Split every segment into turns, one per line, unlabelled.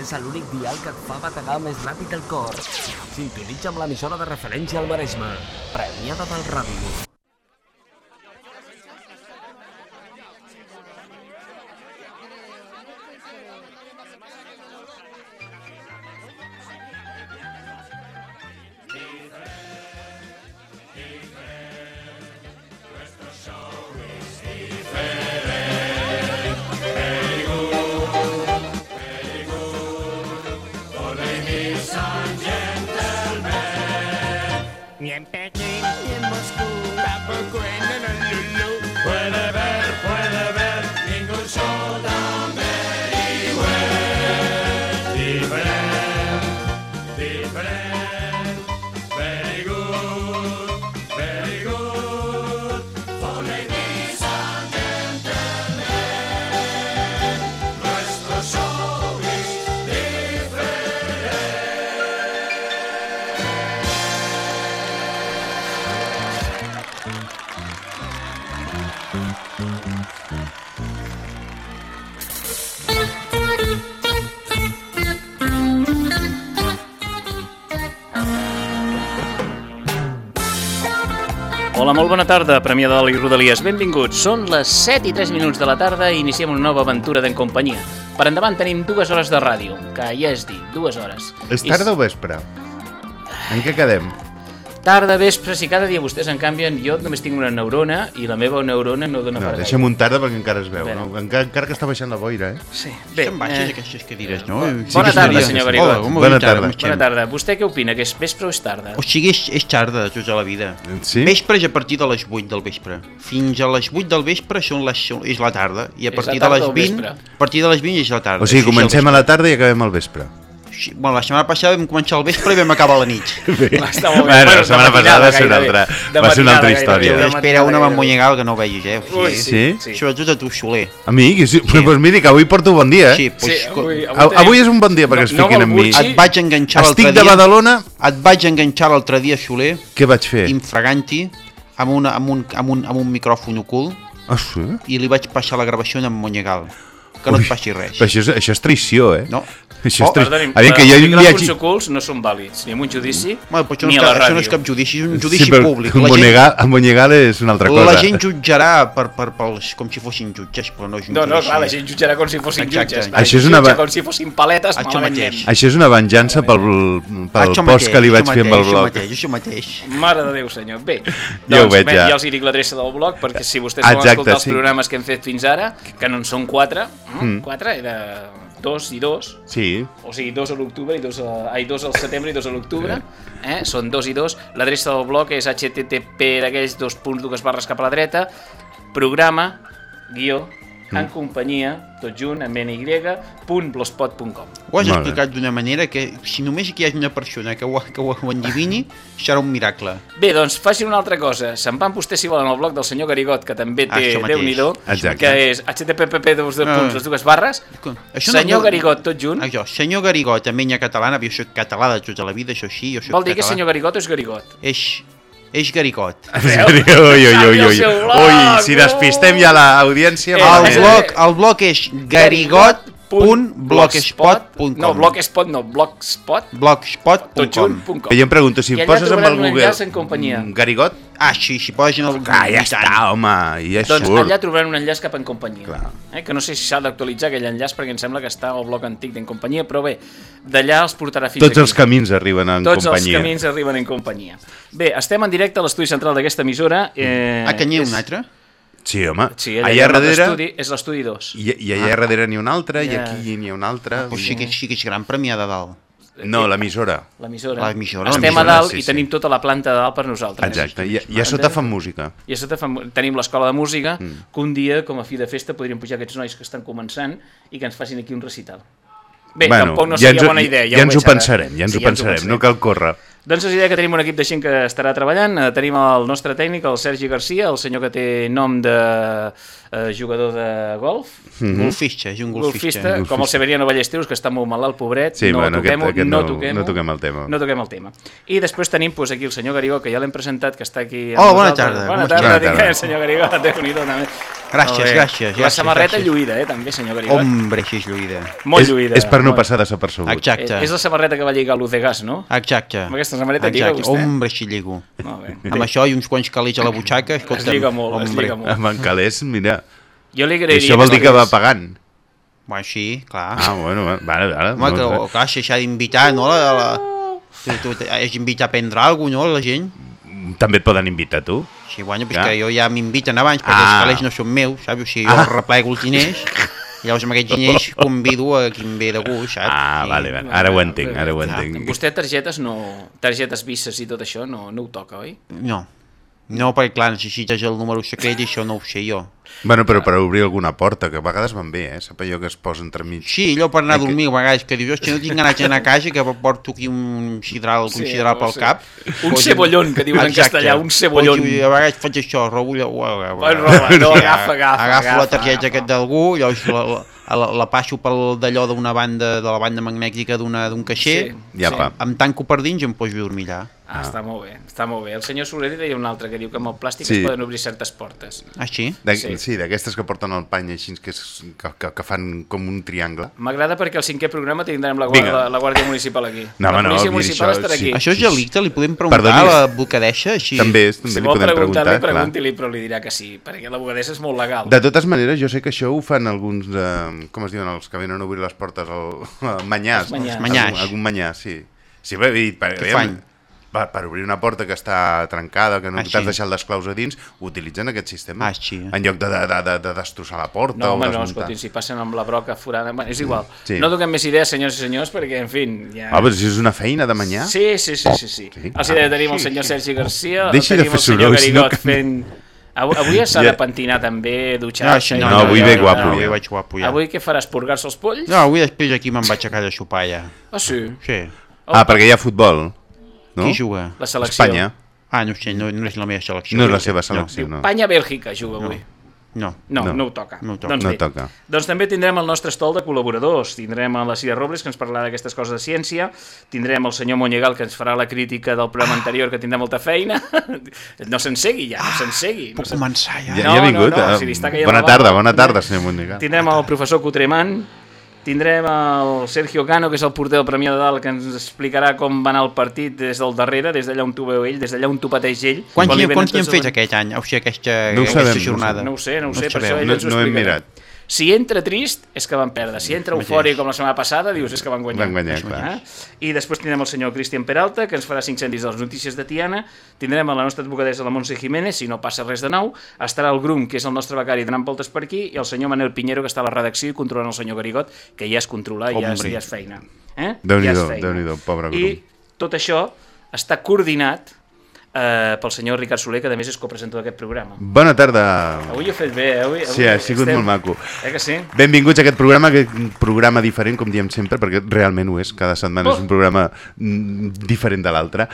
és l'únic dial que et fa bategar més ràpid el cor. Sintonitza amb l'emissora de referència al Maresme, premiada del ràdio.
Bona tarda, Premià de i Rodalies. Benvinguts. Són les 7 i 3 minuts de la tarda i iniciem una nova aventura d'en companyia. Per endavant tenim dues hores de ràdio, que ja és dir, dues hores.
És
I
tarda o vespre? En què quedem?
Tarda, vespre, si cada dia vostès en canvien, jo només tinc una neurona i la meva neurona no dona
No,
per
deixa'm un tarda perquè encara es veu,
Bé.
no? Encara, encara que està baixant la boira, eh?
Sí. Bé,
Estan baixes
eh,
aquestes cadires, no?
bona
Sí que
tarda, senyor Garibot.
Hola,
Bona
bona
tarda.
tarda.
bona tarda. Vostè què opina, que és vespre o és tarda?
O sigui, és, és tarda, tota la vida.
Sí?
Vespre és a partir de les 8 del vespre. Fins a les 8 del vespre són les, són- és la tarda. I a partir
la tarda
de les
o
20...
vespre?
A partir de les 20 és la tarda.
O sigui, comencem a la tarda i acabem al vespre.
Sí, Bueno, la setmana passada vam començar al vespre i vam acabar a la nit.
Bé.
Bueno,
Bueno,
la setmana
de
passada va ser una altra-
De
va ser una altra història.
gairebé, de
Espera una Monyegal que no ho vegis, eh? O
Ui,
sigui,
Sí?
Sobretot a tu, Soler.
Amic, sí. Pues, pues miri, que avui porto bon dia, eh?
Sí,
Sí,
pues,
avui,
A- avui és un bon dia perquè es
No- no
fiquin
vol
amb mi.
Et vaig enganxar
Estic
l'altre
de
dia...
Badalona,
Et vaig enganxar l'altre dia, Soler,
què vaig fer?
infraganti, amb, una, amb, un, amb, un, amb un micròfon ocult,
Ah, sí?
i li vaig passar la gravació en Monyegal. Que no
Ui,
et passi res.
Però això és, això és traïció, eh?
No.
Això
Oh,
és traïció.
Perdoni'm,
Aviam, que jo
els
li
micròfons
hagi...
ocults no són vàlids, ni en un judici,
Bueno, però això, no
ni
és,
a la
cap,
ràdio.
això no és cap judici, és un judici
però
públic.
en
La gent,
Monegal, en Monegal és una altra cosa.
la gent jutjarà per, per, pels, com si fossin jutges, però no és un
No, no,
judici.
clar, la gent jutjarà com si fossin
Exacte.
jutges.
Això és una
com si fossin paletes,
Això
malament
mateix.
Això és una venjança pel, pel
Això
post
mateix,
que li vaig fer amb el blog.
Això mateix, això mateix.
Mare de Déu, senyor. Bé,
Ja ho
doncs,
veig, ja.
ja els hi dic l'adreça del blog, perquè si vostès
Exacte,
volen escoltar els
sí.
programes que hem fet fins ara, que no en són quatre, mm. quatre, era dos i dos,
Sí,
o sigui, dos a l'octubre i dos, a, ai, dos al setembre i dos a l'octubre, eh? són dos i dos. L'adreça del blog és http d'aquells dos punts dues barres cap a la dreta, programa, guió, en companyia, tot junt, amb ny, punt blogspot.com.
Ho has explicat d'una manera que si només aquí hi ha una persona que ho, que ho, ho endivini, serà un miracle.
Bé, doncs facin una altra cosa. Se'n van vostès, si volen, al blog del senyor Garigot, que també té. Déu-n'hi-do,
Exacte.
que és http dos,
Ah.
punts, les dues barres,
Això
senyor
no-
Garigot, tot junt.
Això, senyor Garigot, amb enya catalana, jo soc català de tota la vida, això sí, jo soc
Vol dir que
català.
senyor Garigot és Garigot?
És, és Garigot.
Ui, ui, ui, ui, ui. si despistem ja l'audiència...
El blog, el blog és garigot.blogspot.com
No, blogspot no, blogspot,
blogspot.com
com.
Jo em pregunto, si
I
poses amb el Google...
en companyia.
mm, Garigot?
Ah, sí, si posen el...
Ah, ja està, home, ja
Doncs
surt.
allà trobaran un enllaç cap en companyia.
Clar.
Eh? Que no sé si s'ha d'actualitzar aquell enllaç perquè em sembla que està al blog antic d'en companyia, però bé, d'allà els portarà fins
Tots
aquí.
els camins arriben en
Tots
companyia.
els camins arriben en companyia. Bé, estem en directe a l'estudi central d'aquesta emissora. Eh,
Ah, que n'hi ha
és-
un altre?
Sí, home.
Sí, allà,
allà darrere...
és l'estudi 2.
I, I allà darrere n'hi ha un altre, i
Ja.
aquí n'hi ha un altre.
Pues sí que, sí que és gran premià de dalt.
No, l'emissora.
L'emissora. Estem a dalt
sí,
i
sí.
tenim tota la planta de dalt per nosaltres.
Exacte. I, i a sota fan música.
I a sota fan, tenim l'escola de música,
Mm.
que un dia, com a fi de festa, podríem pujar aquests nois que estan començant i que ens facin aquí un recital. Bé, tampoc no
ja
seria
ens, ho-
bona idea. Ja,
ja ens ho pensarem, ja ens
Sí,
ho pensarem, no cal córrer.
Doncs us diré que tenim un equip de gent que estarà treballant. Eh, Tenim el nostre tècnic, el Sergi Garcia, el senyor que té nom de eh, jugador de golf,
Mhm.
Golfista, és un golfista.
golfista, com el Severiano Ballesteros, que està molt malalt, pobret.
Sí,
no
bueno, aquest-
toquem-ho,
aquest
no,
no-
toquem
no toquem el tema.
No toquem el tema. I després tenim pues, aquí el senyor Garigó, que ja l'hem presentat, que està aquí amb
Hola, bona
nosaltres.
tarda,
Bona tarda,
Bona tarda.
el senyor Garigó, déu nhi també.
Gràcies,
bé.
gràcies,
La
gràcies,
samarreta
gràcies.
lluïda, eh, també, senyor Garigot.
Hombre, així és lluïda.
Molt
és,
lluïda.
és per no
molt.
passar desapercebut.
Exacte.
És la samarreta que va lligar l'Udegas, no?
Exacte.
Amb aquesta samarreta lliga
Exacte.
vostè?
Hombre, així lligo.
Molt bé.
Amb això i uns quants calés a la butxaca,
Es
escolta'm.
lliga molt, es
hombre.
lliga molt.
Amb en Calés, mira,
Jo li
i
agrairia...
això vol dir que va pagant.
Bueno, sí, clar.
Ah, bueno, va- vale, vale.
Home, que,
no,
clar, si s'ha d'invitar, no? La, la, tu, tu, has d'invitar a prendre alguna cosa, no, la gent?
També et poden invitar, tu.
Sí, bueno, pues
Ja.
que jo ja m'inviten abans, perquè
Ah.
els calés no són meus, saps? O sigui, jo
Ah.
replego els diners, llavors amb aquests diners convido a qui em ve de gust, saps?
Ah, vale, vale. Ara ho entenc, ara ho entenc.
Vostè targetes no... Targetes visses i tot això no, no ho toca, oi?
No. No, perquè clar, necessites el número secret i això no ho sé jo.
Bueno, però per obrir alguna porta, que a vegades van bé, eh? Sap allò que es posa entremig.
Sí, allò per anar a
que-
dormir a vegades, que dius, hòstia, no tinc ganes d'anar a casa, que porto aquí un sidral,
Sí,
un sidral pel
sí.
cap.
Un
Pues,
cebollón, que diuen en
exacte.
castellà, un cebollón.
Pues, a vegades faig això, robo... allò,
roba, no, agafa, agafa,
Agafo la
agafa,
targeta
agafa.
aquest d'algú, llavors la, la, la, la passo pel d'allò d'una banda, de la banda magnètica d'una- d'un caixer,
Sí.
Ja,
Sí.
em tanco per dins i em poso a dormir allà.
Ah, està molt bé, està molt bé. El senyor Soler deia un altre que diu que amb el plàstic
Sí.
es poden obrir certes portes.
Ah, sí?
De,
Sí.
sí, d'aquestes que porten el pany així, que, és, que, que, que fan com un triangle.
M'agrada perquè el cinquè programa tindrem la, guàrdia, la, la Guàrdia Municipal aquí.
No,
la
no,
Policia
dir,
Municipal
això,
estarà
sí.
aquí.
Això és delicte? Li podem preguntar
Perdoni.
a la bocadeixa? Així...
També, és, també
Si
li
vol
podem
preguntar-li,
preguntar, clar.
pregunti-li, però li dirà que sí, perquè la bugadessa és molt legal.
De totes maneres, jo sé que això ho fan alguns, eh, com es diuen, els que venen a obrir les portes, el, el manyàs. Algun, algun manyàs, sí. Sí, bé, i per, per, per obrir una porta que està trencada, que no
Ah,
t'has
sí?
deixat les claus a dins, utilitzen aquest sistema.
Ah, sí.
En lloc de, de, de, de, de destrossar la porta
No,
o
home, no,
desmuntar.
escolti, si passen amb la broca forada... Bueno, és igual.
Sí.
No donem més idees, senyors i senyors, perquè, en fi... Ja...
Ah, però si és una feina de manyar?
Sí, sí, sí, sí. sí.
Sí.
Els idea tenim el senyor Sergi Garcia,
Deixi de
tenim
fer
el senyor Garigot
no que-
fent... Avui, avui s'ha
Ja.
de pentinar també,
No,
dutxar-se...
no,
No,
tot
avui ve
no?
guapo,
Avui
ja.
vaig guapo, ja.
Avui què faràs, purgar-se els polls?
No, avui després aquí me'n vaig a casa a sopar ja.
Ah, sí?
Sí.
Ah, perquè hi ha futbol, no?
Qui juga?
La selecció.
Espanya.
Ah, no sé, no, no és la meva selecció.
No és la seva selecció, no.
Espanya-Bèlgica juga avui.
No.
No, no,
No.
ho toca.
No ho toca.
Doncs,
No
bé.
toca.
doncs també tindrem el nostre estol de col·laboradors. Tindrem a la Cira Robles, que ens parlarà d'aquestes coses de ciència. Tindrem el senyor Monyegal, que ens farà la crítica del programa anterior, que tindrà molta feina. No s'encegui ja, no s'encegui.
Puc
no s'en-
començar ja?
Ja,
No,
ja ha
no,
vingut.
no,
eh?
si li està caient
bona tarda, bona tarda, senyor Montnegal.
Tindrem el professor Cutreman, tindrem el Sergio Cano, que és el porter del Premià de Dalt, que ens explicarà com va anar el partit des del darrere, des d'allà on tu veu ell, des d'allà on tu pateix ell.
Quants
Quan
n'hi han
tots
fet aquest any? O sigui, aquesta,
No
aquesta
sabem, no
jornada.
No ho sé, no ho sé, per
sabeu.
això ell
No-
ens ho
no hem
explicarà.
mirat.
Si entra trist, és que van perdre. Si entra eufòric, com la setmana passada, dius, és que van guanyar.
Van guanyar, clar.
Eh? I després tindrem el senyor Cristian Peralta, que ens farà 5 cèntims de les notícies de Tiana. Tindrem a la nostra advocadessa, la Montse Jiménez, si no passa res de nou. Estarà el Grum, que és el nostre becari donant voltes per aquí, i el senyor Manel Piñero, que està a la redacció i controlant el senyor Garigot, que ja és controlar, ja és, ja és feina. Eh?
Déu-n'hi-do,
ja.
Déu-n'hi-do, pobre Grum.
I tot això està coordinat eh, pel senyor Ricard Soler, que a més és copresentador d'aquest programa.
Bona tarda.
Avui ho he fet bé, eh? Avui, avui
Sí, ha sigut molt maco.
Eh que sí?
Benvinguts a aquest programa, que un programa diferent, com diem sempre, perquè realment ho és. Cada setmana
Oh.
és un programa mm, diferent de l'altre.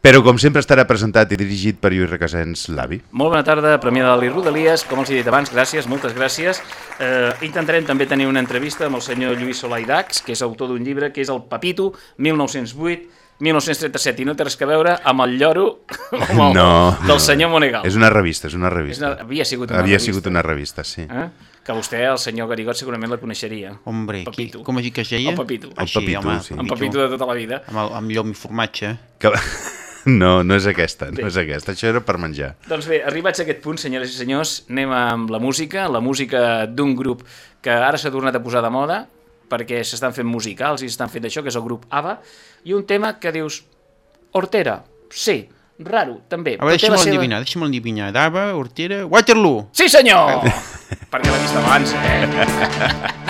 Però, com sempre, estarà presentat i dirigit per Lluís Requesens, l'avi.
Molt bona tarda, Premià de Dalt i Rodalies. Com els he dit abans, gràcies, moltes gràcies. Eh, intentarem també tenir una entrevista amb el senyor Lluís Solà i Dax, que és autor d'un llibre que és el Papito, 1908 1937, i no té res a veure amb el lloro amb el,
No,
del
no.
senyor Monegal.
És una revista, és una
És
revista.
una, havia sigut una
Havia
revista.
sigut una revista, sí.
Eh? Que vostè, el senyor Garigot, segurament la coneixeria.
Hombre, qui,
Papito.
com has dit que es deia?
El Papito.
El Papito,
home,
sí.
En Papito de tota la vida.
Amb, el, amb llom i formatge.
Que... No, no és aquesta, no és aquesta. Això era per menjar.
Doncs bé, arribats a aquest punt, senyores i senyors, anem amb la música, la música d'un grup que ara s'ha tornat a posar de moda, perquè s'estan fent musicals i s'estan fent això, que és el grup ABBA, i un tema que dius, Hortera, sí, raro, també.
A veure, deixa'm
seva-
endivinar, deixa'm endivinar. Dava, Hortera, Waterloo!
Sí, senyor! perquè l'he vist abans, eh?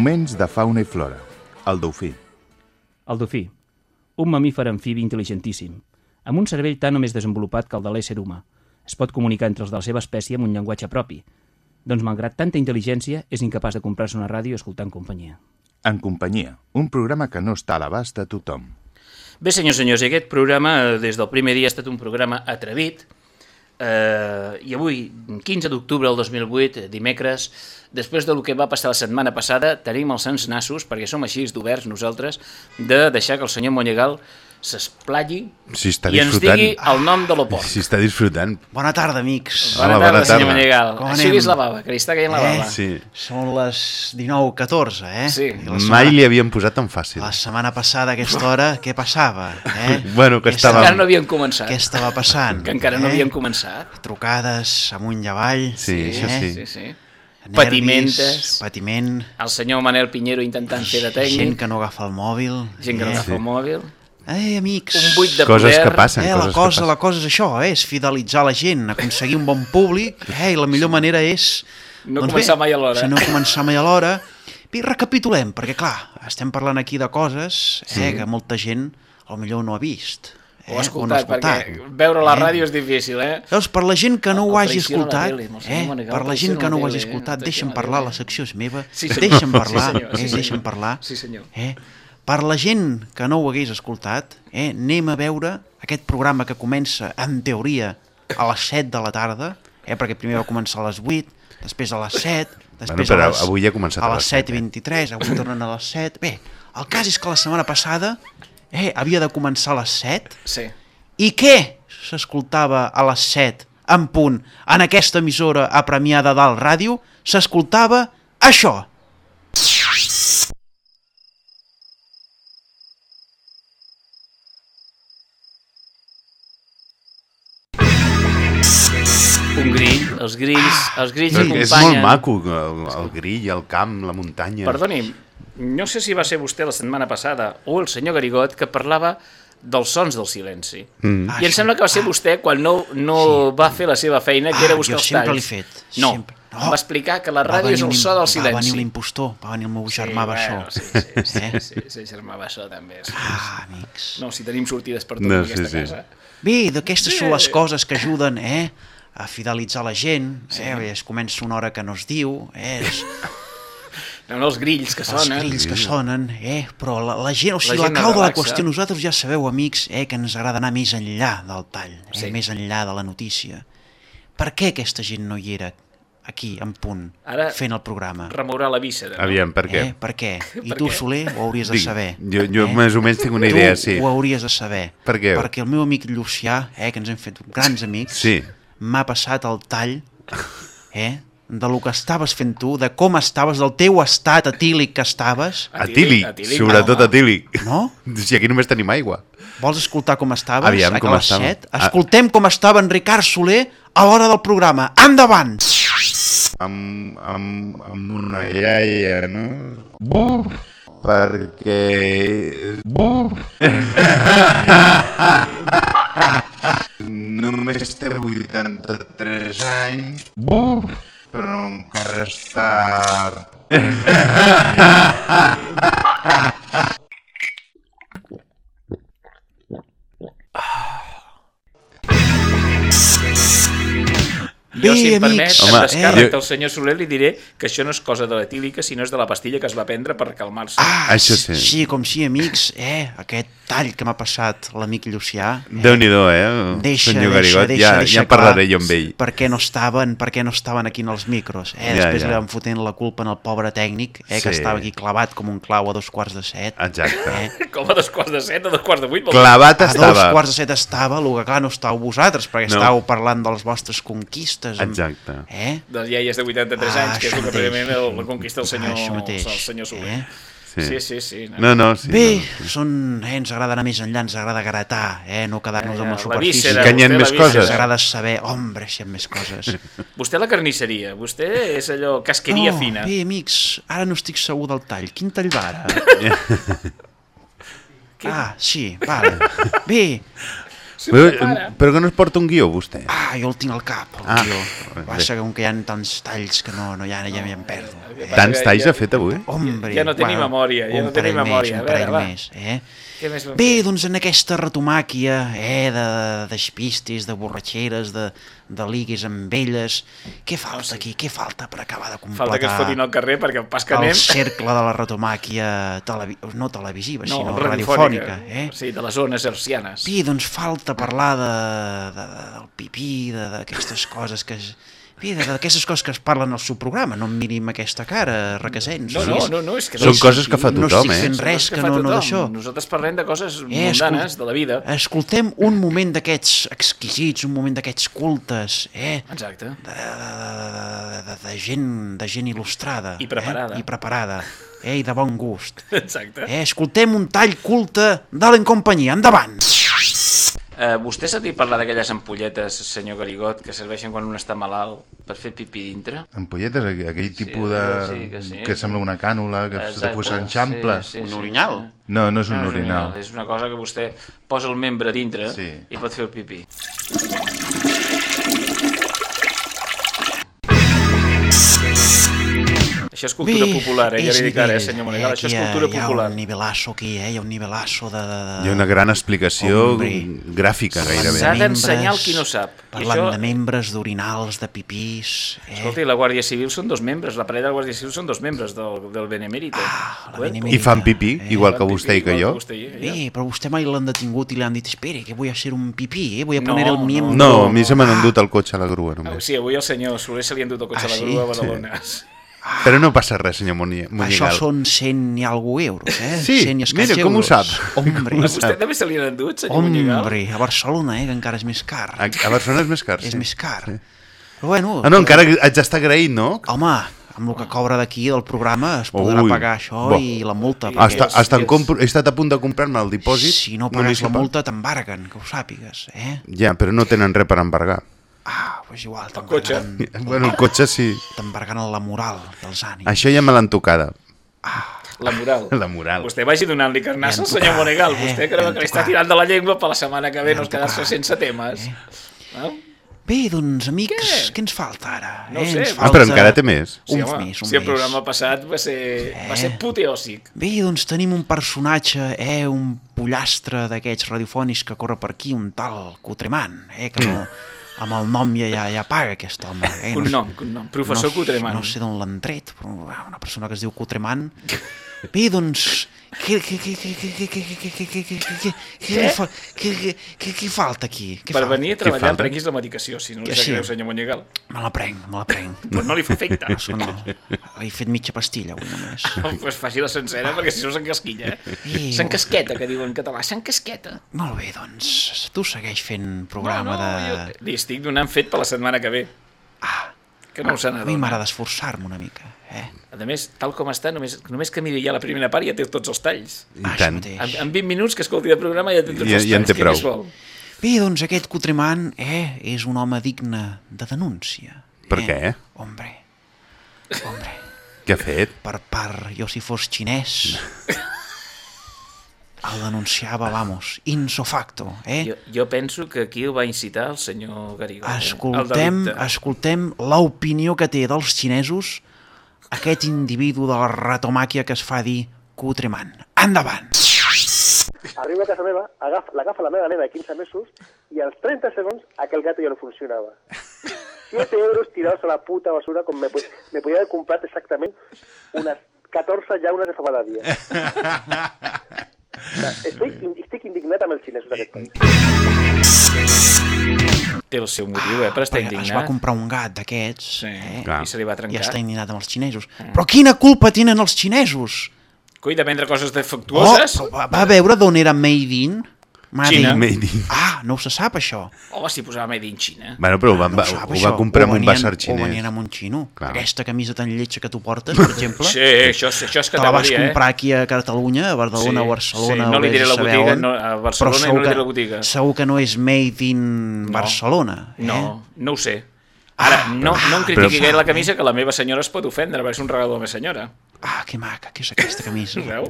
Moments de fauna i flora. El dofí.
El dofí, un mamífer amfibi intel·ligentíssim, amb un cervell tan o més desenvolupat que el de l'ésser humà. Es pot comunicar entre els de la seva espècie amb un llenguatge propi. Doncs, malgrat tanta intel·ligència, és incapaç de comprar-se una ràdio en companyia.
En companyia, un programa que no està a l'abast de tothom.
Bé, senyors i senyors, i aquest programa, eh, des del primer dia, ha estat un programa atrevit, eh, i avui, 15 d'octubre del 2008, dimecres, després del que va passar la setmana passada, tenim els sants nassos, perquè som així d'oberts nosaltres, de deixar que el senyor Monyegal s'esplatli
Si està
i ens
disfrutant.
digui el nom de l'oport.
Si està disfrutant.
Bona tarda, amics.
Bona
Hola,
tarda,
bona
senyor
anem?
vist la bava, que li està caient la
Eh?
bava.
Sí.
Són les 19.14, eh?
Sí.
La
Mai
setmana,
li havien posat tan fàcil.
la setmana passada a aquesta hora, què passava? Eh?
Bueno, que
Què
estava-
Encara no havien començat.
Què estava passant?
Que encara no
eh?
havien començat.
Trucades amunt i avall.
Sí, això sí.
Sí, sí.
Nervis,
Patimentes.
Patiment.
El senyor Manel Pinheiro intentant fer de tècnic.
Gent que no agafa el mòbil.
Gent que no
eh?
agafa el mòbil.
Eh, amics.
Un buit de
Coses
poder.
que passen.
Eh,
coses
la,
que
cosa,
passen.
la cosa és això, eh? és fidelitzar la gent, aconseguir un bon públic, eh? i la millor manera és...
No començar mai a l'hora.
Sí, no començar mai a l'hora. Bé, recapitulem, perquè clar, estem parlant aquí de coses eh, que molta gent potser no ha vist. Eh,
Ho ha escoltat, perquè veure la ràdio és difícil, eh?
Llavors, per la gent que no
El
ho hagi escoltat,
tele,
eh,
Monegal,
per la gent que no ho hagi
eh,
escoltat, deixa'm
la
parlar, la secció és meva,
Sí, senyor.
deixa'm parlar,
Sí, senyor, sí,
eh,
senyor.
deixa'm parlar.
Sí, senyor.
Eh? Per la gent que no ho hagués escoltat, eh, anem a veure aquest programa que comença, en teoria, a les 7 de la tarda, eh, perquè primer va començar a les 8, després a les 7, després
però
a les,
avui ja ha començat
a
a
les
les
7 i
7, eh?
23, avui tornen a les 7. Bé, el cas és que la setmana passada eh, havia de començar a les 7,
Sí.
i què s'escoltava a les 7 en punt en aquesta emissora a Premià de Dalt Ràdio? S'escoltava això.
Un grill, els grills, els grills
Però que és
acompanyen...
molt maco, el, el grill, el camp, la muntanya.
Perdoni, no sé si va ser vostè la setmana passada o el senyor Garigot que parlava dels sons del silenci. Mm.
Ah,
I em sembla que va ser vostè quan no, no sí. va fer la seva feina, que
Ah,
era buscar
jo
els
sempre
talls.
l'he fet,
No,
sempre.
no, va explicar que la
Va
ràdio és el so del
Va
silenci.
venir l'impostor, va venir el meu germà
bueno,
Baixó.
Sí, sí, sí,
Eh?
sí, sí, germà Baixó també. Sí.
Ah, amics.
No, si tenim sortides per tot
No,
en aquesta
sí, sí.
casa.
Bé, d'aquestes són les coses que ajuden, eh? A fidelitzar la gent, sí. eh? es comença una hora que no es diu, eh? es,
No, no, els grills que
els
sonen.
grills que sonen, eh? però la, la gent, o sigui,
La
la,
no
clau de la qüestió, nosaltres ja sabeu, amics, eh, que ens agrada anar més enllà del tall, eh?
Sí.
més enllà de la notícia. Per què aquesta gent no hi era aquí, en punt,
Ara-
fent el programa?
Remourà la víscera. No?
Aviam, per què?
Eh? Per què? I
Per
tu,
què?
Soler, ho hauries de
Dic,
saber.
jo- jo més o menys tinc una idea,
tu
sí.
ho hauries de saber.
Per què?
Perquè el meu amic Llucià, eh, que ens hem fet grans amics,
Sí.
M'ha passat el tall eh, de lo que estaves fent tu, de com estaves, del teu estat etílic que estaves,
Atílic,
Atílic,
sobretot
home.
atílic.
no?
Si aquí només tenim aigua.
Vols escoltar com estaves?
Aviam, com estava.
set?
Ah.
Escoltem com estava en Ricard Soler a l'hora del programa. Endavant!
Amb, amb, amb una iaia, no? Buf! Buf! Només té 83 anys. Però encara està...
Jo, si
Bé,
em permet,
amics,
en
Home,
descàrrec
jo-
del senyor Soler li diré que això no és cosa de l'etílica, sinó és de la pastilla que es va prendre per calmar-se.
Ah,
Això sí.
Sí, com sí, amics. Eh, aquest tall que m'ha passat l'amic Llucià. Eh,
Déu-n'hi-do, eh?
Deixa,
Senyor
deixa,
Garigot,
deixa,
ja,
deixa
ja en
clar
parlaré jo amb ell.
Per què no estaven, per què no estaven aquí en els micros. Eh?
Ja,
Després
ja.
li van fotent la culpa en el pobre tècnic, eh, que
Sí.
estava aquí clavat com un clau a dos quarts de set.
Exacte.
Eh?
Com a dos quarts de set, a dos quarts de vuit.
Clavat
A dos
estava.
quarts de set estava, el que clar no estàveu vosaltres, perquè
No.
estàveu parlant de les vostres conquistes. Amb-
Exacte.
Eh?
Dels iaies de 83
Ah,
anys, que és el que precisament el, la conquista del senyor,
Això mateix.
el senyor Soler.
Eh?
Sí.
Sí, sí, sí.
No, no, sí.
Bé,
no.
són, eh, ens agrada anar més enllà, ens agrada gratar, eh, no quedar-nos
Ja,
amb la
la
superfície.
Que n'hi ha
vostè,
més
la
coses.
Ens agrada saber, hombre, si hi ha més coses.
Vostè la carnisseria, vostè és allò, casqueria
no,
fina.
Bé, amics, ara no estic segur del tall. Quin tall va ara? ah, sí, vale. Bé,
Però, però que no es porta un guió, vostè?
Ah, jo el tinc al cap, el
Ah,
guió. Passa que com que hi ha tants talls que no, no hi ha, ja, ja em perdo.
Tants talls ha fet avui?
Hombre,
Ja no té ni memòria, ja
un
no té ni
parell
memòria.
Més,
A
un
veure,
parell
va.
més, eh?
Què més
Bé, doncs en aquesta retomàquia eh, de despistis, de borratxeres, de, de ligues amb elles, què falta aquí? Què falta per acabar de completar
Falta que es fotin al carrer perquè pas que
el
anem...
cercle de la retomàquia televi no televisiva,
No,
sinó
radiofònica.
Eh?
Sí, de les zones hercianes.
Sí, doncs falta parlar de, de, de, del pipí, de- d'aquestes coses que... Es, de- d'aquestes coses que es parlen al seu programa. No em miri amb aquesta cara, requesens.
No, no, no, no, és que
Són
no
coses que fa
no
tothom,
estic
eh?
fent
Són
res que
fa
no, no d'això.
Nosaltres parlem de coses
Eh,
mundanes, de la vida.
Escoltem un moment d'aquests exquisits, un moment d'aquests cultes, eh?
Exacte.
De, de, de, de, gent, de gent il·lustrada.
I preparada.
Eh? I preparada. Eh? I de bon gust.
Exacte.
Eh? Escoltem un tall culte de l'encompanyia. Endavant!
Uh, vostè s'ha dit parlar d'aquelles ampolletes, senyor Garigot, que serveixen quan un està malalt per fer pipí dintre?
Ampolletes, aqu- aquell tipus de...
sí, que sí.
que sembla una cànula, que se
Exacte,
posa en xamples.
sí, sí,
Un
sí,
orinal?
sí.
No, no és un
No,
orinal.
És una cosa que vostè posa el membre dintre
Sí.
i pot fer el pipí. Això és cultura popular, eh? Ja li dic ara, eh, senyor Monegal, això és
aquí hi ha-
cultura
Hi ha
popular.
un nivelasso aquí, eh? Hi ha un nivelasso de... de, de...
Hi ha una gran explicació
Hombre.
gràfica, gairebé.
S'ha d'ensenyar el qui no sap. I
Parlant
això-
de membres, d'orinals, de pipís... Eh?
Escolti, la Guàrdia Civil són dos membres, la parella de la Guàrdia Civil són dos membres del, del Benemèrita.
Ah, la
Cuerpo.
Benemèrita.
I fan pipí,
Eh,
igual que vostè i que jo.
vostè i jo.
Bé, però vostè mai l'han detingut i li han dit espere, que voy a hacer un pipí, eh? voy a
No,
poner el
no.
miembro...
No, a mi se m'han endut el cotxe a la grua
Ah,
només.
Sí, avui el senyor Soler se li ha endut el cotxe
Ah,
a la
sí?
grua a Badalona.
Però no passa res, senyor Moni-
Això són 100 i algú euros, eh?
Sí,
100 i
mira, com ho
euros.
sap?
Hombre,
A vostè també se li han endut, senyor Monyigal?
hombre, a Barcelona, eh? Que encara és més car.
A, a Barcelona és més car,
és
sí.
més car. Però bueno...
Ah, no, encara haig d'estar agraït, no?
Home, amb el que cobra d'aquí del programa es podrà
Ui,
pagar això
bo.
i la multa.
Hasta,
perquè
hasta en compro, he estat a punt de comprar-me el dipòsit
si no pagues la
municipal.
multa t'embarguen, que ho sàpigues, eh?
Ja, però no tenen res per embargar.
Ah, doncs igual,
cotxe.
t'embargaran
Bueno, el cotxe sí.
t'embargaran la moral dels ànims.
Això ja me l'han tocada.
La moral.
La moral.
Vostè vagi donant-li carnassa al senyor Monegal.
eh?
Vostè creu que li està tirant de la llengua per la setmana que ve no es quedar-se sense temes. No?
Bé, doncs, amics,
Què?
què, ens falta ara?
No
eh?
sé,
Ens
Ah,
Ah, però
falta
encara té més.
Un
home,
més, un
si el
més.
programa passat va ser, va ser puteòsic.
Bé, doncs tenim un personatge, eh, un pollastre d'aquests radiofònics que corre per aquí, un tal Cotreman, eh, que no, amb el nom ja, ja, ja paga aquest home. Eh?
Un
sé-
nom. Professor
no,
Cotreman.
No sé d'on l'han tret, però una persona que es diu Cotreman. Bé, doncs, què, què, què, què, què, què, què, què, què, què, què, què, què, fa- què, què, què, què falta aquí? Què
Per
falta?
venir a treballar, prenguis la medicació, si no li
Que
sap
sí.
greu, senyor Monyegal.
Me la prenc, me la prenc.
Però no li fa efecte.
Això no. He fet mitja pastilla avui només.
pues faci la sencera, perquè si no s'encasquilla.
I-
S'encasqueta, que diu en català. S'encasqueta.
Molt bé, doncs, tu segueix fent
No,
programa
no,
de...
jo li estic donant fet per la setmana que ve.
Ah,
Que no se
a mi m'agrada esforçar-me una mica, eh?
A més, tal com està, només, només que miri ja la primera part ja té tots els talls.
I
Ah,
tant.
En, en 20 minuts que escolti el programa ja té tots
Ja-
els
ja en
talls.
té prou.
Bé, doncs aquest Cotreman, eh, és un home digne de denúncia.
Per
eh?
què?
Hombre, hombre,
Què ha fet?
per part, jo si fos xinès, el denunciava, vamos, inso facto, eh?
Jo, jo penso que aquí el va incitar el senyor Garigó. eh?
Escoltem, escoltem l'opinió que té dels xinesos aquest individu de la ratomàquia que es fa dir Cotreman. Endavant!
Arriba a casa meva, agafa, l'agafa la meva nena de 15 mesos i als 30 segons aquel gato ja no funcionava. 7 euros tirados a la puta basura com me, me podía haber comprado exactament unes 14 llaunes de famadadia. Estic, estic indignat amb els xinesos d'aquest país.
Té el seu motiu, eh, per estar
Perquè es va
indignat.
comprar un gat d'aquests
Sí,
eh?
Clar.
i se li va
i
trencar.
està indignat amb els xinesos. Però quina culpa tenen els xinesos?
Coi, de vendre coses
Oh,
defectuoses?
però va, va veure d'on era Made in? Made
Xina.
in.
Made in.
Ah, no se sap això.
Home, si posava Made in Xina.
Bueno, però ho, van,
No
va,
sap,
ho
això.
va comprar amb un
O
xinès.
venien amb un xino.
Clar.
Aquesta camisa tan lletja que tu portes, per exemple,
Sí, això, això és
te la vas
categoria,
comprar aquí a Catalunya, a Barcelona,
Sí,
a Barcelona,
sí, no li diré la botiga,
on,
no, a
però
Barcelona no li diré
que-
la botiga.
Segur que no és made in Barcelona.
Eh? No,
Eh?
no ho sé. Ara, no, no em critiqui
però-
gaire la camisa, que la meva senyora es pot ofendre, veure si un regal de la meva senyora.
Ah, que maca, que és aquesta camisa.
Veu?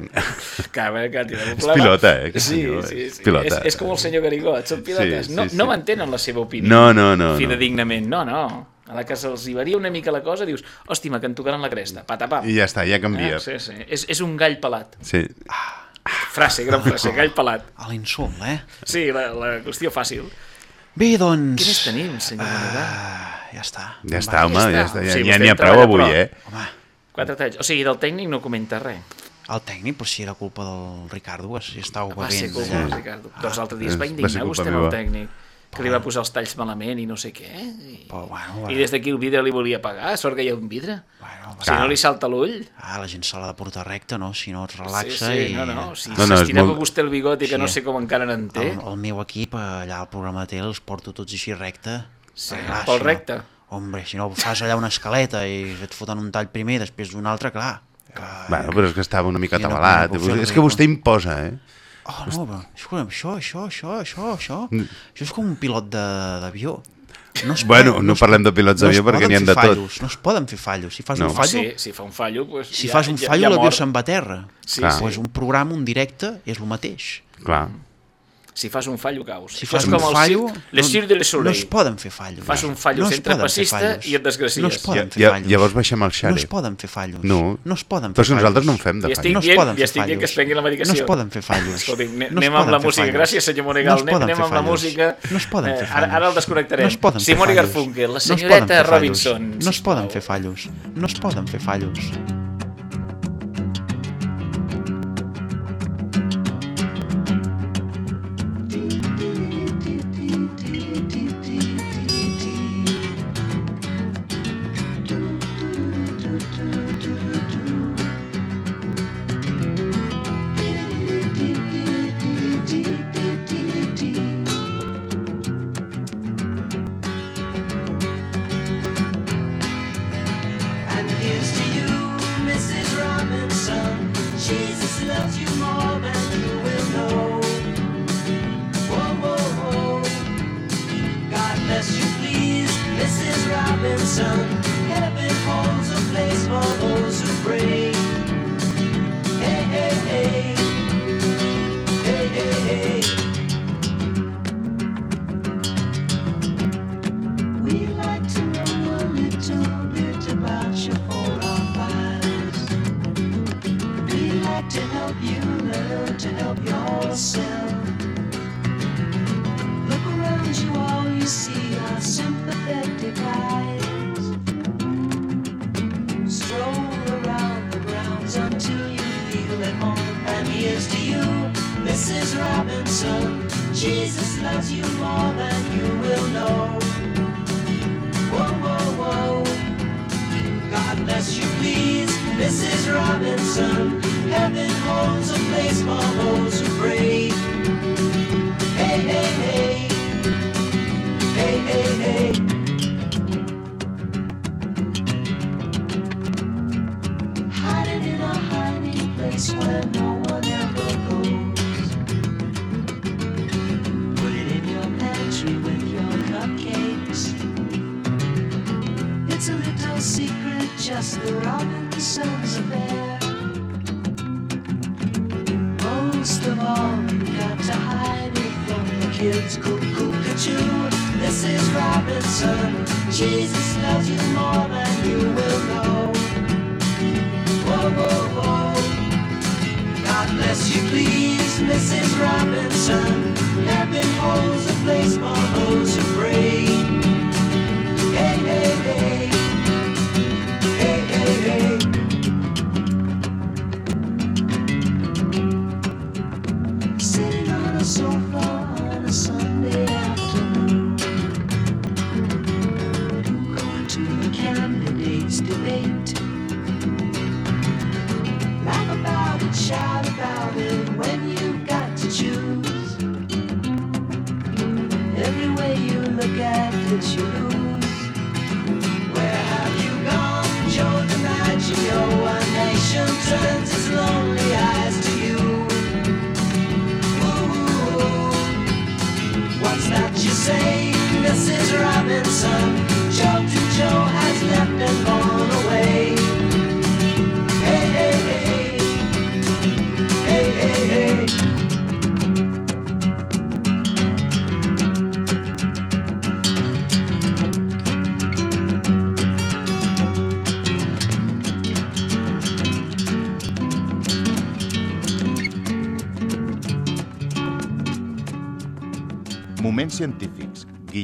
Que, a veure, que tindrem un
És
problema.
pilota, eh,
Sí,
senyor,
sí,
és
sí.
pilota.
És, és com el senyor Garigot, són pilotes.
Sí, sí,
no,
sí.
no mantenen la seva opinió.
No, no, no, no.
Fidedignament, no, no. A la que se'ls hi varia una mica la cosa, dius, hòstima, que em tocaran la cresta, patapam.
I ja està, ja canvia.
Ah, sí, sí. És, és un gall pelat.
Sí.
Frase, gran frase, gall pelat.
A l'insult, eh?
Sí, la, la qüestió fàcil.
Bé, doncs...
Què més tenim, senyor?
Ah, ja està.
Ja està, home, ja està. Ja
Sí,
ja n'hi ha prou avui,
però-
eh?
Home,
Quatre talls. O sigui, del tècnic no comenta res.
el tècnic, però si era culpa del Ricardo, que si estava
Va ser
bevent.
culpa del Ricardo. Doncs l'altre dia es va indignar vostè amb el tècnic, que li va posar els talls malament i no sé què. I,
Però, bueno,
i des d'aquí el vidre li volia pagar, sort que hi ha un vidre.
bueno,
Si no li salta l'ull...
ah, la gent se l'ha de portar recta, no? Si no et
Sí,
relaxa
sí,
i...
no, no, si
No, no,
s'estirava
molt-
vostè el bigot i que
Sí.
no sé com encara n'en té,
El, el meu equip, allà al programa de tele, els porto tots així recte.
Sí,
clar,
pel
si no-
recte.
Hombre, si no fas allà una escaleta i et foten un tall primer, després un altre, clar. Que...
Bueno, però és que estava una mica
no
atabalat.
fer
és que vostè
no.
imposa, eh?
Oh, no, però, escolta'm, això, això, això, això, això...
Mm.
Això és com un pilot d'avió. No es
Bueno,
poden-
no
es-
parlem de pilots d'avió
es
perquè n'hi han
fer
de tot.
fallos, No es poden fer fallos. Si fas
No.
un fallo,
sí, si fa un fallo, pues,
si
ja,
fas un fallo,
ja
l'avió se'n va a terra.
Sí,
Clar.
sí.
Pues un programa, un directe, és el mateix.
Clar.
Si fas un fallo, caus.
Si fas un
com el
fallo...
Cirque- Le Cirque de
no
Soleil.
es poden fer fallos.
Fas un fallo
fer
trapecista
fallos.
i et desgracies.
No es poden fer
ja-
fallos.
llavors baixem al xare.
No es poden fer fallos.
No.
no es poden
Però
fer
que nosaltres no en
fallos.
fem de
I
fallos.
estic
No es
dient,
poden
i
fer
estic dient que es
fallos.
prengui la medicació.
No es poden fer fallos.
Escolti, ne-
No es
anem amb la música.
fallos.
Gràcies, senyor Monegal.
No
anem amb la
fallos.
música.
No es poden fer
Eh, ara,
fallos.
ara el desconnectarem.
No es poden fer
Simone
fallos.
Garfunkel, la
No
senyoreta
fallos.
Robinson.
No es poden fer fallos. No es poden fer fallos.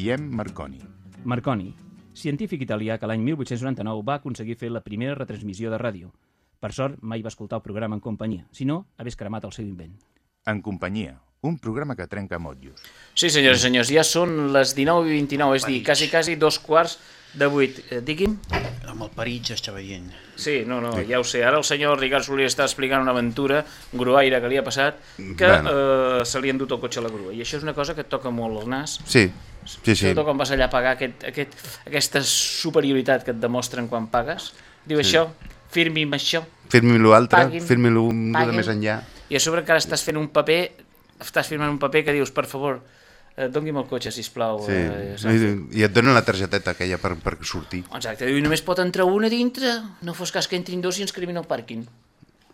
Guillem Marconi.
Marconi, científic italià que l'any 1899 va aconseguir fer la primera retransmissió de ràdio. Per sort, mai va escoltar el programa en companyia, si no, hagués cremat el seu invent.
En companyia, un programa que trenca motllos.
Sí, senyors i senyors, ja són les 19 i 29, és a dir, quasi, quasi dos quarts de vuit. Eh, digui'm?
Amb el perill ja està veient.
Sí, no, no, ja ho sé. Ara el senyor Ricard Soler està explicant una aventura gruaire que li ha passat que
Bueno.
eh, se li ha endut el cotxe a la grua. I això és una cosa que et toca molt el nas.
Sí, sí, sí.
Sobretot quan vas allà a pagar aquest, aquest, aquesta superioritat que et demostren quan pagues. Diu
Sí.
això, firmi'm això.
Firmi-lo altre,
Paguin,
firmi-lo un de més enllà.
I a sobre encara estàs fent un paper, estàs firmant un paper que dius, per favor, eh, doni'm el cotxe, sisplau.
Sí.
Eh?
I, I et donen la targeteta aquella per, per sortir.
Exacte, i només pot entrar una dintre, no fos cas que entrin dos i ens cribin al pàrquing.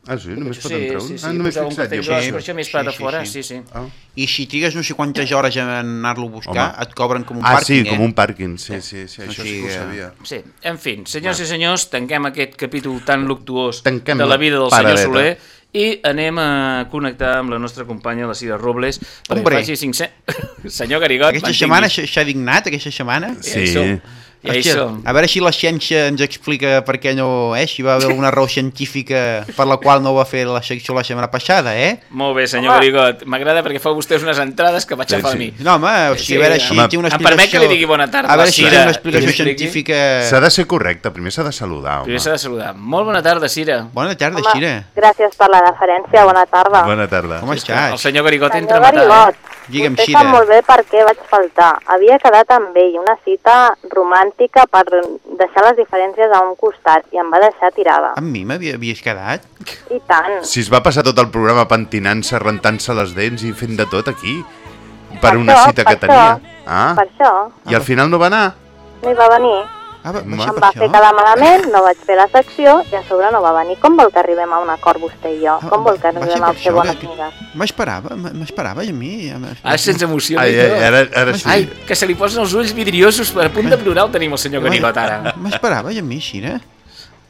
Ah, sí? Només pot
sí,
entrar un?
Sí, sí,
ah, només fixat. jo
gros,
per
per
això.
això m'he
Sí,
a
sí,
fora,
sí.
sí, sí.
Ah.
I si trigues no sé quantes hores en anar-lo a buscar,
Home.
et cobren com un
Ah,
pàrquing,
sí,
eh?
com un pàrquing, sí, sí, sí, això sí
sigui
que ho sabia.
Sí, en fi, senyors i senyors, tanquem aquest capítol tan luctuós
Tanquem
de la vida del
paradeta.
senyor Soler i anem a connectar amb la nostra companya, la Cira Robles, perquè
Hombre.
faci 500... Senyor Garigot,
Aquesta
mantingui.
setmana s'ha dignat, aquesta setmana?
Hi som. Ja hi som.
a veure si la ciència ens explica per què no, eh? Si va haver una raó científica per la qual no va fer la secció la setmana passada, eh?
Molt bé, senyor Garigot. M'agrada perquè fa vostès unes entrades que vaig
Sí,
a fer
sí.
a mi.
No, home, o sigui,
Sí,
a veure si
home,
té una
em
explicació...
permet que li digui bona tarda,
A veure si té una explicació científica...
S'ha de ser correcte, primer s'ha de saludar, home.
Primer s'ha de saludar. Molt bona tarda, Cira.
Bona tarda,
Home,
Xira.
gràcies per la deferència, bona tarda.
Bona tarda.
Com
El
estàs?
senyor Garigot entra
Senyor
a matar, eh?
Digue'm,
vostè
Xira.
sap molt bé per què vaig faltar. Havia quedat amb ell, una cita romàntica per deixar les diferències a un costat i em va deixar tirada.
Amb mi m'havies quedat?
I tant.
Si es va passar tot el programa pentinant-se, rentant-se les dents i fent de tot aquí, per
Per
una
això,
cita
per
que tenia.
això,
Ah,
Per això
i al final no va anar?
no hi va venir.
Ah, va,
Em va
això?
fer quedar malament, no vaig fer la secció i a sobre no va venir. Com vol que arribem a un acord vostè i jo?
Ah,
Com vol que arribem a ser
això
bones
que-
amigues?
M'esperava, m'esperava a mi.
Ara se'ns emociona
Ai,
i
ai, ara, ara sí.
Ai, que se li posen els ulls vidriosos per a punt de plorar el tenim el senyor Garigot ara.
M'esperava a mi, Xira.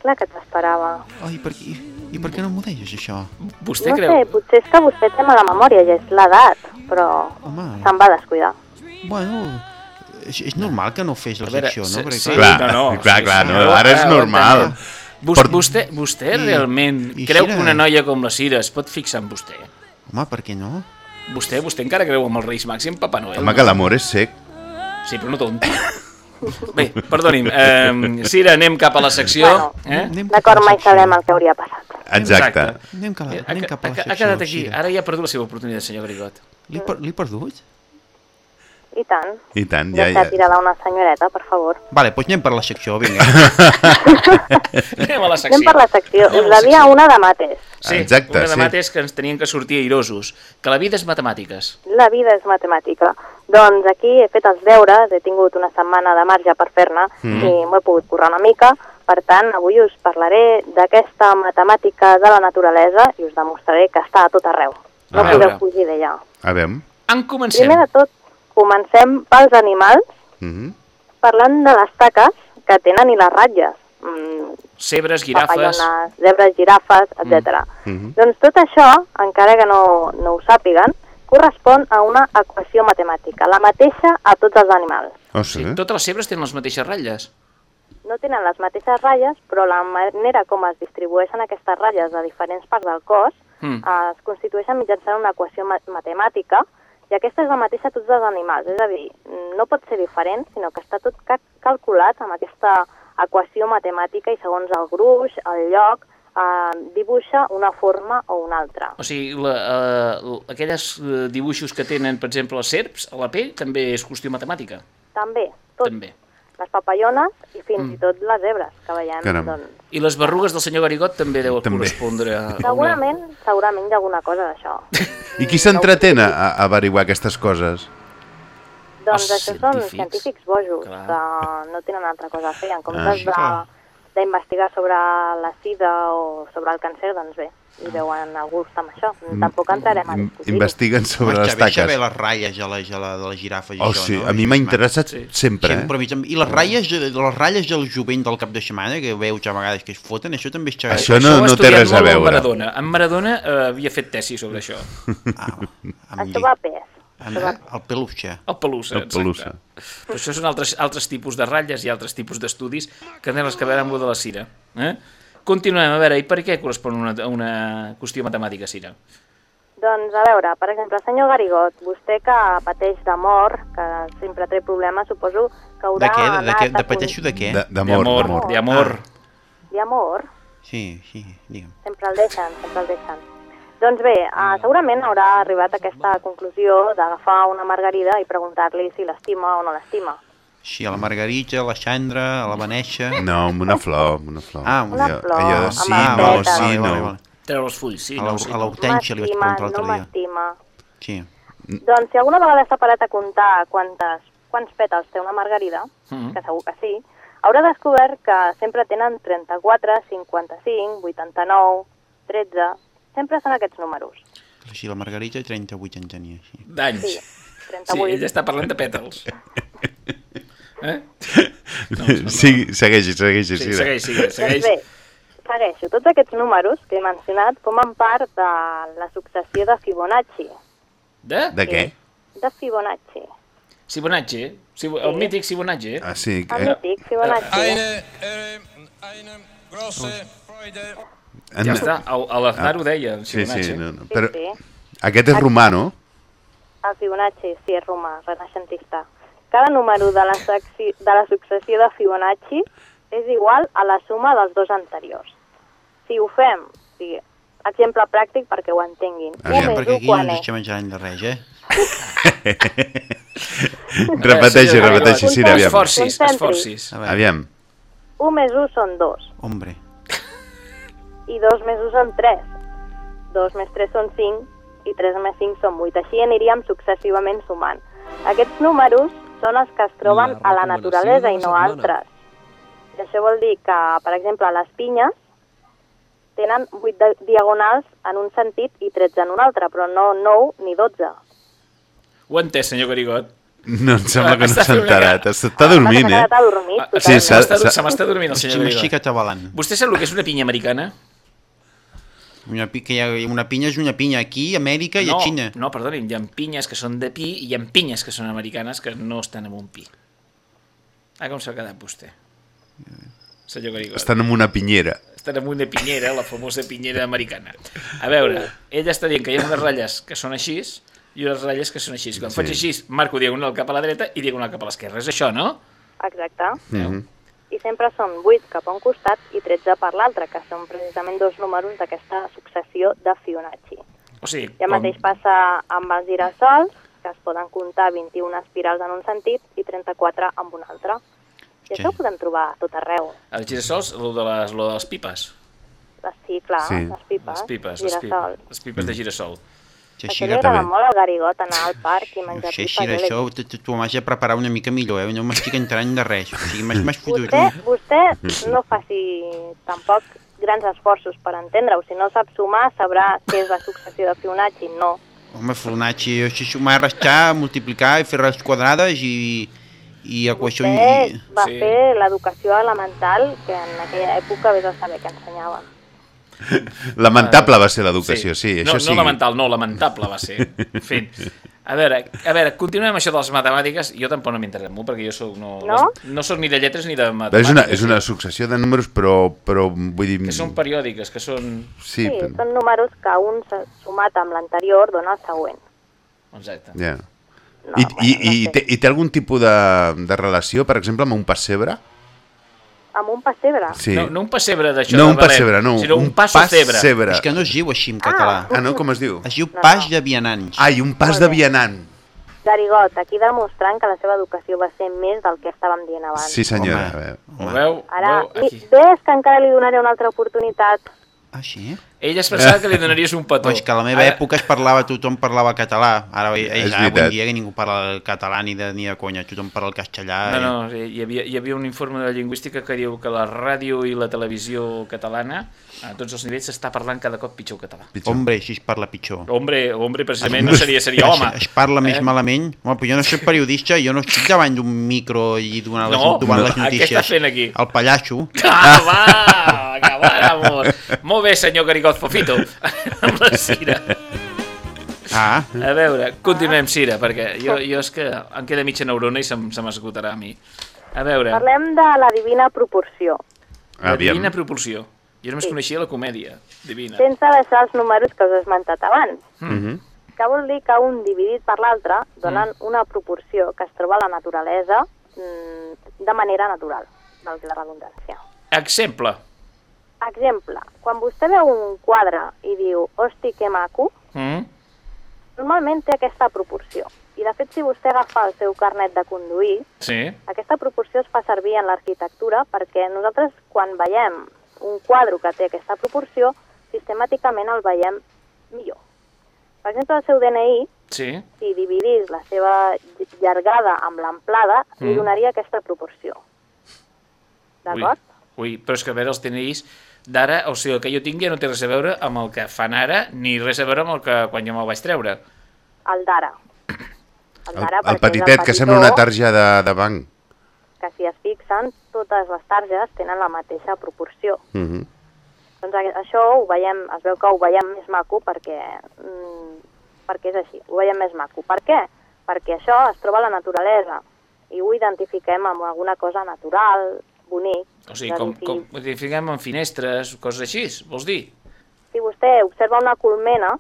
Clar que t'esperava.
Ai, per què, i per què no m'ho deies, això?
Vostè
No
creu?
sé, potser és que vostè té mala memòria i és l'edat, però
Home,
se'n va descuidar.
bueno, és, és normal que no fes la secció,
sí,
no? Perquè,
sí.
clar,
no, no,
clar,
sí,
clar,
sí,
no,
no,
ara és normal.
vostè, vostè
I-
realment
i
creu
Cira?
que una noia com la Cira es pot fixar en vostè?
Home, per què no?
Vostè, vostè encara creu amb els Reis Mags i en Papa Noel?
Home, que l'amor és sec.
Sí, però no tonto. Bé, perdoni'm. Eh, Cira, anem cap a la secció.
Bueno.
Eh?
D'acord, mai
secció.
sabrem el que hauria passat.
Exacte.
Anem, cap a,
Ha,
anem cap a
ha,
la
ha
secció.
quedat aquí.
Xira.
Ara ja ha perdut la seva oportunitat, senyor Grigot.
L'he per, l'he perdut?
I tant.
I tant,
Ja,
ja,
tirada una senyoreta, per favor.
Vale, doncs anem per la secció, vinga.
Anem a la secció.
Anem per la secció. Us
la
devia una de mates.
Sí,
Exacte,
una de
sí.
mates que ens tenien que sortir airosos. Que la vida és matemàtiques.
La vida és matemàtica. Doncs aquí he fet els deures, he tingut una setmana de marge per fer-ne
Mm.
i m'ho he pogut currar una mica. Per tant, avui us parlaré d'aquesta matemàtica de la naturalesa i us demostraré que està a tot arreu. No podeu fugir d'ella.
A veure.
En comencem.
Primer de tot, comencem pels animals,
Mhm.
parlant de les taques que tenen i les ratlles. Mm,
Cebres, girafes...
zebres, girafes, etc.
Mhm.
Doncs tot això, encara que no, no ho sàpiguen, correspon a una equació matemàtica, la mateixa a tots els animals.
Oh,
Sí,
sí?
totes les cebres tenen les mateixes ratlles.
No tenen les mateixes ratlles, però la manera com es distribueixen aquestes ratlles a diferents parts del cos
Mm.
eh, es constitueixen mitjançant una equació ma matemàtica i aquesta és la mateixa a tots els animals. És a dir, no pot ser diferent, sinó que està tot ca calculat amb aquesta equació matemàtica i segons el gruix, el lloc, eh, dibuixa una forma o una altra.
O sigui, la, uh, aquelles uh, dibuixos que tenen, per exemple, les serps a la pell, també és qüestió matemàtica.
També, tot,
També.
Les papallones i fins
Mm.
i tot les zebres que veiem.
Caram.
Doncs,
I les berrugues del senyor Garigot també deu
També.
correspondre a... una-
segurament, segurament hi ha alguna cosa d'això.
I qui s'entretén a, a averiguar aquestes coses?
Doncs
Els
això són
científics.
científics bojos,
Clar.
que no tenen altra cosa a fer. En
Ah,
comptes
clar.
d'investigar sobre la sida o sobre el càncer, doncs bé, hi veuen a gust amb això. Tampoc entrarem a discutir.
Investiguen sobre les
bé
taques.
les ratlles a la, a la, de les girafes i
Oh,
això,
sí,
no?
a mi m'ha interessat
Sí.
sempre,
Sempre,
eh?
I les ratlles, les ratlles del jovent del cap de setmana, que veus a vegades que es foten, això també és xavat.
Això
Això
no,
ha
no té res a veure.
Maradona. En Maradona eh, havia fet tesi sobre això.
Ah, amb
Això va a pes.
El peluche.
El pelussa,
El pelussa.
exacte. Però això són altres, altres tipus de ratlles i altres tipus d'estudis que tenen res que veure amb de la cira. Eh? Continuem, a veure, i per què correspon una, una qüestió matemàtica, Cira?
Doncs, a veure, per exemple, senyor Garigot, vostè que pateix d'amor, que sempre té problemes, suposo que
De
haurà
què? De, de, què? de pateixo de què?
De- D'amor,
D'amor,
d'amor.
d'amor.
D'amor,
Sí, sí, digue'm.
sempre el deixen, sempre el deixen. Doncs bé, uh, segurament haurà arribat a aquesta conclusió d'agafar una margarida i preguntar-li si l'estima o no l'estima.
Sí, a la Margarita, a la Xandra, a la Vanessa...
No, amb una flor, amb una flor.
Ah,
Una
Allò-
flor,
allò
amb
sí,
les
no, sí,
Vale,
no.
vale, vale.
Treure els fulls, sí, no, sí.
a l'Hortència li vaig preguntar l'altre
no
dia.
m'estima.
Sí.
Doncs si alguna vegada s'ha parat a comptar quantes, quants pètals té una margarida,
Mhm.
que segur que sí, haurà descobert que sempre tenen 34, 55, 89, 13... Sempre són aquests números.
Sí, la Margarita 38 en tenia, sí.
D'anys.
Sí,
Sí,
38.
ella està parlant de pètals. Eh?
Sí, segueixi, segueixi,
Sí,
sí.
segueix, segueix,
Doncs bé, segueixo. Tots aquests números que he mencionat formen part de la successió de Fibonacci.
De?
De què?
De Fibonacci.
Sibonacci. Sib el mític Sibonacci.
Ah, sí.
El
Que...
mític Fibonacci.
Eine, äh, eine große Freude.
En...
Ja està, el- el Aznar ho deia, el
Sí,
Sibonacci.
sí, no, no.
Sí,
Però
sí.
aquest és romà, no?
El Fibonacci, sí, és romà, renaixentista. Cada número de la, secci... de la successió de Fibonacci és igual a la suma dels dos anteriors. Si ho fem, o sigui, exemple pràctic perquè ho entenguin.
Aviam,
1
perquè
més 1
aquí no ens estem menjant de res, eh?
repeteixi, repeteixi, sí, aviam.
Esforcis, esforcis.
Aviam.
1 més 1 són 2
hombre.
i 2 més 1 són 3. 2 més 3 són 5 i 3 més 5 són 8. Així aniríem successivament sumant. Aquests números són els que es troben a la naturalesa i no
setmana.
altres. I això vol dir que, per exemple, les pinyes tenen 8 de- diagonals en un sentit i 13 en un altre, però no 9 ni 12.
Ho entès, senyor Garigot?
No, em sembla que no s'ha enterat. Està dormint,
S'ha
eh?
adormit,
Ah,
sí,
Se m'està dormint el senyor Garigot. Vostè sap el que és una pinya americana?
Una, pi- que hi ha, una pinya és una pinya aquí, a Amèrica i
no,
a Xina.
No, perdoni, hi ha pinyes que són de pi i hi ha pinyes que són americanes que no estan en un pi. Ah, com s'ha quedat vostè? Senyor Garigot.
Estan en una pinyera.
estan en una pinyera, la famosa pinyera americana. A veure, ella està dient que hi ha unes ratlles que són així i unes ratlles que són així. Quan
Sí.
faig així, marco diagonal cap a la dreta i diagonal cap a l'esquerra. És això, no?
Exacte.
Mhm.
I sempre són 8 cap a un costat i 13 per l'altre, que són precisament dos números d'aquesta successió de Fibonacci.
O sigui,
I el mateix passa amb els girassols, que es poden comptar 21 espirals en un sentit i 34 en un altre. I
Sí.
això ho podem trobar a tot arreu.
els girassols, lo de les, lo de les pipes.
Les, sí, clar,
Sí.
les pipes,
Les pipes, les pipes, les pipes de girassol.
Sí,
Això
així que
agrada
també.
molt al Garigot, anar al parc i
No
menjar
sé
l'he
d'això tu- tu- tu m'has de preparar una mica millor, eh? No m'estic entrant de res. O sigui, m'has m'has fotut...
Vostè, vostè no faci tampoc grans esforços per entendre-ho. Si no sap sumar, sabrà què és la successió de Fibonacci. No.
Home, Fibonacci, jo sé sumar, restar, multiplicar i fer les quadrades i, i equació...
Vostè
I...
va
Sí.
fer l'educació elemental que en aquella època vés a saber que ensenyaven.
Lamentable va ser l'educació, sí.
no,
això sí.
no lamentable, no, lamentable va ser. En fi, a veure, a veure, continuem amb això de les matemàtiques. Jo tampoc no m'interessa molt, perquè jo soc, no,
No?
les- no soc ni de lletres ni de
Però
matemàtiques.
és una, és una successió de números, però, però vull dir...
Que són periòdiques, que són...
Sí,
Sí,
però-
són números que un sumat amb l'anterior dona el següent.
Exacte.
ja.
No,
I,
bueno,
i,
no
i,
sé.
té, I té algun tipus de, de relació, per exemple, amb un pessebre?
Amb un pessebre?
Sí.
No, no un pessebre d'això
No
de
un
Belém,
pessebre, no,
sinó un,
un pas
cebre.
cebre.
És que no es diu així en català.
Ah, no? Com es diu?
Es diu
No,
pas
no.
de vianants.
Ai, un pas de vianant.
Garigot, aquí demostrant que la seva educació va ser més del que estàvem dient abans.
Sí, senyora.
Home.
veure.
Ho veu?
Ara,
veu? Aquí.
ves que encara li donaré una altra oportunitat.
Ah, sí?
Ella es pensava que li donaries un petó.
És que a la meva
Ara-
època es parlava, tothom parlava català. Ara és,
és
avui dia que ningú parla el català ni de, ni de conya, tothom parla el castellà.
No, no, hi havia, hi havia un informe de lingüística que diu que la ràdio i la televisió catalana, a tots els nivells, s'està parlant cada cop pitjor català.
Pitjor.
Hombre, si es parla pitjor.
Hombre, hombre, precisament no seria, seria home.
Es, es parla més
Eh?
malament. Home, però jo no soc periodista, jo no estic davant d'un micro i donant les,
No,
donant
no.
les
Què
notícies.
està fent aquí?
El pallasso.
Ah, va, que vamos. Molt bé, senyor Garigot Fofito, amb la cira.
Ah,
A veure, continuem, Cira, perquè jo, jo és que em queda mitja neurona i se, se m'esgotarà a mi. A veure,
Parlem de la divina proporció,
la
Aviam.
divina proporció. Jo només
Sí.
coneixia la comèdia divina.
sense deixar els números que us he esmentat abans.
Mhm.
que vol dir que un dividit per l'altre donen una proporció que es troba a la naturalesa mm, de manera natural, valgui la redundància.
Exemple.
Exemple, quan vostè veu un quadre i diu «Hosti, que maco»,
Mm?
normalment té aquesta proporció. I de fet, si vostè agafa el seu carnet de conduir,
Sí.
aquesta proporció es fa servir en l'arquitectura perquè nosaltres, quan veiem un quadre que té aquesta proporció, sistemàticament el veiem millor. Per exemple, el seu DNI,
Sí.
si dividís la seva ll- llargada amb l'amplada, li
Mm.
donaria aquesta proporció. D'acord?
Ui, però és que a veure, els TNIs d'ara, o sigui, el que jo tinc ja no té res a veure amb el que fan ara, ni res a veure amb el que quan jo me'l vaig treure.
El d'ara. El
El, el petitet, que sembla una tarja de, de banc.
Que si es fixen, totes les targes tenen la mateixa proporció.
Mhm.
Doncs a- això ho veiem, es veu que ho veiem més maco perquè, mm, perquè és així, ho veiem més maco. Per què? Perquè això es troba a la naturalesa i ho identifiquem amb alguna cosa natural, bonic.
O sigui, com, com identifiquem amb finestres, coses així, vols dir?
Si vostè observa una colmena,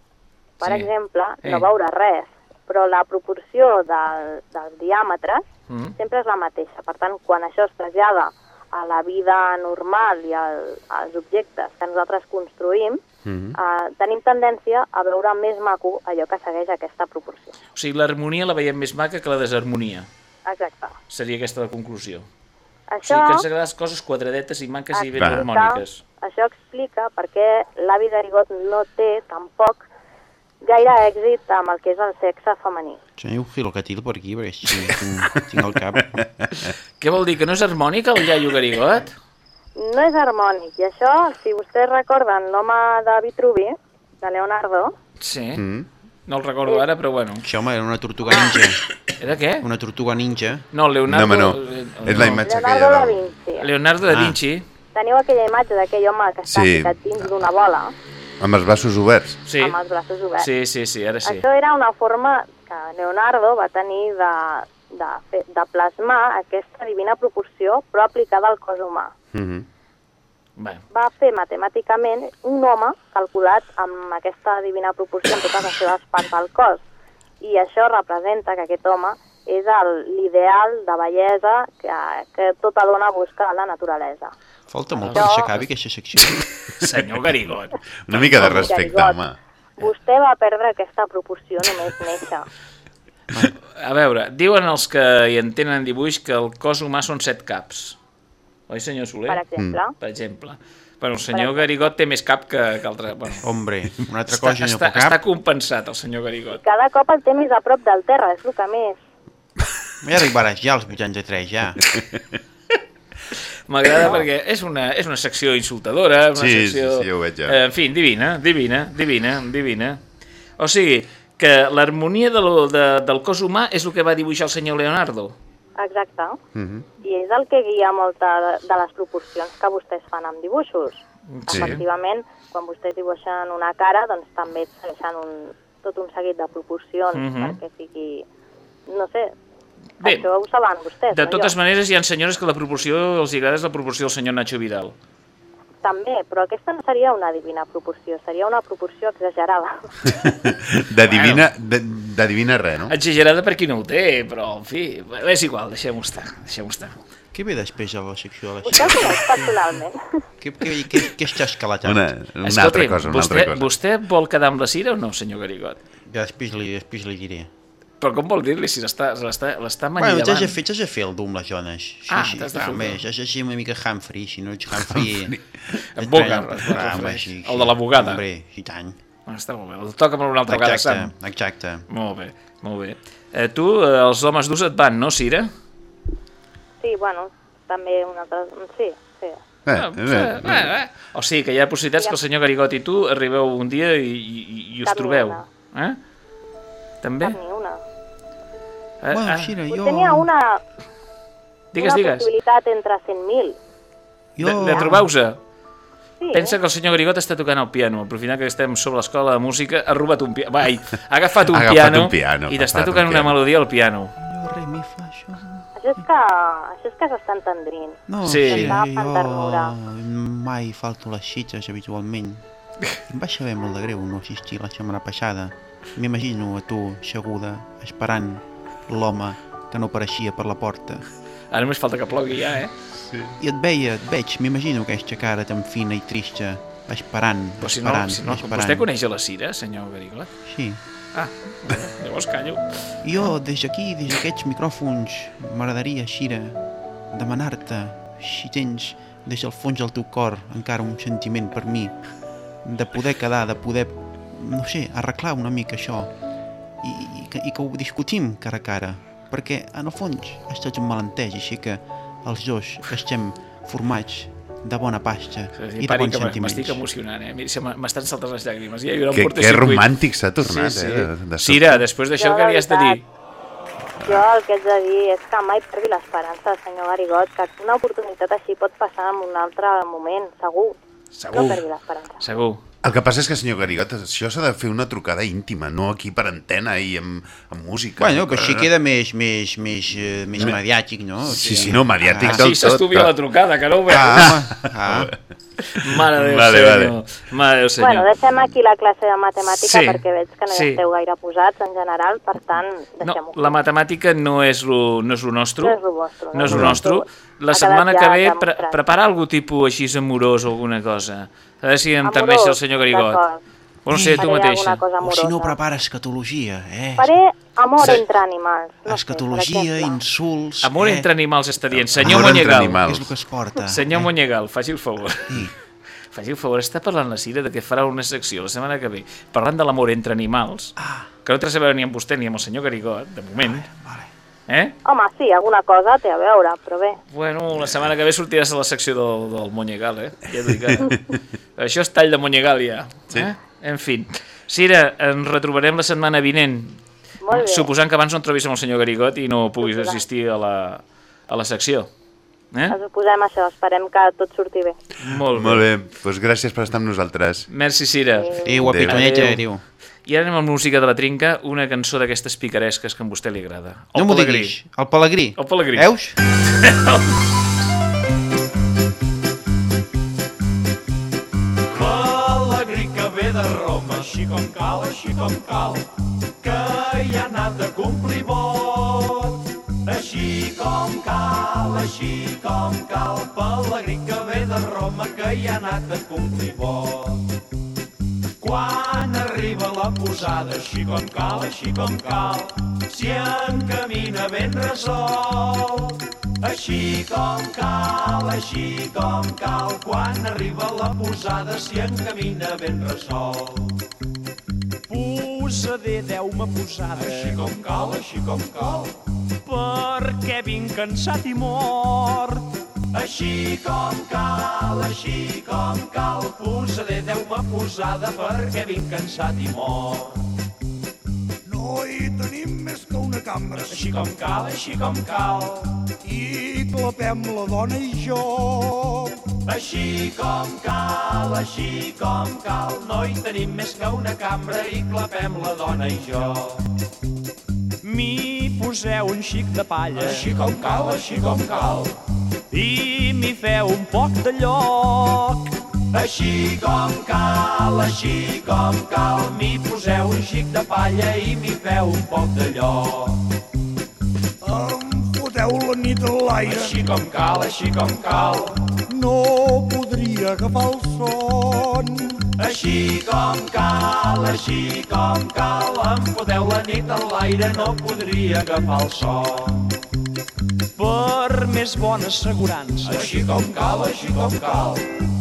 per
Sí.
exemple,
Eh.
no veurà res, però la proporció del, dels diàmetres
Mm.
sempre és la mateixa. Per tant, quan això es trasllada a la vida normal i al, als objectes que nosaltres construïm,
Mhm.
eh, tenim tendència a veure més maco allò que segueix aquesta proporció.
O sigui, l'harmonia la veiem més maca que la desharmonia.
Exacte.
Seria aquesta la conclusió. O
Això,
sigui, que ens agraden les coses quadradetes i maques i ben harmòniques.
això explica per què l'avi Garigot no té tampoc gaire èxit amb el que és el sexe femení.
teniu filocatil per aquí, perquè sí, tinc, tinc el cap.
Què vol dir, que no és harmònic el iaio Garigot?
No és harmònic, i això, si vostès recorden l'home de Vitruvi, de Leonardo,
Sí.
Mhm.
No el recordo ara, però bueno.
Això, home, era una tortuga ninja.
Era què?
Una tortuga ninja.
No, Leonardo...
No, home, no.
eh,
És la imatge
Leonardo
aquella
da
del...
Vinci.
Leonardo da
Ah.
Vinci.
Teniu aquella imatge d'aquell home que està
Sí.
ficat dins d'una bola,
Amb els braços oberts.
Sí.
amb els braços oberts.
Sí, sí, sí, ara sí.
Això era una forma que Leonardo va tenir de, de, fer, de plasmar aquesta divina proporció, però aplicada al cos humà.
Mhm.
Bé,
Va fer matemàticament un home calculat amb aquesta divina proporció en totes les seves parts del cos. I això representa que aquest home és el- l'ideal de bellesa que, que tota dona busca a la naturalesa.
Falta molt
Això-
perquè s'acabi aquesta secció.
senyor Garigot.
Una mica de respecte,
Garigot.
home.
Vostè va perdre aquesta proporció només néixer.
A veure, diuen els que hi entenen en dibuix que el cos humà són set caps. Oi, senyor Soler?
Per exemple,
Per exemple. Bueno, el senyor Garigot té més cap que, que altre... Bueno,
Hombre, una altra cosa no
està,
pot
està
cap.
compensat, el senyor Garigot.
cada cop el té més a prop del terra, és el que més.
Ja arribaràs ja als 83, ja.
M'agrada perquè és una, és una secció insultadora, una
Sí,
secció...
sí, sí, ja ho veig, ja.
Eh, en fi, divina, divina, divina, divina. O sigui, que l'harmonia de lo, de, del cos humà és el que va dibuixar el senyor Leonardo.
Exacte.
Mhm.
I és el que guia molta de, de les proporcions que vostès fan amb dibuixos.
Sí.
Efectivament, quan vostès dibuixen una cara, doncs també segueixen un, tot un seguit de proporcions
Mhm.
perquè sigui... No sé,
Bé,
això ho saben vostès,
De
no
totes
jo.
maneres, hi ha senyores que la proporció els agrada és la proporció del senyor Nacho Vidal.
També, però aquesta no seria una divina proporció, seria una proporció exagerada.
De divina, de, de divina res, no?
Exagerada per qui no ho té, però, en fi, és igual, deixem-ho estar, deixem-ho estar.
Què ve després de la secció de la
Vostè coneix personalment.
Què, què, què, què està escalat?
Una, una
Escolti,
altra cosa, una
vostè,
altra cosa.
vostè vol quedar amb la Cira o no, senyor Garigot?
Ja després li, després li diré.
Però com vol dir-li si l'està l'està
Bueno, t'has de fer, t'has de fer el dur amb les dones. Sí,
Ah,
sí,
t'has de fer el
has de ser una mica Humphrey, si no ets Humphrey...
En Bogart, El de la bugada.
Hombre, i tant.
Ah, està molt bé, el toca per una altra vegada,
Exacte,
Sam.
exacte.
Molt bé, molt bé. Eh, tu, eh, els homes durs et van, no, Cira?
Sí, bueno, també un altre... Sí, sí.
Eh,
Ah,
eh,
eh,
eh.
eh. O sigui que hi ha possibilitats que el senyor Garigot i tu arribeu un dia i, i, i us trobeu. Eh? També?
Cap.
Eh,
Bueno,
ah,
Xira,
Vostè
jo...
ha una,
digues,
una
digues.
possibilitat entre 100.000.
Jo...
De, de trobar-vos-a.
sí.
Pensa que el senyor Grigot està tocant el piano, aprofitant que estem sobre l'escola de música, ha robat un piano, vai, ha agafat un
Ha agafat
piano,
un piano,
i t'està
agafat un
tocant una melodia al piano.
Jo, re, mi, fa, això...
Això és que, això és que s'estan tendrint.
No,
Sí.
S'està ternura.
jo mai falto les xitxes habitualment. Em va saber molt de greu no assistir la setmana passada. M'imagino a tu, seguda, esperant l'home que no apareixia per la porta.
Ara només falta que plogui ja, eh?
I et veia, et veig, m'imagino aquesta cara tan fina i trista, esperant,
Però si no,
esperant,
si no
esperant.
vostè coneix a la Cira, senyor Grigot?
Sí.
Ah, llavors callo.
Jo, des d'aquí, des d'aquests micròfons, m'agradaria, Xira, demanar-te si tens des del fons del teu cor encara un sentiment per mi, de poder quedar, de poder, no sé, arreglar una mica això i, que, i que ho discutim cara a cara, perquè en el fons és tot un malentès, així que els dos estem formats de bona pasta i de bons sentiments.
m'estic emocionant, eh? M'estan saltant les llàgrimes. Ja hi haurà un
Que, que romàntic s'ha tornat,
sí, sí.
eh? De, de.
Cira, després d'això què
de
li has de dir?
Jo el que haig de dir és que mai perdi l'esperança, senyor Garigot, que una oportunitat així pot passar en un altre moment, segur.
Segur.
No perdi l'esperança.
Segur.
El que passa és que, senyor Garigot, això s'ha de fer una trucada íntima, no aquí per antena i amb, amb música.
Bueno, però així queda més, més, més, eh, més mediàtic, no? O
Sí,
sigui,
sí, no, mediàtic
ah,
del
Sí, s'estuvia
tot,
la trucada, que no ho veus.
Ah, ah.
Mare de Déu,
Vale,
senyor.
vale.
Mare de Déu, senyor.
Bueno, deixem aquí la classe de matemàtica
Sí,
perquè veig que no hi
sí.
esteu gaire posats en general, per tant,
No,
deixem-ho.
la matemàtica no és lo, no és lo nostre.
No és lo vostre,
No
no és lo
nostre. La setmana que ve pre prepara algun tipus així amorós o alguna cosa. A veure si em
Amorós,
el senyor Garigot. O no sé, tu mateixa.
O si no prepara escatologia, eh?
Faré amor
Sí.
entre animals. No sé,
Escatologia,
exemple.
insults...
Amor
eh?
entre animals està dient. Senyor
Amor entre
Monyegal.
animals.
És el que es porta.
Senyor
eh?
Monyegal, faci el favor.
Sí.
Faci el favor, està parlant la Cira de que farà una secció la setmana que ve parlant de l'amor entre animals,
Ah.
que no té a veure ni amb vostè ni amb el senyor Garigot, de moment.
Vale.
Eh?
Home, sí, alguna cosa té a veure, però bé.
Bueno, la setmana que ve sortiràs a la secció del, del Monyegal, eh? Ja dic ara. Això és tall de Monyegal, ja.
Sí.
Eh? En fi. Cira, ens retrobarem la setmana vinent.
Molt bé.
Suposant que abans no et trobis amb el senyor Garigot i no puguis
Suposant.
assistir a la, a la secció. Eh?
Ens ho posem això, esperem que tot surti bé.
Molt bé.
Molt bé, doncs gràcies per estar amb nosaltres.
Merci, Cira.
Adéu, guapitoneta,
Adéu.
adéu.
I ara anem amb música de la trinca, una cançó d'aquestes picaresques que a vostè li agrada.
No
El
m'ho
Pelegrí.
diguis. El Pelegrí.
El Pelegrí.
Veus?
Que ve de Roma, així com cal, així com cal, que hi ha anat de complir vot. Així com cal, així com cal, Pelegrí que ve de Roma, que hi ha anat de complir vot. Quan arriba la posada, així com cal, així com cal, si encamina ben resolt. Així com cal, així com cal, quan arriba la posada, si encamina ben resolt. Posader, deu-me posada. Així com cal, així com cal, perquè vinc cansat i mort. Així com cal, així com cal, posader, deu-me posada, perquè vinc cansat i mort. No hi tenim més que una cambra. Així com cal, així com cal. I clapem la dona i jo. Així com cal, així com cal. No hi tenim més que una cambra i clapem la dona i jo. M'hi poseu un xic de palla. Així com cal, així com cal. I m'hi feu un poc de lloc. Així com cal, així com cal, m'hi poseu un xic de palla i m'hi feu un poc de lloc. Em foteu la nit a l'aire. Així com cal, així com cal. No podria agafar el son. Així com cal, així com cal, em foteu la nit a l'aire, no podria agafar el son. Per més bona assegurança. Així com cal, així com cal.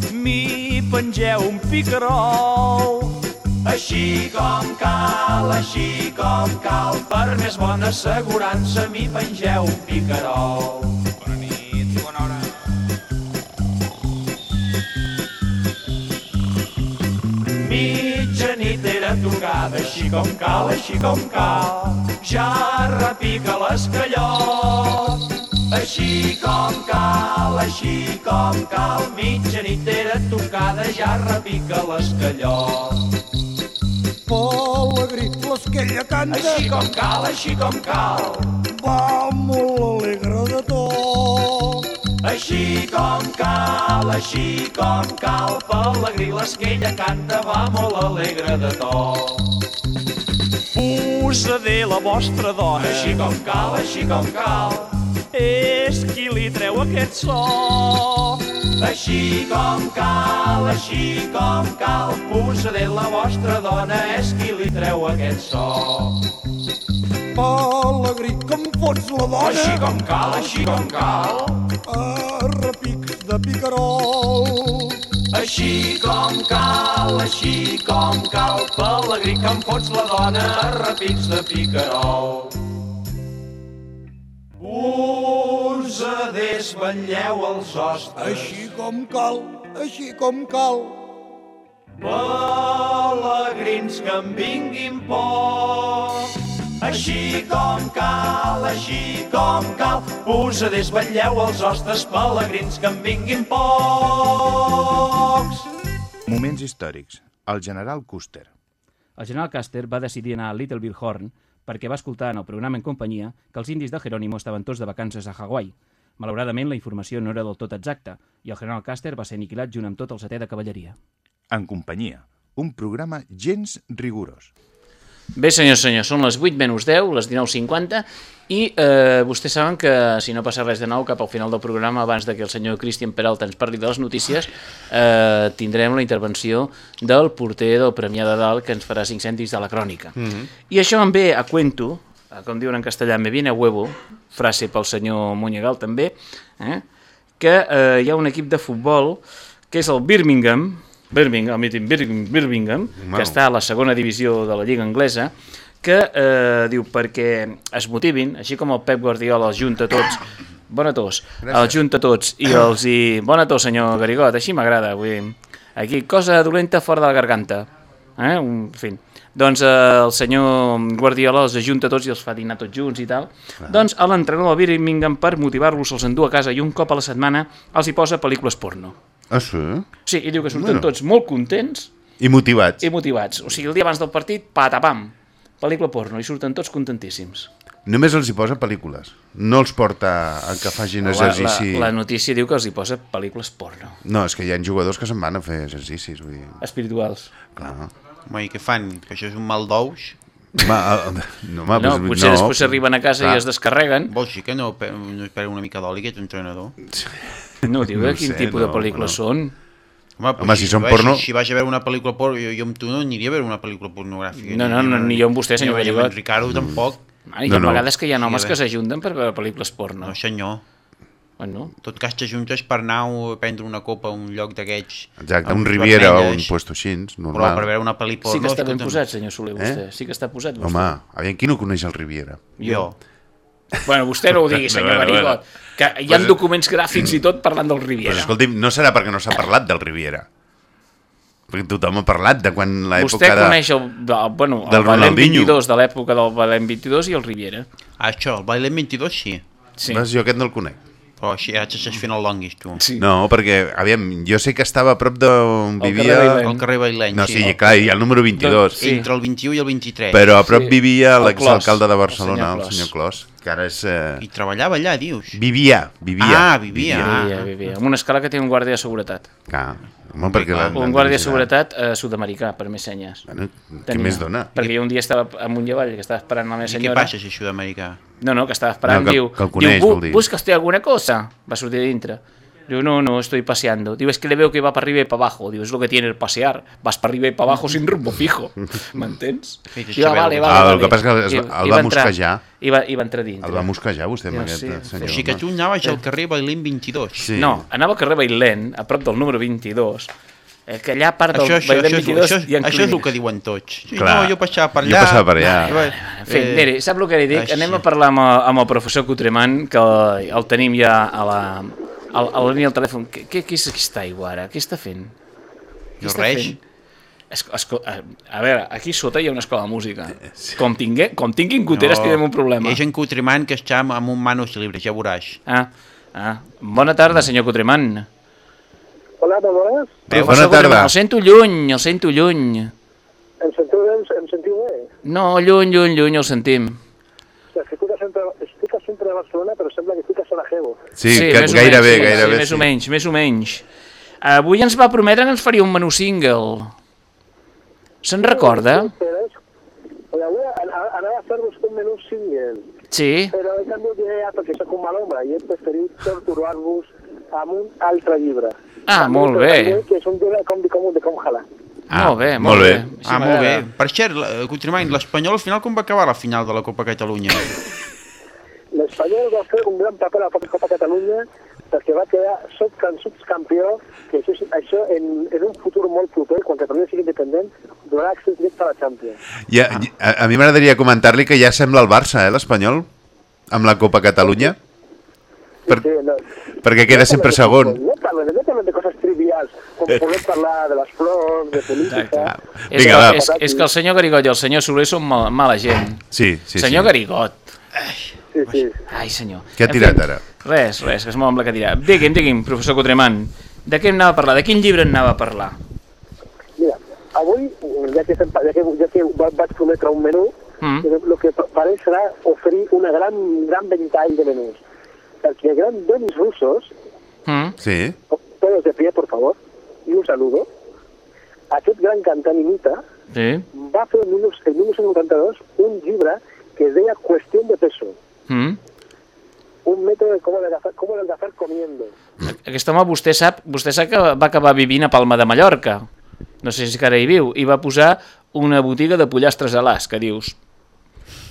M'hi pengeu un picarol. Així com cal, així com cal. Per més bona assegurança m'hi pengeu un picarol. Bona nit, bona hora. Mitjanit era tocada, així com cal, així com cal. Ja repica l'escallot. Així com cal, així com cal, mitjanitera tocada ja repica l'escallot.
Pelegrí, l'esquella canta.
Així com cal, així com cal.
Va molt alegre de tot.
Així com cal, així com cal, Pelegrí l'esquella canta, va molt alegre de to. Usa la vostra dona. Així com cal, així com cal. És qui li treu aquest so. Així com cal, així com cal, Usa la vostra dona, és qui li treu aquest so.
Que em fots la dona.
Així com cal, així com cal.
A repics de picarol.
Així com cal, així com cal, Pelegrí, que em fots la dona a repics de picarol. Us desvetlleu els hostes.
Així com cal, així com cal.
Pelegrins que em vinguin poc. Així com cal, així com cal, us desvetlleu els hostes pelegrins que em vinguin pocs.
Moments històrics. El general Custer.
El general Custer va decidir anar a Little Bighorn perquè va escoltar en el programa en companyia que els indis de Jerónimo estaven tots de vacances a Hawaii. Malauradament, la informació no era del tot exacta i el general Custer va ser aniquilat junt amb tot el setè de cavalleria.
En companyia. Un programa gens rigorós.
Bé, senyors, senyors, són les 8 menys 10, les 19.50, i eh, vostès saben que si no passa res de nou, cap al final del programa, abans de que el senyor Cristian Peralta ens parli de les notícies, eh, tindrem la intervenció del porter del Premià de Dalt, que ens farà 5 cèntims de la crònica.
Mm -hmm.
I això em ve a cuento, com diuen en castellà, me viene a huevo, frase pel senyor Monyegal també, eh, que eh, hi ha un equip de futbol que és el Birmingham, Birmingham, Birmingham, Birmingham
Wow.
que està a la segona divisió de la Lliga Anglesa, que eh, diu perquè es motivin, així com el Pep Guardiola els junta tots, bona tos,
Gràcies.
els junta tots i els hi... Bona tos, senyor Garigot, així m'agrada, vull dir, aquí cosa dolenta fora de la garganta, eh? en fi. Doncs eh, el senyor Guardiola els ajunta tots i els fa dinar tots junts i tal. Doncs a l'entrenador del Birmingham per motivar-los els endú a casa i un cop a la setmana els hi posa pel·lícules porno.
Ah, sí?
Sí, i diu que surten
Bueno.
tots molt contents
I motivats.
i motivats. O sigui, el dia abans del partit, patapam, pel·lícula porno, i surten tots contentíssims.
Només els hi posa pel·lícules. No els porta a que facin exercici...
La, la, la notícia diu que els hi posa pel·lícules porno,
No, és que hi ha jugadors que se'n van a fer exercicis. Vull dir,
espirituals.
clar.
Home, i què fan? Que això és un mal d'ous?
Va, no, home,
No,
doncs,
potser
no,
després arriben a casa
clar.
i es descarreguen.
Vols dir que no, no espera una mica d'oli aquest entrenador?
No, diu
No
no quin
sé,
tipus de
no,
pel·lícules
no.
són.
Home,
Home, si són
vas-
porno-
Si, si vas a veure una pel·lícula porno, jo, jo amb tu no aniria a veure una pel·lícula pornogràfica.
No, no, no, ni jo amb vostè, senyor
Ni amb
Garigot.
en Ricardo tampoc.
Ah, hi
No,
ha
no.
vegades que hi ha
Sí,
homes
a
que s'ajunten per veure pel·lícules porno.
No, senyor.
Bueno,
En tot cas t'ajuntes per anar a prendre una copa a un lloc d'aquests...
Exacte,
amb
un Riviera o un puesto així,
Però
normal.
per veure una pel·li porno...
sí que està ben posat, senyor Soler, vostè.
Eh?
Sí que està posat, vostè.
Home, aviam, qui no coneix el Riviera?
Jo.
Bueno, vostè no ho digui, senyor
Bueno, bueno.
Que hi ha
Pues-
documents gràfics i tot parlant del
Però
Riviera.
escolti'm, no serà perquè no s'ha parlat del Riviera. Perquè tothom ha parlat de quan
Vostè
l'època de...
coneix el, el, bueno,
del
el Valent
Ronaldinho.
22 de l'època del Valent 22 i el Riviera.
Ah, això, el Baile 22 sí.
Sí.
Vas, jo aquest no el conec.
Però així ara t'estàs fent el longuis, tu.
sí.
No, perquè, aviam, jo sé que estava a prop d'on vivia...
Al carrer Baileny,
No,
sí.
sí, clar, hi ha el número 22.
Sí.
Entre el 21 i el 23.
Però a prop
Sí.
vivia
El
l'exalcalde de
el
Barcelona,
senyor
el
Clos.
senyor Clos, que ara és... Eh...
I treballava allà, dius?
Vivia, vivia.
Ah, vivia.
Vivia, vivia. Amb una escala que té un guàrdia de seguretat.
Clar, home, perquè l'han-
Un guàrdia de seguretat eh, sud-americà, per més senyes.
Bueno, què més dona?
Perquè jo un dia estava amunt i avall, que estava esperant la meva
I què
senyora.
passa, si és sud-americà?
No, no, que estava esperant,
No, que-
diu,
que el coneix,
diu, "Bu-
vol dir.
¿busca usted alguna cosa? Va sortir de dintre. Diu, no, no, estoy paseando. Diu, es que le veo que va para arriba y para abajo. Diu, es lo que tiene el pasear. Vas para arriba y para abajo sin rumbo fijo. M'entens?
Sí, sí,
Diu, ah, vale, vale,
Ah, el
vale.
que passa és que es-
I-
el
i
va
entrar-
mosquejar.
I va, I va entrar dintre.
El va mosquejar vostè amb
Jo
aquest
sí,
eh, senyor.
O sigui que tu anaves al carrer Bailén 22.
Sí.
No, anava al carrer Bailén, a prop del número 22, eh, que allà a part del
Això, això,
Bailén
això, és,
22
això,
hi ha
això és el que diuen tots.
Clar.
no, jo passava per
Jo
allà.
passava per allà.
I va-
En fi, eh, miri, sap el que li dic?
així.
Anem a parlar amb, el- amb el professor Cotremant, que el, el tenim ja a la, a, a la línia del telèfon. Què, què, què és aquesta aigua ara? Què està fent? Què
No
està
res.
fent? Es, esco, a, a veure, aquí sota hi ha una escola de música. Com, tingué, com tinguin goteres no. tindrem un problema.
Hi ha gent cutrimant que està amb, amb un manos llibres, ja veuràs.
Ah, ah. Bona tarda, senyor Cotrimant.
Hola, Dolores.
Professor Cotrimant, el sento lluny, el sento lluny.
Em sentiu? Em sentiu bé?
No, lluny, lluny, lluny, el sentim.
És que estic a centre, estic a centre de Barcelona, però sembla que estic a Sarajevo.
Sí, que,
més
gairebé,
menys, sí,
gairebé.
Sí, més o menys, més o menys. Avui ens va prometre que ens faria un menú single. Se'n recorda?
Avui an- anava a fer-vos un menú single,
Sí.
però he canviat d'idea perquè soc un mal home i he preferit torturar-vos amb un altre llibre.
Ah,
Amb
molt bé.
Que és un llibre com, de com, de com jalar.
Ah, molt bé,
molt
molt bé.
bé.
Ah, molt bé. Per cert, la- Cotrimany, l'Espanyol al final com va acabar la final de la Copa Catalunya?
L'Espanyol va fer un gran paper a la Copa Catalunya perquè va quedar subcam- subcampió, que això, és- això en, en un futur molt proper, quan Catalunya sigui independent, donarà accés directe a la Champions.
Ja, a, a mi m'agradaria comentar-li que ja sembla el Barça, eh, l'Espanyol, amb la Copa Catalunya, per,
Sí, no,
perquè queda sempre segon.
no parlen, no parlen de coses trivials, com poder parlar de les flors, de política...
És,
Vinga,
que,
va.
és, és que el senyor Garigot i el senyor Soler són mal, mala gent.
Sí, sí,
senyor
sí.
Garigot.
Sí, sí.
Ai, senyor.
Què ha
En
tirat
fi,
ara?
Res, res, que es mou amb la cadira. Digui'm, digui'm, professor Cotremant, de què em anava a parlar? De quin llibre em anava a parlar?
Mira, avui, ja que, ja que, ja que va- vaig prometre un menú,
Mm.
el que faré serà oferir una gran, gran ventall de menús. Perquè el gran Denis Russos,
Mm?
Sí.
todos de pie, por favor, y un saludo, aquest gran cantant i mita
Sí?
va fer en 19- en 1992 un llibre que es deia Cuestión de peso,
Mm?
Un método de cómo adelgazar, cómo adelgazar comiendo.
Aquest home, vostè sap, vostè sap que va acabar vivint a Palma de Mallorca. No sé si encara hi viu. I va posar una botiga de pollastres a l'as, que dius...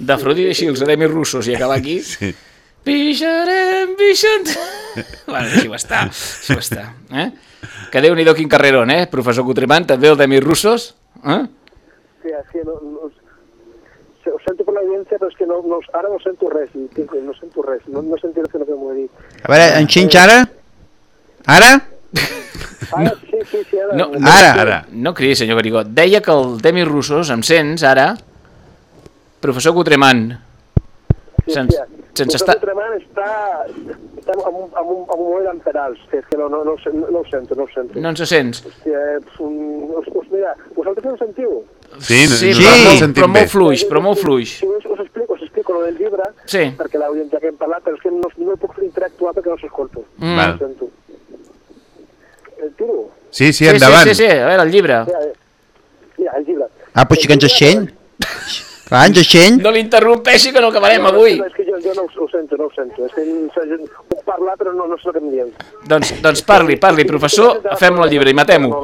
D'Afrodit i Xils, Demis Russos, i acabar aquí...
Sí.
Pixarem, pixant... bueno, així va estar, així va estar. Eh? Que déu-n'hi-do quin carrerón, eh? Professor Cotrimant, també el Demis Russos. Eh?
Sí, sí, no, no, ho sento per l'audiència, però és que no, no, ara no sento res, no sento res, no, no sentiré el que m'ho he dit.
A veure, enxinx ara? Ara?
Ara, sí, sí, sí, ara...
No, no,
Ara.
Ara.
No cridi, senyor Garigot. Deia que el Demis Russos, em sents, ara? Professor Cotremant.
sí,
Sense,
sí,
sense estar...
Tremant està, està amb, un, amb, un, amb un moment en pedals, que és que no, no, no, sen- no, ho sento, no ho sento.
No ens sents?
Hòstia, eh, un, us, us, mira, vosaltres no ho sentiu?
Sí, no-
sí,
no-
però, molt, però fluix, però molt fluix.
Us, explico, us explico lo del llibre,
Sí.
perquè l'audiència que hem parlat, però és que no, no puc interactuar perquè no s'escolto.
Mm.
Val.
El tiro?
Sí, sí,
Sí,
endavant.
sí, sí, sí, a veure, el llibre.
Mira, eh, el llibre.
Ah, però sí que ens aixeny. Clar, ens aixeny.
No l'interrompeixi, que no acabarem avui.
No, és que jo, jo no ho, ho sento, no ho sento. És que no, puc parlar, però no, no sé el que em dieu.
Doncs, doncs parli, parli, professor, fem-lo al llibre i matem-ho.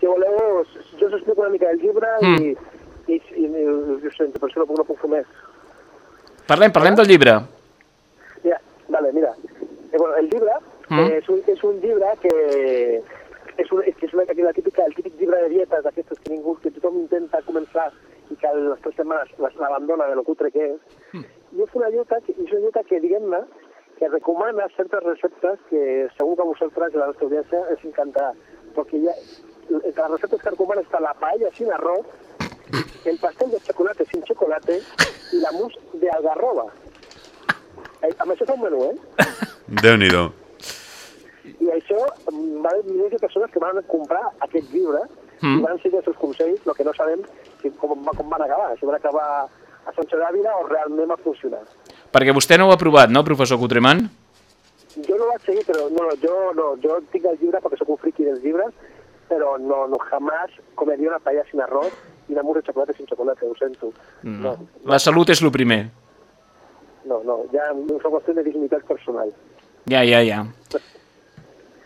Si voleu, jo us explico una mica del llibre
Mm.
i, i, i, i, ho sento, és que no puc, no puc fer més.
Parlem, parlem del llibre.
Mira, vale, mira. Eh, bueno, el llibre
Mm.
eh, és, un, és un llibre que és, un, és, és una, la típica, el típic llibre de dietes d'aquestes que ningú, que tothom intenta començar i que a les tres setmanes l'abandona de lo cutre que és. I és una dieta que, és una dieta que diguem-ne, que recomana certes receptes que segur que a vosaltres i a la nostra audiència els encantarà. Perquè ja, entre les receptes que recomana està la paella sin arroz, el pastel de chocolate sin chocolate i la mousse de algarroba. Eh, amb això fa un menú, eh?
Déu-n'hi-do.
I això va haver milers de persones que van comprar aquest llibre
Mm.
i van seguir els seus consells, el que no sabem si, com, com van acabar, si van acabar a Sancho d'Àvila o realment va funcionar.
Perquè vostè no ho ha provat, no, professor Cotremant?
Jo no vaig seguir, però no, no, jo, no, jo tinc el llibre perquè sóc un friqui dels llibres, però no, no jamás comeria una paella sin arroz i una mousse de xocolata sin xocolata, ho sento. No,
La salut és el primer.
no, no, ja és una qüestió de dignitat personal.
Ja, ja, ja.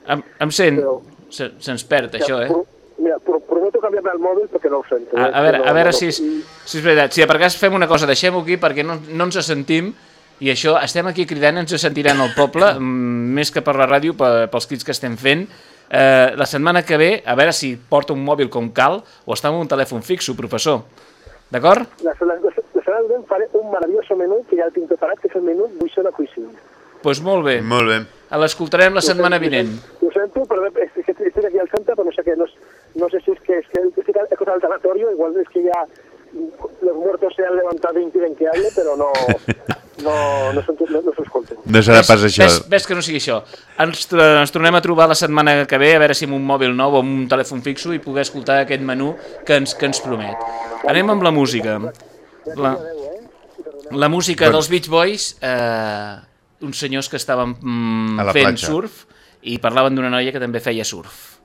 Em, em sent?
Però-
Se- Se'ns perd, això, eh?
Mira, pro, prometo canviar-me el mòbil perquè no ho sento.
A,
eh?
a veure,
No,
a veure
no,
si,
no.
és, si és veritat. Si per cas fem una cosa, deixem-ho aquí perquè no, no ens sentim i això, estem aquí cridant, ens sentiran al poble, mm, més que per la ràdio, pe- pels crits que estem fent. Eh, la setmana que ve, a veure si porta un mòbil com cal o està amb un telèfon fixo, professor. D'acord?
La, la, la, la setmana vinent faré un meravelloso menú que ja el tinc preparat, que és el menú Buixona Cuisine.
Doncs pues molt bé.
Molt bé.
L'escoltarem la setmana vinent.
Ho sento, però és que estic aquí al centre, però no sé què, no, no sé si és que, és que estic cosa del tanatorio, igual es que ya los muertos se han levantado e impiden que hable, pero no, no, no, no, no
serà pas això.
Ves, ves que no sigui això. Ens, ens tornem a trobar la setmana que ve, a veure si amb un mòbil nou o amb un telèfon fixo i poder escoltar aquest menú que ens, que ens promet. Anem amb la música. La, la música dels Beach Boys, eh, uns senyors que estaven mm, fent
platja.
surf i parlaven d'una noia que també feia surf.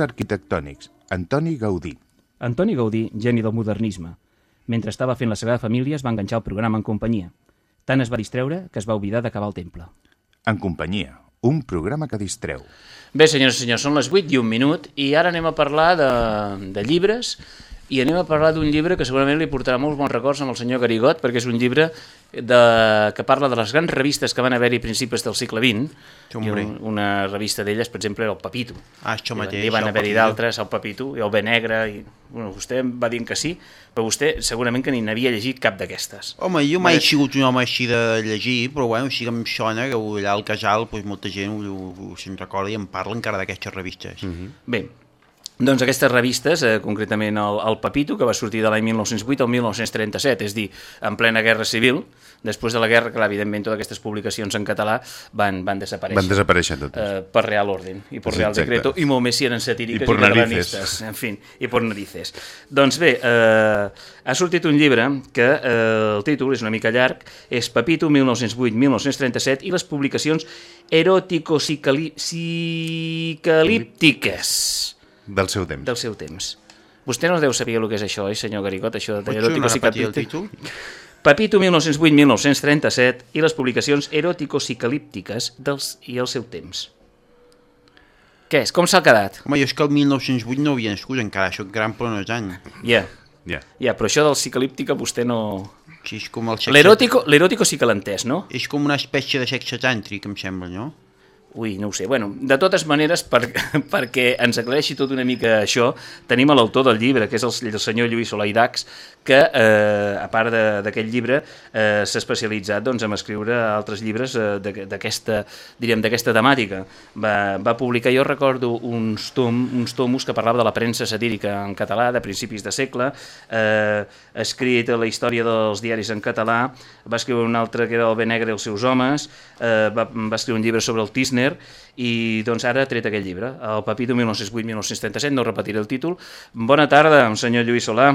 Arquitectònics. Antoni Gaudí.
Antoni Gaudí, geni del modernisme. Mentre estava fent la seva família es va enganxar al programa en companyia. Tant es va distreure que es va oblidar d'acabar el temple.
En companyia. Un programa que distreu.
Bé, senyors i senyors, són les 8 i un minut i ara anem a parlar de, de llibres i anem a parlar d'un llibre que segurament li portarà molts bons records amb el senyor Garigot perquè és un llibre de, que parla de les grans revistes que van haver-hi a principis del segle XX un, una revista d'elles, per exemple, era el Papito.
Ah, això mateix,
I van haver-hi d'altres, el Papito i el Bé Negre i, bueno, vostè em va dient que sí, però vostè segurament que ni n'havia llegit cap d'aquestes.
Home, jo mai he sigut un home així de llegir, però bueno, sí que em sona que allà al casal pues, molta gent ho, ho, se'n recorda i em parla encara d'aquestes revistes. Mm -hmm.
Bé, doncs aquestes revistes, eh, concretament el, el Papito, que va sortir de l'any 1908 al 1937, és dir, en plena guerra civil, després de la guerra, clar, evidentment, totes aquestes publicacions en català van, van desaparèixer.
Van desaparèixer totes.
Eh, per Real Orden i per Real
exacte.
Decreto, i molt més si eren satíriques
I por narices.
catalanistes, en fi, i por narices. Doncs bé, eh, ha sortit un llibre que eh, el títol és una mica llarg, és Papito 1908-1937 i les publicacions eròtico-psicalíptiques
Del seu temps.
del seu temps. Vostè no deu saber el que és això, eh, senyor Garigot, això de
repetir el títol?
Papito 1908-1937 i les publicacions eròtico-psicalíptiques dels i el seu temps. Què és? Com s'ha quedat?
Home, jo és que el 1908 no havia nascut encara, sóc gran però no és any.
Ja,
Ja.
ja, però això del psicalíptica vostè no...
Sí, és com el sexe...
L'eròtico l'eròtico sí que l'ha entès, no?
És com una espècie de sexe tàntric, em sembla, no?
Ui, no ho sé. Bueno, de totes maneres, per, perquè ens aclareixi tot una mica això, tenim l'autor del llibre, que és el, el senyor Lluís Dax, que, eh, a part d'aquest llibre, eh, s'ha especialitzat doncs, en escriure altres llibres eh, d'aquesta diríem d'aquesta temàtica. Va, va publicar, jo recordo, uns, tom, uns tomos que parlava de la premsa satírica en català de principis de segle, eh, ha escrit la història dels diaris en català, va escriure un altre que era el Bé Negre i els seus homes, eh, va, va escriure un llibre sobre el Tisner, i doncs ara ha tret aquest llibre, el Papito 1908-1937, no repetiré el títol. Bona tarda, senyor Lluís Solà.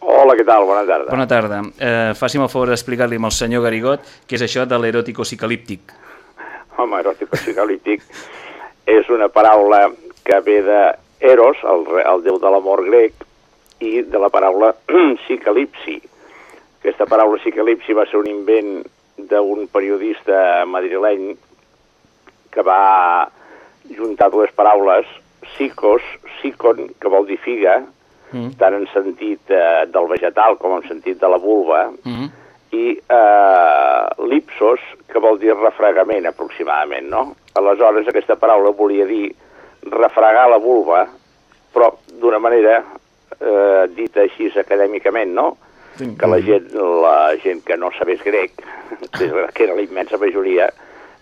Hola, què tal? Bona tarda.
Bona tarda. Eh, faci'm el favor d'explicar-li al senyor Garigot què és això de l'eròtico psicalíptic.
Home, eròtico psicalíptic és una paraula que ve de Eros, el, el déu de l'amor grec, i de la paraula psicalipsi. Aquesta paraula psicalipsi va ser un invent d'un periodista madrileny que va juntar dues paraules, psicos, psicon, que vol dir figa,
Mm.
tant en sentit eh, del vegetal com en sentit de la vulva,
Mm.
i eh, lipsos, que vol dir refregament aproximadament, no? Aleshores, aquesta paraula volia dir refregar la vulva, però d'una manera eh, dita així acadèmicament, no? Que la gent, la gent que no sabés grec, que era la immensa majoria,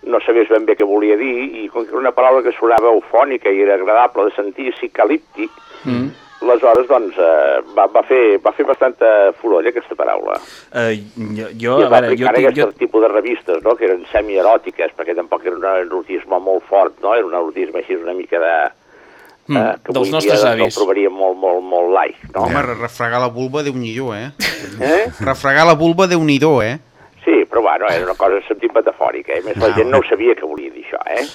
no sabés ben bé què volia dir, i com que era una paraula que sonava eufònica i era agradable de sentir, psicalíptic,
Mm.
aleshores, doncs, eh, va, va, fer, va fer bastanta forolla aquesta paraula.
Eh, jo, jo,
I
a
es va
veure, jo,
aquest
jo,
tipus de revistes, no?, que eren semieròtiques, perquè tampoc era un erotisme molt fort, no?, era un erotisme així una mica de...
Mm,
que
dels nostres
dia,
avis.
El trobaríem molt, molt, molt light, no?
Home, re- refregar la vulva déu nhi eh?
Eh?
Refregar la vulva déu nhi eh?
Sí, però bueno, era una cosa en sentit metafòrica, eh? A més, la
Ah,
gent no ho sabia que volia dir això, eh?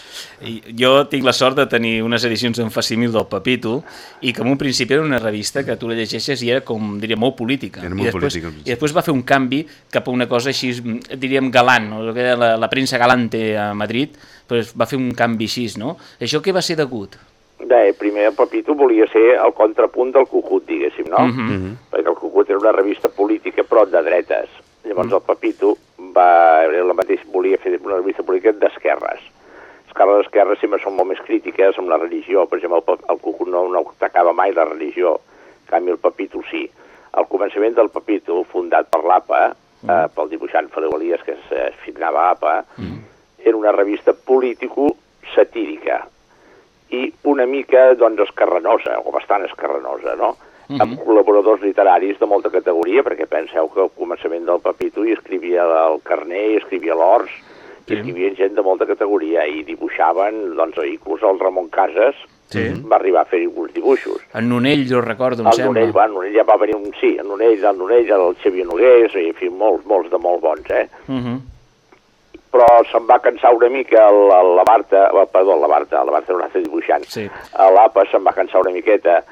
I jo tinc la sort de tenir unes edicions en facímil del Papítol i que en un principi era una revista que tu la llegeixes i era, com diria, molt política.
Era
I
molt
després,
política,
I després va fer un canvi cap a una cosa així, mm, diríem, galant, no? el que era la, la premsa galante a Madrid, doncs va fer un canvi així, no? Això què va ser degut?
Bé, primer el Papito volia ser el contrapunt del Cucut, diguéssim, no?
Mhm.
Perquè el Cucut era una revista política, però de dretes. Llavors el Papito va, era la mateix, volia fer una revista política d'esquerres. Les d'esquerres sempre són molt més crítiques amb la religió. Per exemple, el, el Cucut no, no atacava mai la religió, en canvi el Papito sí. Al començament del Papito, fundat per l'APA, eh, pel dibuixant Feliu Elias, que es, signava APA, era una revista político-satírica i una mica, doncs, escarrenosa, o bastant escarrenosa, no?
Mhm.
amb col·laboradors literaris de molta categoria, perquè penseu que al començament del Papito hi escrivia el Carner, hi escrivia l'Ors, hi escrivia gent de molta categoria, i dibuixaven, doncs, inclús el Ramon Casas
Sí.
va arribar a fer alguns dibuixos.
En Nonell, jo recordo, em
El
sembla.
Nonell, va, el Nonell ja va venir un... Sí, el Nonell, el Nonell, el Xavier Nogués, i, en fi, molts, molts de molt bons, eh?
Mhm.
però se'n va cansar una mica la, la Barta, eh, perdó, la Barta, la Barta era una altra dibuixant,
Sí.
l'APA se'n va cansar una miqueta,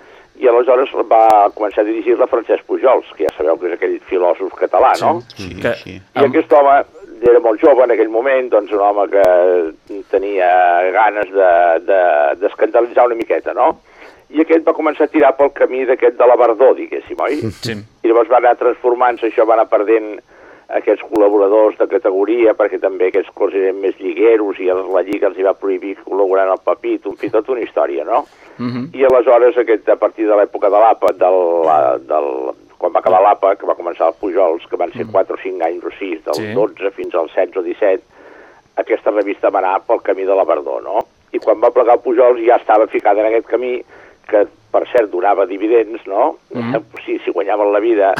i aleshores va començar a dirigir-la Francesc Pujols, que ja sabeu que és aquell filòsof català, no?
Sí,
Que-
sí.
I aquest home era molt jove en aquell moment, doncs un home que tenia ganes de- de- d'escandalitzar de, una miqueta, no? I aquest va començar a tirar pel camí d'aquest de la Verdó, diguéssim, oi?
Sí.
I llavors va anar transformant-se, això va anar perdent aquests col·laboradors de categoria, perquè també aquests cos eren més lligueros i la Lliga els hi va prohibir col·laborar en el Papit, en fi, tota una història, no?
Mhm.
I aleshores, aquest, a partir de l'època de l'APA, del, del, quan va acabar l'APA, que va començar els Pujols, que van ser 4 o 5 anys o 6, del
Sí.
12 fins al 16 o 17, aquesta revista va anar pel camí de la Verdó, no? I quan va plegar el Pujols ja estava ficada en aquest camí, que per cert donava dividends, no?
Mhm.
Si, si guanyaven la vida,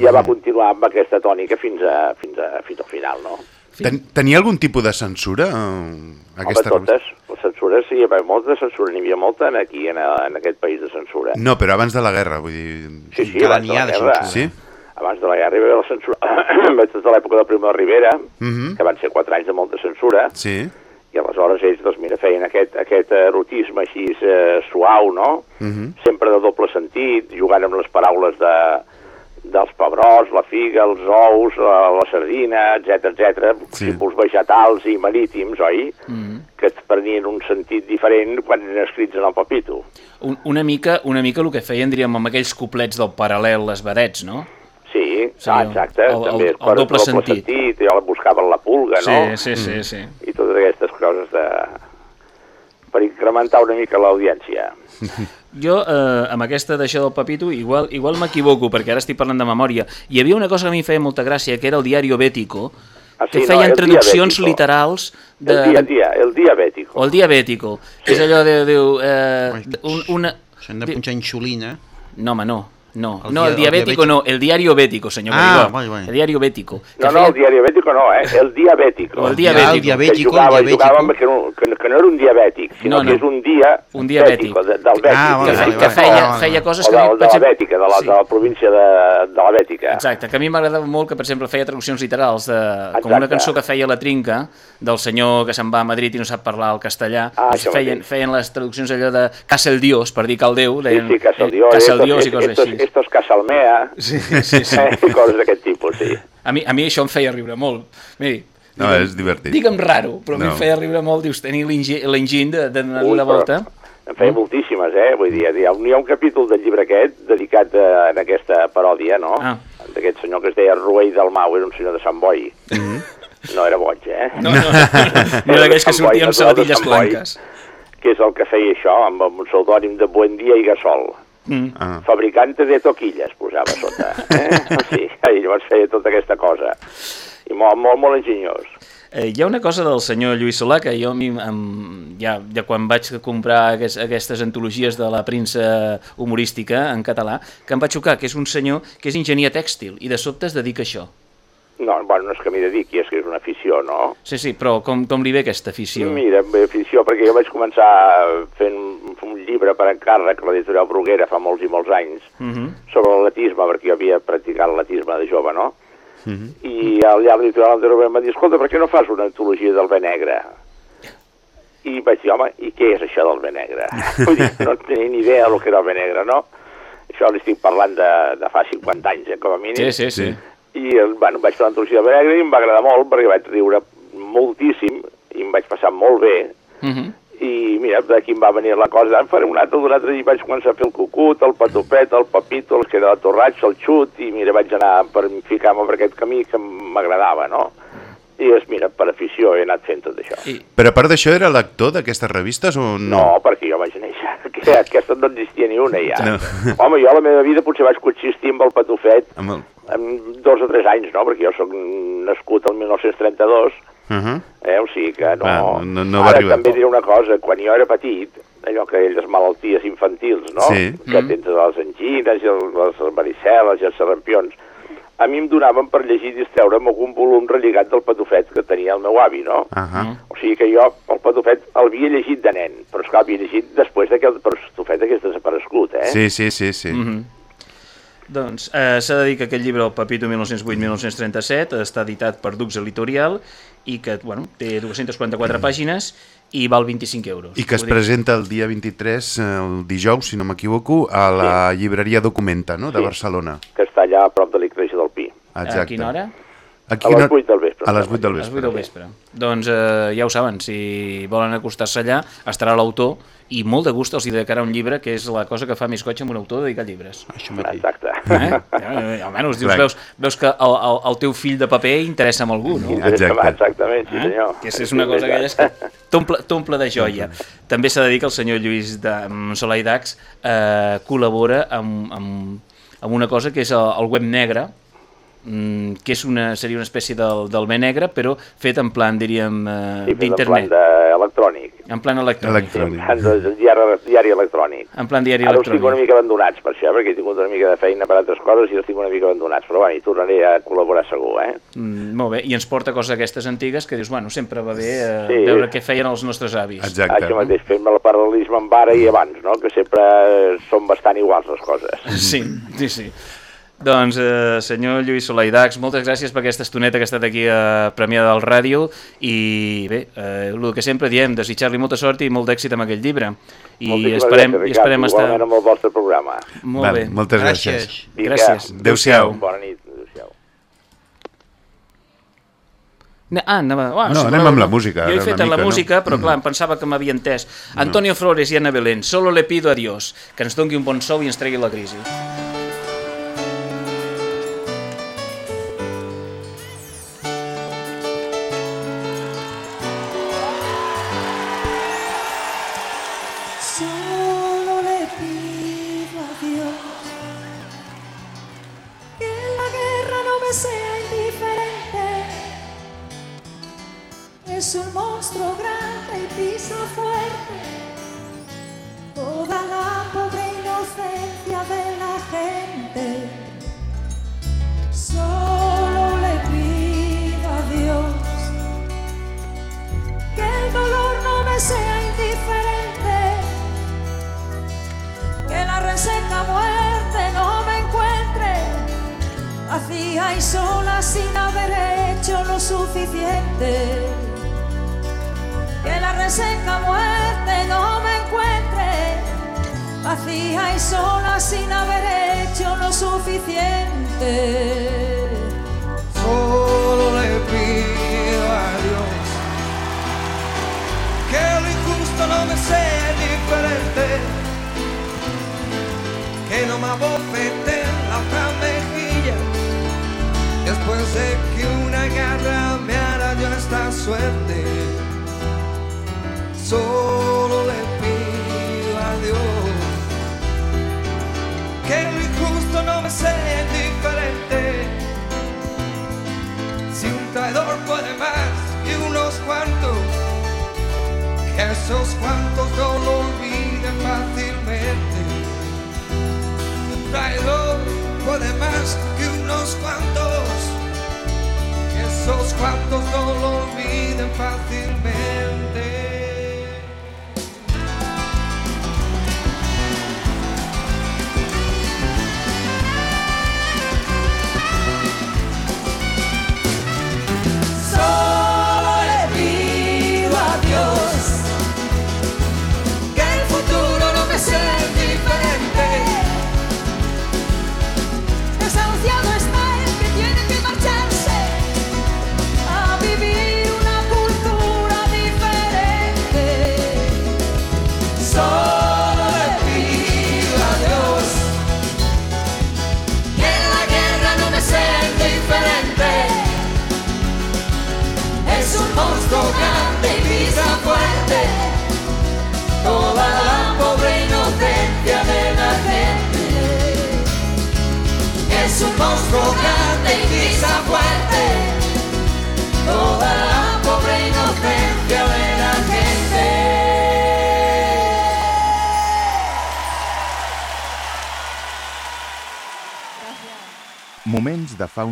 ja va continuar amb aquesta tònica fins, a, fins, a, fins al final, no?
Ten, tenia algun tipus de censura? eh, Aquesta
Home, totes, les censures, sí, hi havia molta de censura, n'hi havia molta en aquí, en, en aquest país de censura.
No, però abans de la guerra, vull dir...
Sí, sí, abans de la
de
guerra.
Sí?
Abans de la guerra hi va haver la censura, des de l'època del Primo de Rivera,
Mhm.
que van ser quatre anys de molta censura,
Sí?
I aleshores ells, doncs mira, feien aquest, aquest erotisme així eh, suau, no?
Mhm.
Sempre de doble sentit, jugant amb les paraules de, dels pebrots, la figa, els ous, la, la sardina, etc etc,
Sí.
símbols vegetals i marítims, oi?
Mhm.
Que et prenien un sentit diferent quan eren escrits en el papito.
Un, una, mica, una mica el que feien, diríem, amb aquells coplets del paral·lel, les vedets, no?
Sí,
Sí,
ah,
el-
exacte,
el-
també
el-
és
el
per
doble sentit.
sentit, i buscaven la pulga, no?
Sí, sí, sí, sí.
I totes aquestes coses de... per incrementar una mica l'audiència.
Jo, eh, amb aquesta d'això del papito, igual, igual m'equivoco, perquè ara estic parlant de memòria. Hi havia una cosa que a mi feia molta gràcia, que era el diario Bético,
Ah,
que
sí, no,
feien
el
traduccions
diabètico.
literals de,
El dia, dia, el diabètico.
o el diabètico, que és allò de... de eh, un, una...
S'han de punxar inxulina.
No, home, no. No,
El
no, el
dia- el
diabético
diabètic.
no, el diario bético, senyor
Ah, vale, vale.
El diario bético.
No, no,
feia-
el diabètico no, eh? El diabètico.
O el diabètico.
Ah, el diabètico,
que jugava,
el diabètico.
que no, que, que no era un diabètic, sinó
No, no.
que és un dia
Un diabètic.
de, del bètic.
Ah, vale,
que,
vale,
fe, que feia,
vale.
feia coses
o
que...
de,
a mi,
de
per
la
exemple-
bètica, de la,
Sí.
de la província de, de la bètica.
Exacte, que a mi m'agradava molt que, per exemple, feia traduccions literals de, com una cançó que feia la Trinca, del senyor que se'n va a Madrid i no sap parlar el castellà,
Ah,
doncs
això
feien, feien les traduccions allò de Casa el Dios, per dir que el Déu,
Sí,
deien
sí, Casa el
eh,
Dios,
Casa el Dios i coses així.
Estos Casalmea,
Sí, sí, sí.
eh, coses d'aquest tipus, sí.
A mi, a mi això em feia riure molt. Miri,
No,
digue'm-
és divertit.
Digue'm raro, però a mi
No.
em feia riure molt, dius, tenir l'engi- l'enginy de, de donar
Ui,
la
però
volta.
En feia moltíssimes, eh? Vull dir, hi ha, hi ha un capítol del llibre aquest dedicat a, a aquesta paròdia, no?
Ah.
D'aquest senyor que es deia Ruell del Mau, era un senyor de Sant Boi. No era boig, eh?
No, no, no era d'aquells que sortien amb sabatilles blanques.
Que és el que feia això, amb un pseudònim de Buendía i Gasol.
Mm.
Ah.
Fabricante de toquilles, posava sota. Eh? Sí, i llavors feia tota aquesta cosa. I molt, molt, molt enginyós.
Eh, hi ha una cosa del senyor Lluís Solà que jo mi, em, ja, ja quan vaig comprar aquest, aquestes antologies de la premsa humorística en català, que em va xocar, que és un senyor que és enginyer tèxtil i de sobte es dedica a això.
No, bueno, no és que m'hi dediqui, és que és una afició, no?
Sí, sí, però com, com li ve aquesta afició?
Mira, bé, afició, perquè jo vaig començar fent un llibre per encàrrec a l'editorial Bruguera fa molts i molts anys
Mhm.
sobre l'atletisme, perquè jo havia practicat l'atletisme de jove, no? I al llarg l'editorial anterior em va dir, escolta, per què no fas una antologia del bé negre? I vaig dir, home, i què és això del bé negre? Vull dir, no tenia ni idea del que era el bé negre, no? Això li estic parlant de, de fa 50 anys, eh, com a mínim.
Sí, sí, sí.
I bueno, vaig fer l'antologia del bé negre i em va agradar molt perquè vaig riure moltíssim i em vaig passar molt bé
Mhm.
i mira, d'aquí em va venir la cosa, em faré un altre, un altre, i vaig començar a fer el cucut, el patopet, el papito, el que era la torratxa, el xut, i mira, vaig anar per ficar-me per aquest camí que m'agradava, no? I és, mira, per afició he anat fent tot això.
I,
Però a part d'això, era lector d'aquestes revistes o no?
No, perquè jo vaig néixer, que aquesta no existia ni una ja.
No.
Home, jo a la meva vida potser vaig coexistir amb el patofet
Amb el...
en dos o tres anys, no? Perquè jo sóc nascut el 1932,
Uh -huh.
Eh? O sigui que no...
Va, no- no va
Ara
arribar.
també diré una cosa, quan jo era petit, allò que elles malalties infantils, no?
Sí.
Que
Mm.
tens les angines i el- les varicel·les i els sarampions. A mi em donaven per llegir i distreure'm algun volum relligat del patufet que tenia el meu avi, no?
Uh -huh.
O sigui que jo el patufet l'havia llegit de nen, però esclar, havia llegit després de que el patufet hagués desaparegut, eh?
Sí, sí, sí, sí.
Mhm. Doncs eh, s'ha de dir que aquest llibre, el Papito 1908-1937, està editat per Dux Editorial i que bueno, té 244 pàgines i val 25 euros.
I que es presenta el dia 23, eh, el dijous, si no m'equivoco, a la llibreria Documenta, no?, de
Sí.
Barcelona.
Que està allà a prop de l'Iglésia del Pi.
Exacte.
A quina hora?
A,
A les 8 del vespre.
A les 8 del
A les 8
vespre.
del vespre. Doncs eh, ja ho saben, si volen acostar-se allà, estarà l'autor i molt de gust els hi dedicarà un llibre, que és la cosa que fa més goig amb un autor, dedicar llibres.
Això mateix.
Exacte.
Eh? Eh, Almenys dius, veus, veus que el, el, el teu fill de paper interessa amb algú, no?
Exacte.
Exactament, sí
Eh?
senyor.
Que és una cosa aquelles que t'omple t'omple de joia. També s'ha de dir que el senyor Lluís de amb Solà i Dax eh, col·labora amb, amb, amb una cosa que és el, el web negre, mm, que és una, seria una espècie del, del bé negre, però fet en plan, diríem, eh,
Sí, però en plan
d'internet.
de- electrònic.
En plan electrònic.
Electrònic.
En plan de diari, diari electrònic.
En plan diari
Ara els tinc una
electrònic.
mica abandonats per això, perquè he tingut una mica de feina per altres coses i els tinc una mica abandonats, però bueno, hi tornaré a col·laborar segur, eh?
Mm, molt bé, i ens porta coses aquestes antigues que dius, bueno, sempre va bé eh,
Sí.
veure què feien els nostres avis.
Exacte.
Això mateix, fent-me el paral·lelisme amb ara i abans, no? Que sempre eh, són bastant iguals les coses.
Sí, sí, sí. Doncs, eh, senyor Lluís Solà i Dax, moltes gràcies per aquesta estoneta que ha estat aquí a Premià del Ràdio i bé, eh, el que sempre diem, desitjar-li molta sort i molt d'èxit amb aquest llibre i
Moltíssimes
esperem,
gràcies,
i esperem estar...
igualment amb el vostre programa.
Molt
Val,
bé.
moltes gràcies.
Vinga,
Gràcies.
Adéu-siau.
Bona nit. Adéu-siau.
Ah, anava... Ah,
No, anem amb la música,
Jo he fet
una
la
mica, no?
música, però clar, em pensava que m'havia entès. Antonio Flores i Ana Belén, solo le pido a Dios que ens doni un bon sou i ens tregui la crisi.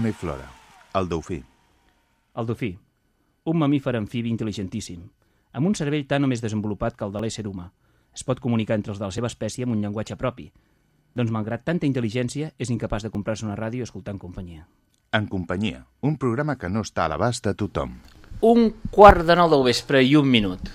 Fauna i flora. El dofí.
El dofí, un mamífer amfibi intel·ligentíssim, amb un cervell tan o més desenvolupat que el de l'ésser humà. Es pot comunicar entre els de la seva espècie amb un llenguatge propi. Doncs, malgrat tanta intel·ligència, és incapaç de comprar-se una ràdio en companyia.
En companyia, un programa que no està a l'abast de tothom.
Un quart de nou del vespre i un minut.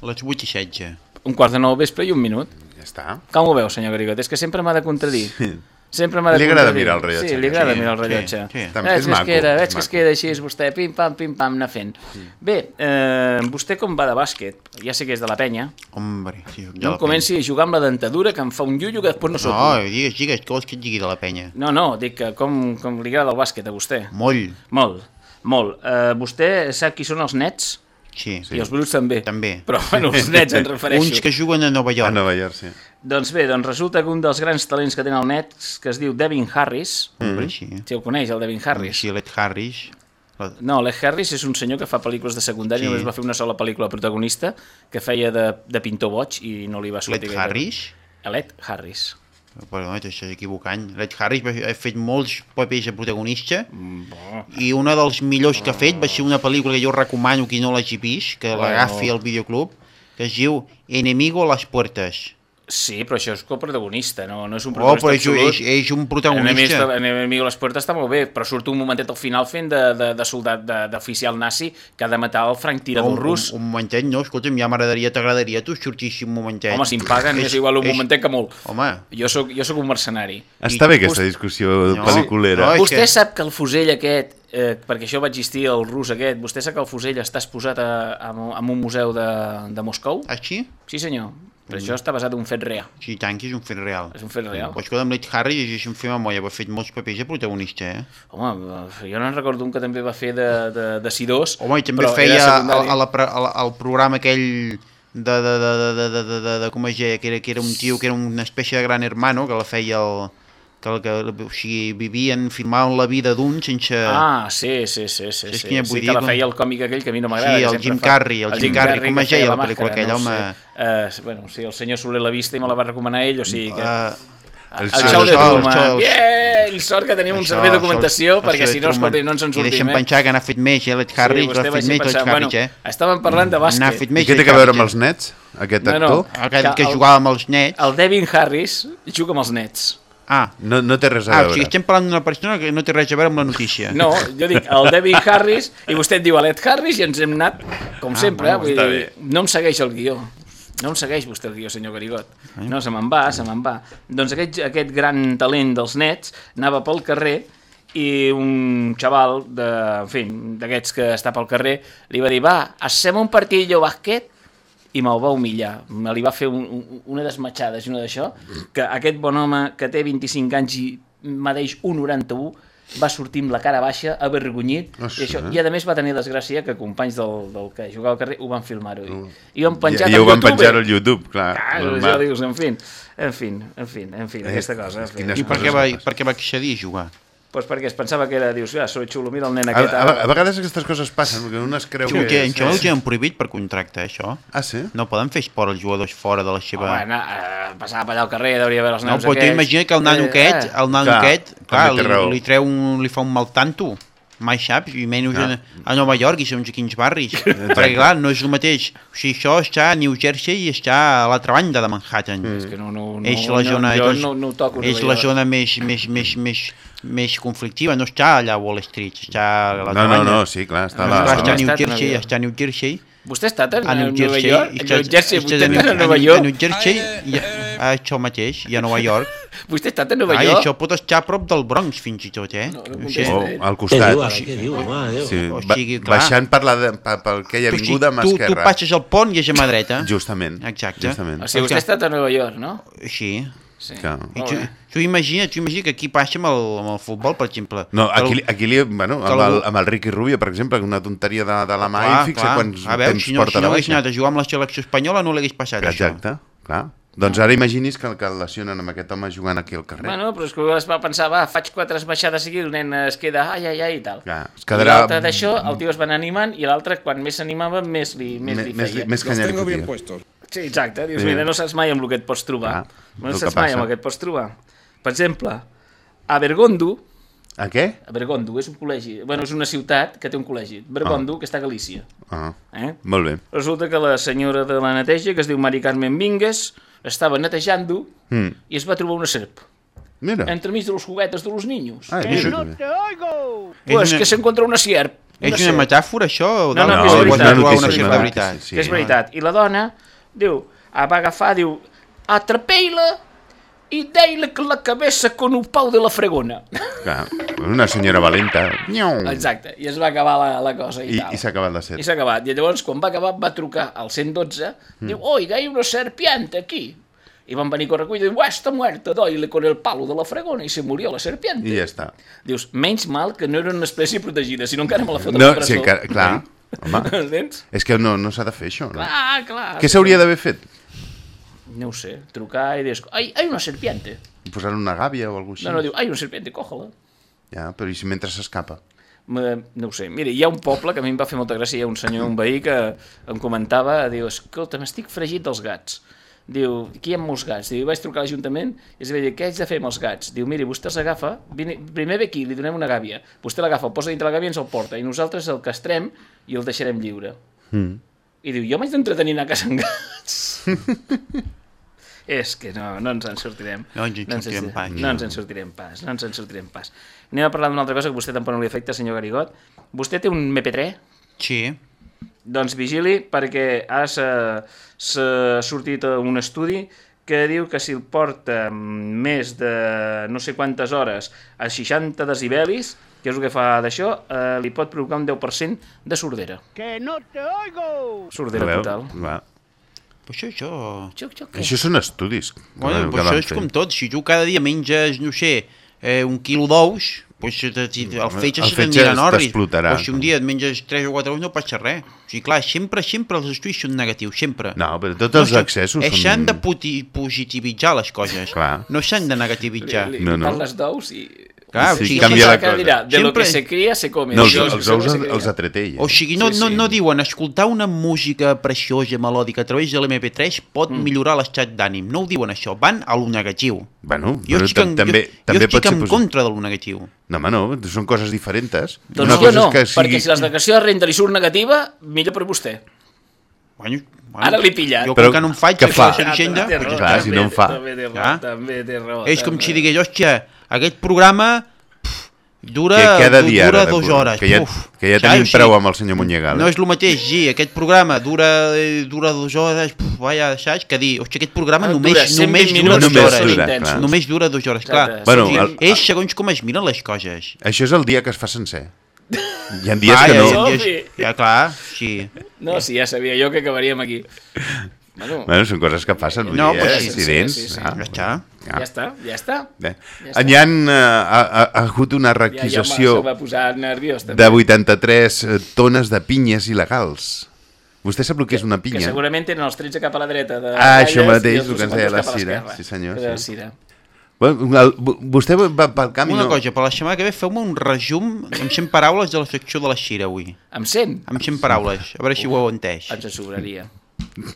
Les 8 i 16.
Un quart de nou del vespre i un minut.
Ja està.
Com ho veu, senyor Garigot? És que sempre m'ha de contradir.
Sí.
Sempre m'ha de
Li agrada mirar el rellotge.
Sí, li agrada
Sí,
mirar el
sí,
rellotge.
sí. També
Veig
és
que
maco,
queda, veig que es queda així, és vostè, pim-pam, pim-pam, anar fent. Bé, eh, vostè com va de bàsquet? Ja sé que és de la penya.
Hombre, sí,
No comenci a jugar amb la dentadura que em fa un llullo que després no
penya.
soc.
No, digues, digues, que vols que et digui de la penya?
No, no, dic que com, com li agrada el bàsquet a vostè.
Molt.
Molt, molt. Uh, vostè sap qui són els nets?
Sí.
I els bruts també.
També.
Però, bueno, els nets em refereixo.
Uns que juguen a Nova York.
A Nova York, sí.
Doncs bé, doncs resulta que un dels grans talents que tenen el Nets, que es diu Devin Harris,
Hombre, sí.
si el coneix, el Devin Harris.
Sí, l'Ed Harris.
No, l'Ed Harris és un senyor que fa pel·lícules de secundària,
Sí.
només va fer una sola pel·lícula protagonista, que feia de, de pintor boig i no li va sortir
L'Ed. Harris?
L'Ed Harris.
Però no, t'estàs equivocant. L'Ed Harris ha fet molts papers de protagonista
Bo.
i una dels millors que ha fet va ser una pel·lícula que jo recomano qui no l'hagi vist, que l'agafi al videoclub, que es diu Enemigo a las puertes.
Sí, però això és coprotagonista, no, no és un
Oh,
protagonista
però és,
absolut.
és, és un protagonista.
Enemigo, Enemigo a les puertes està molt bé, però surt un momentet al final fent de, de, de soldat, de- d'oficial nazi que ha de matar el franc tirador
un,
rus.
Un, un momentet, no, escolta'm, ja m'agradaria, t'agradaria tu sortissi un momentet.
Home, si em paguen és, igual un momentet que molt.
Home.
Jo sóc, jo sóc un mercenari.
Està bé
I
aquesta
vos-
discussió
No,
pel·liculera.
no, és
Vostè
que-
sap que el fusell aquest, eh, perquè això va existir el rus aquest, vostè sap que el fusell està exposat a, a, en un museu de, de Moscou?
Així?
Sí, senyor. Però
Mm.
això està basat en un fet real.
Sí, tant que és un fet real.
És un fet real.
Però escolta'm, l'Ed Harris és un fer memòria, va fer molts papers de protagonista, eh?
Home, jo no en recordo un que també va fer de, de, de Sidós,
Home, i també feia
era
a,
secundari.
a la, pre- a la, al programa aquell de, de, de, de, de, de, de, de, de com es deia, que era, que era un tio que era una espècie de gran hermano, que la feia el, que, el, que o sigui, vivien, filmaven la vida d'un sense...
Ah, sí, sí, sí, sí, sí,
quina
sí
vull
que
dir?
la feia el còmic aquell que a mi no m'agrada.
Sí,
que
el Jim Carrey, el Jim Carrey, com
que
es deia
feia
la pel·lícula aquella,
no ho
home?
sé. Uh, bueno, sí, el senyor Soler l'ha vista i me la va recomanar ell, o sigui que...
Uh,
el,
el
el xou de
el
Truman.
el.
Bien! Sort que tenim un
Això,
servei de documentació,
això
perquè si no, escolta, no ens en
I
sortim,
deixem
eh?
pensar que n'ha fet més, eh, l'Ed Harris,
vostè
l'ha fet més, l'Ed Harris,
bueno,
eh?
Estàvem parlant de bàsquet.
N'ha fet més,
I què té que veure amb els nets, aquest
No, no.
actor?
Aquest que
el-
jugava amb els nets.
El Devin Harris juga amb els nets.
Ah.
No, no té res a
Ah, o
veure.
sigui, estem parlant d'una persona que no té res a veure amb la notícia.
No, jo dic el David Harris i vostè et diu Alet Harris i ens hem anat, com
Ah,
sempre,
bueno,
vull
està
dir, no em segueix el guió. No em segueix vostè el guió, senyor Garigot. No, se me'n va, se me'n va. Doncs aquest, aquest gran talent dels nets anava pel carrer i un xaval de, en fi, d'aquests que està pel carrer li va dir, va, hacem un partidillo bàsquet i me'l va humillar. Me li va fer un, un, una desmatxada i una d'això, que aquest bon home que té 25 anys i medeix 1,91 va sortir amb la cara baixa, avergonyit,
Ah,
i,
sí?
això, i a més va tenir desgràcia que companys del, del que jugava al carrer ho van filmar-ho. I, i ho han penjat
I, i
al
ho van
YouTube.
penjar al YouTube, clar.
Ah,
normal.
això dius, en fi, en fi, en fi, en fi, aquesta cosa. En fi.
I per què, va, per què va accedir a jugar?
Pues perquè es pensava que era, dius, ja, soy xulo, mira el nen
A,
aquest.
a, a vegades aquestes coses passen, perquè un es creu
Sí, que
que...
en ho tenen prohibit per contracte, això.
Ah, sí?
No poden fer esport els jugadors fora de la seva...
Home, na, eh, passava per allà al carrer, deuria haver els
No,
nanos
però
aquests.
t'imagina que el nano
Eh,
aquest,
eh.
el nano
Clar,
aquest, clar, li, li, treu un, li fa un mal tanto. Mai saps, i menys
Ah.
a, a Nova York i segons a quins barris. Perquè clar, no és el mateix. O sigui, això està a New Jersey i està a l'altra banda de Manhattan.
És que no, no, no,
és la
no,
zona,
jo
és,
no, no toco.
és la zona més, més, més, més, més conflictiva, no està allà a Wall Street, està a
No,
l'altra
no,
banda.
no, sí, clar, està a
Clar,
la...
està a
Estat
New Jersey, està a New Jersey.
Vostè ha estat a,
a New Jersey,
York?
i
A
està-
New Jersey,
està
vostè
a New-
està a Nova
New-
York?
A New Jersey, i a, a això mateix, i a Nova York.
Vostè ha estat a Nova
Ai,
York?
això pot estar a prop del Bronx, fins i tot, eh? No, no sé.
Oh, al costat.
O sigui,
Sí,
o sigui, clar.
baixant per, la de, per, per aquella
Tu,
avinguda mà
tu, tu
esquerra.
passes el pont i és a mà dreta.
Justament.
Exacte.
Justament.
O sigui, vostè ha estat a Nova York, no?
Sí.
Sí.
I tu, tu imagina, tu imagina que aquí passa amb el, amb el futbol, per exemple.
No,
el-
aquí, li- aquí li, bueno, amb, el, amb el Ricky Rubio, per exemple, una tonteria de, de la mà
Clar,
i fixa
clar.
quants
a veure,
temps
si no,
porta
si no hagués anat a jugar amb la selecció espanyola no l'hagués passat
Exacte,
això.
clar. Doncs ara imagini's que, que el lesionen amb aquest home jugant aquí al carrer.
Bueno, però és que es va pensar, va, faig quatre esbaixades aquí, el nen es queda ai, ai, ai, i tal.
Clar, es
I
quedarà-
l'altre d'això, el tio es va anar animant, i l'altre, quan més s'animava, més li, més
Me-
li
més
feia.
li- més canya li Los tengo bien.
Sí, exacte. Dius,
Sí.
mira, no saps mai amb el que et pots trobar. no
el que
saps mai amb el que et pots trobar. Per exemple, a Bergondo,
A què?
a Bergondo és un col·legi, bueno, és una ciutat que té un col·legi, Bergondo, que està a Galícia.
Ah,
Eh?
molt bé.
Resulta que la senyora de la neteja, que es diu Mari Carmen Vingues, estava netejant
Mm.
i es va trobar una serp.
Mira.
Entremig de los juguetes de los niños.
Ah,
Eh, no,
també.
Pues
És una-
que s'encontra una serp.
És una
serp.
metàfora, això? O
No, no,
d'algú
que és veritat.
notícia,
una
una
veritat?
notícia, sí.
Que és veritat. I la dona, diu, ah, va agafar, diu, atrapei-la i deia que la cabeza con un pau de la fregona.
Clar, una senyora valenta.
Exacte. I es va acabar la, la cosa i,
I,
tal.
i s'ha acabat la set.
I s'ha acabat. I llavors, quan va acabar, va trucar al 112,
Mm.
diu, oiga, hay una serpiente aquí. I van venir a correcull i diu, està muerta, doile con el palo de la fregona, i se murió la serpiente.
I ja està.
Dius, menys mal que no era una espècie protegida, si no encara me la foten
No,
a la presó.
sí, que, clar. Home, és que no, no s'ha de fer això. No?
Clar, clar.
Què s'hauria d'haver fet?
No ho sé, trucar i dir, ai, hay una serpiente.
Posar una gàbia o alguna cosa
No, no, diu, hay una serpiente, cójala.
Ja, però i si mentre s'escapa?
No ho sé, mira, hi ha un poble que a mi em va fer molta gràcia, hi ha un senyor, un veí que em comentava, diu, escolta, m'estic fregit dels gats. Diu, aquí hi ha molts gats. Diu, vaig trucar a l'Ajuntament i es va dir, què haig de fer amb els gats? Diu, miri, vostè els agafa, vine, primer ve aquí, li donem una gàbia. Vostè l'agafa, el posa dintre la gàbia i ens el porta. I nosaltres el castrem i el deixarem lliure.
Mm.
I diu, jo m'haig d'entretenir a casa amb gats. És que no, no ens en sortirem.
No ens en sortirem
en-
pas.
No ens en sortirem pas, no ens en sortirem pas. Anem a parlar d'una altra cosa que vostè tampoc no li afecta, senyor Garigot. Vostè té un MP3?
Sí.
Doncs vigili perquè ara s'ha s'ha sortit un estudi que diu que si el porta més de no sé quantes hores a 60 decibelis, que és el que fa d'això, eh, li pot provocar un 10% de sordera.
Que no te oigo.
Sordera total.
Va.
Però això, això...
Això, això, què?
Això són estudis.
Bueno,
que
però això és
fer.
com tot. Si tu cada dia menges, no sé, eh, un quilo d'ous, pues, eh, si el fetge se t'anirà en orris. O si un dia et menges 3 o 4 ous no passa res. O sigui, clar, sempre, sempre els estudis són negatius, sempre.
No, però tots els
són-
excessos
eh,
són-
S'han de positivitzar les coses.
Clar.
No s'han de negativitzar.
Li, li, li parles d'ous i...
Clar,
Sí,
o sigui,
canvia la
que
cosa.
dirà, de lo
Sempre-
que se cría se come.
No, els, els ous
no
els, atretella.
O sigui, no,
Sí,
no,
sí.
no diuen escoltar una música preciosa, melòdica a través de l'MP3 pot
Mm.
millorar l'estat d'ànim. No ho diuen això, van a lo negatiu.
Bueno,
jo
però
estic en,
tam- també-
jo,
també
jo estic en
posi-
contra de lo negatiu.
No, home, no, són coses diferents.
Doncs jo no, perquè si la declaració de renda li surt negativa, millor per vostè.
Bueno, bueno,
Ara l'he pillat.
Jo
Però
que no em faig, això
fa?
raó,
ja
Clar, si no em fa.
També té raó, també té raó.
És com si digués, hòstia, aquest programa dura,
que cada dia
dura dues
programa,
hores.
Que ja,
Uf,
que ja tenim prou amb el senyor Monyegal.
No és el mateix, sí, aquest programa dura, eh, dura dues hores, puf, vaja, saps? Que dir, hòstia, aquest programa
Ah,
només,
dura 120
només dura dues
Només
hores.
dura, clar.
Només dura dues hores, clar.
Bueno, el-
és segons com es miren les coses.
Això és el dia que es fa sencer. Hi ha dies
Ah,
que
ja,
no...
ja, ja, ja, clar, sí.
No, sí, ja sabia jo que acabaríem aquí. Bueno,
Bueno, són coses que passen, vull
No,
dir,
pues
eh?
sí,
accidents.
sí, sí, sí.
ah.
Ja està.
ja està, ja està.
Bé.
Ja està.
Hi ha, uh, ha, ha, ha hagut una
Ja, ja se va posar nerviós, també.
de 83 eh, tones de pinyes il·legals. Vostè sap el que és una
Que
pinya?
segurament tenen els 13 cap a la dreta de
Ah, això mateix, el que ens
200
deia la Cira. Sí, senyor,
Que de la
sí.
Cira.
Bueno, el, vostè va pel camp i
Una
no...
cosa, per la setmana que ve feu-me un resum amb 100 paraules de la secció de la Xira avui.
Amb 100?
Amb 100 paraules, a veure si ho heu entès.
Ens en sobraria.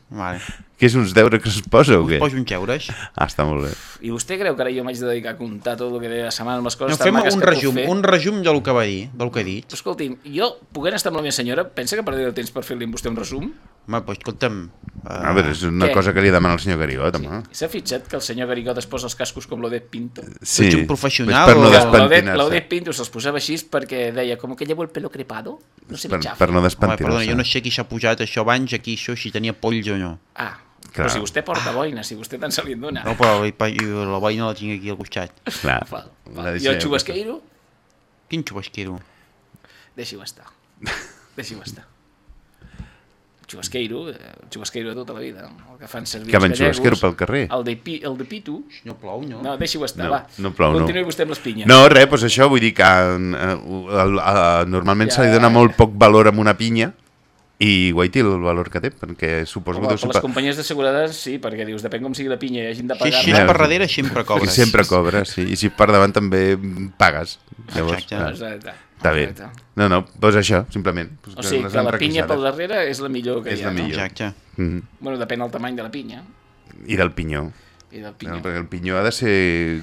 Vale.
Que és uns deures que es posa o què?
Poso uns euros.
Ah, està molt bé.
I vostè creu que ara jo m'haig de dedicar a comptar tot el que deia la setmana amb les
No,
coses tan
fem
maques
un
que puc
resum,
fer?
un resum del que va dir, del que he dit.
Escolti'm, jo, poguent estar amb la meva senyora, pensa que perdré el temps per fer-li amb vostè un resum?
Home, doncs escolta'm... Uh,
A veure, és una
Què?
cosa que li demana el senyor Garigot, home.
S'ha fitxat que el senyor Garigot es posa els cascos com l'Odet Pinto?
Sí,
Ets un professional
és per no despentinar-se.
l'Odet Pinto se'ls posava així perquè deia, com que llevo el pelo crepado, no se me
Per,
chafa.
per no
Home,
despentinar-se.
perdona, jo no sé qui s'ha pujat això abans, aquí això, si tenia polls o no.
Ah,
Clar.
però si vostè porta boina, si vostè tant se li en dona.
No, però la, la, la tinc aquí al costat.
Clar.
Val,
La
val. I el xubasqueiro,
Quin xubasquero?
deixi-ho estar. Deixi-ho estar. El xubasqueiro, eh, el xubasqueiro de tota la vida, el que fan servir
Que
els gallegos.
pel carrer.
El de, pi, el de Pitu.
No plou, no?
No, deixi-ho estar,
No,
va.
no plou, no.
Continuï vostè amb les pinyes.
No, res, doncs això, vull dir que eh, el, el, normalment
Ja,
se li dona molt poc valor a una pinya i guaiti el valor que té, perquè suposo
Home,
que
per les companyies de seguretat, sí, perquè dius, depèn com sigui la pinya i hagin de
Si,
pagar...
si és per darrere, sempre
I
cobres.
sempre cobres, sí. I si per davant també pagues. Llavors,
Exacte.
clar,
Exacte.
està bé.
Exacte.
No, no, doncs això, simplement. Pues
O sigui, que
han
la pinya pel darrere és la millor que
És
hi ha,
la millor.
Exacte.
Mhm.
Bueno, depèn del tamany de la pinya
I del pinyó.
I del pinyó.
No, perquè el pinyó ha de ser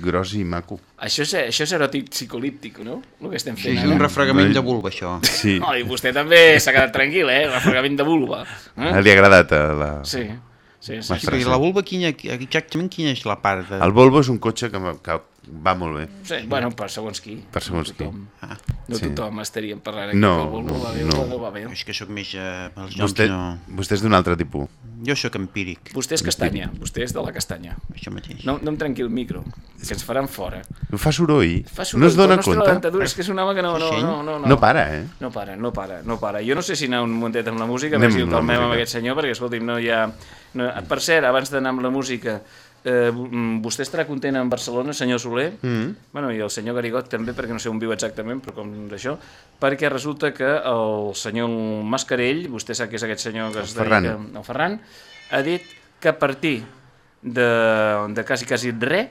gros i maco.
Això és, això és eròtic psicolíptic, no? El que estem
Sí,
fent
és
ara.
un refregament
No,
de vulva, això.
Sí.
No, i vostè també s'ha quedat tranquil, eh? Refregament de vulva. Eh?
Li ha agradat a la...
Sí, sí, sí.
Sí, la vulva, quina, exactament quina és la part de...
El Volvo és un cotxe que, que va molt bé.
sí. Bueno, per segons qui.
Per segons
no tothom,
Ah,
No
Sí.
tothom estaríem parlant aquí
No,
que el Volvo va bé
no.
o no va bé.
és que sóc més... Eh, els noms
Vostè,
no...
vostè és d'un altre tipus.
Jo sóc empíric,
Vostè és castanya, vostè és de la castanya.
això mateix.
No, no em trenqui el micro, que ens faran fora.
Fa soroll.
Fa
no es dona
no treu la
compte?
dentadura, és que és un home que no, no, no, no, no.
No para, eh?
No para, no para, no para. Jo no sé si anar un momentet amb la música,
Anem
més si el
la
calmem amb aquest senyor, perquè, escolti'm, no hi ha... No... Per cert, abans d'anar amb la música, eh, mm, vostè estarà content en Barcelona, senyor Soler?
Mm.
Bueno, i el senyor Garigot també, perquè no sé on viu exactament, però com d'això, perquè resulta que el senyor Mascarell, vostè sap que és aquest senyor que es
Ferran.
dedica... El Ferran, ha dit que a partir de, de quasi, quasi res,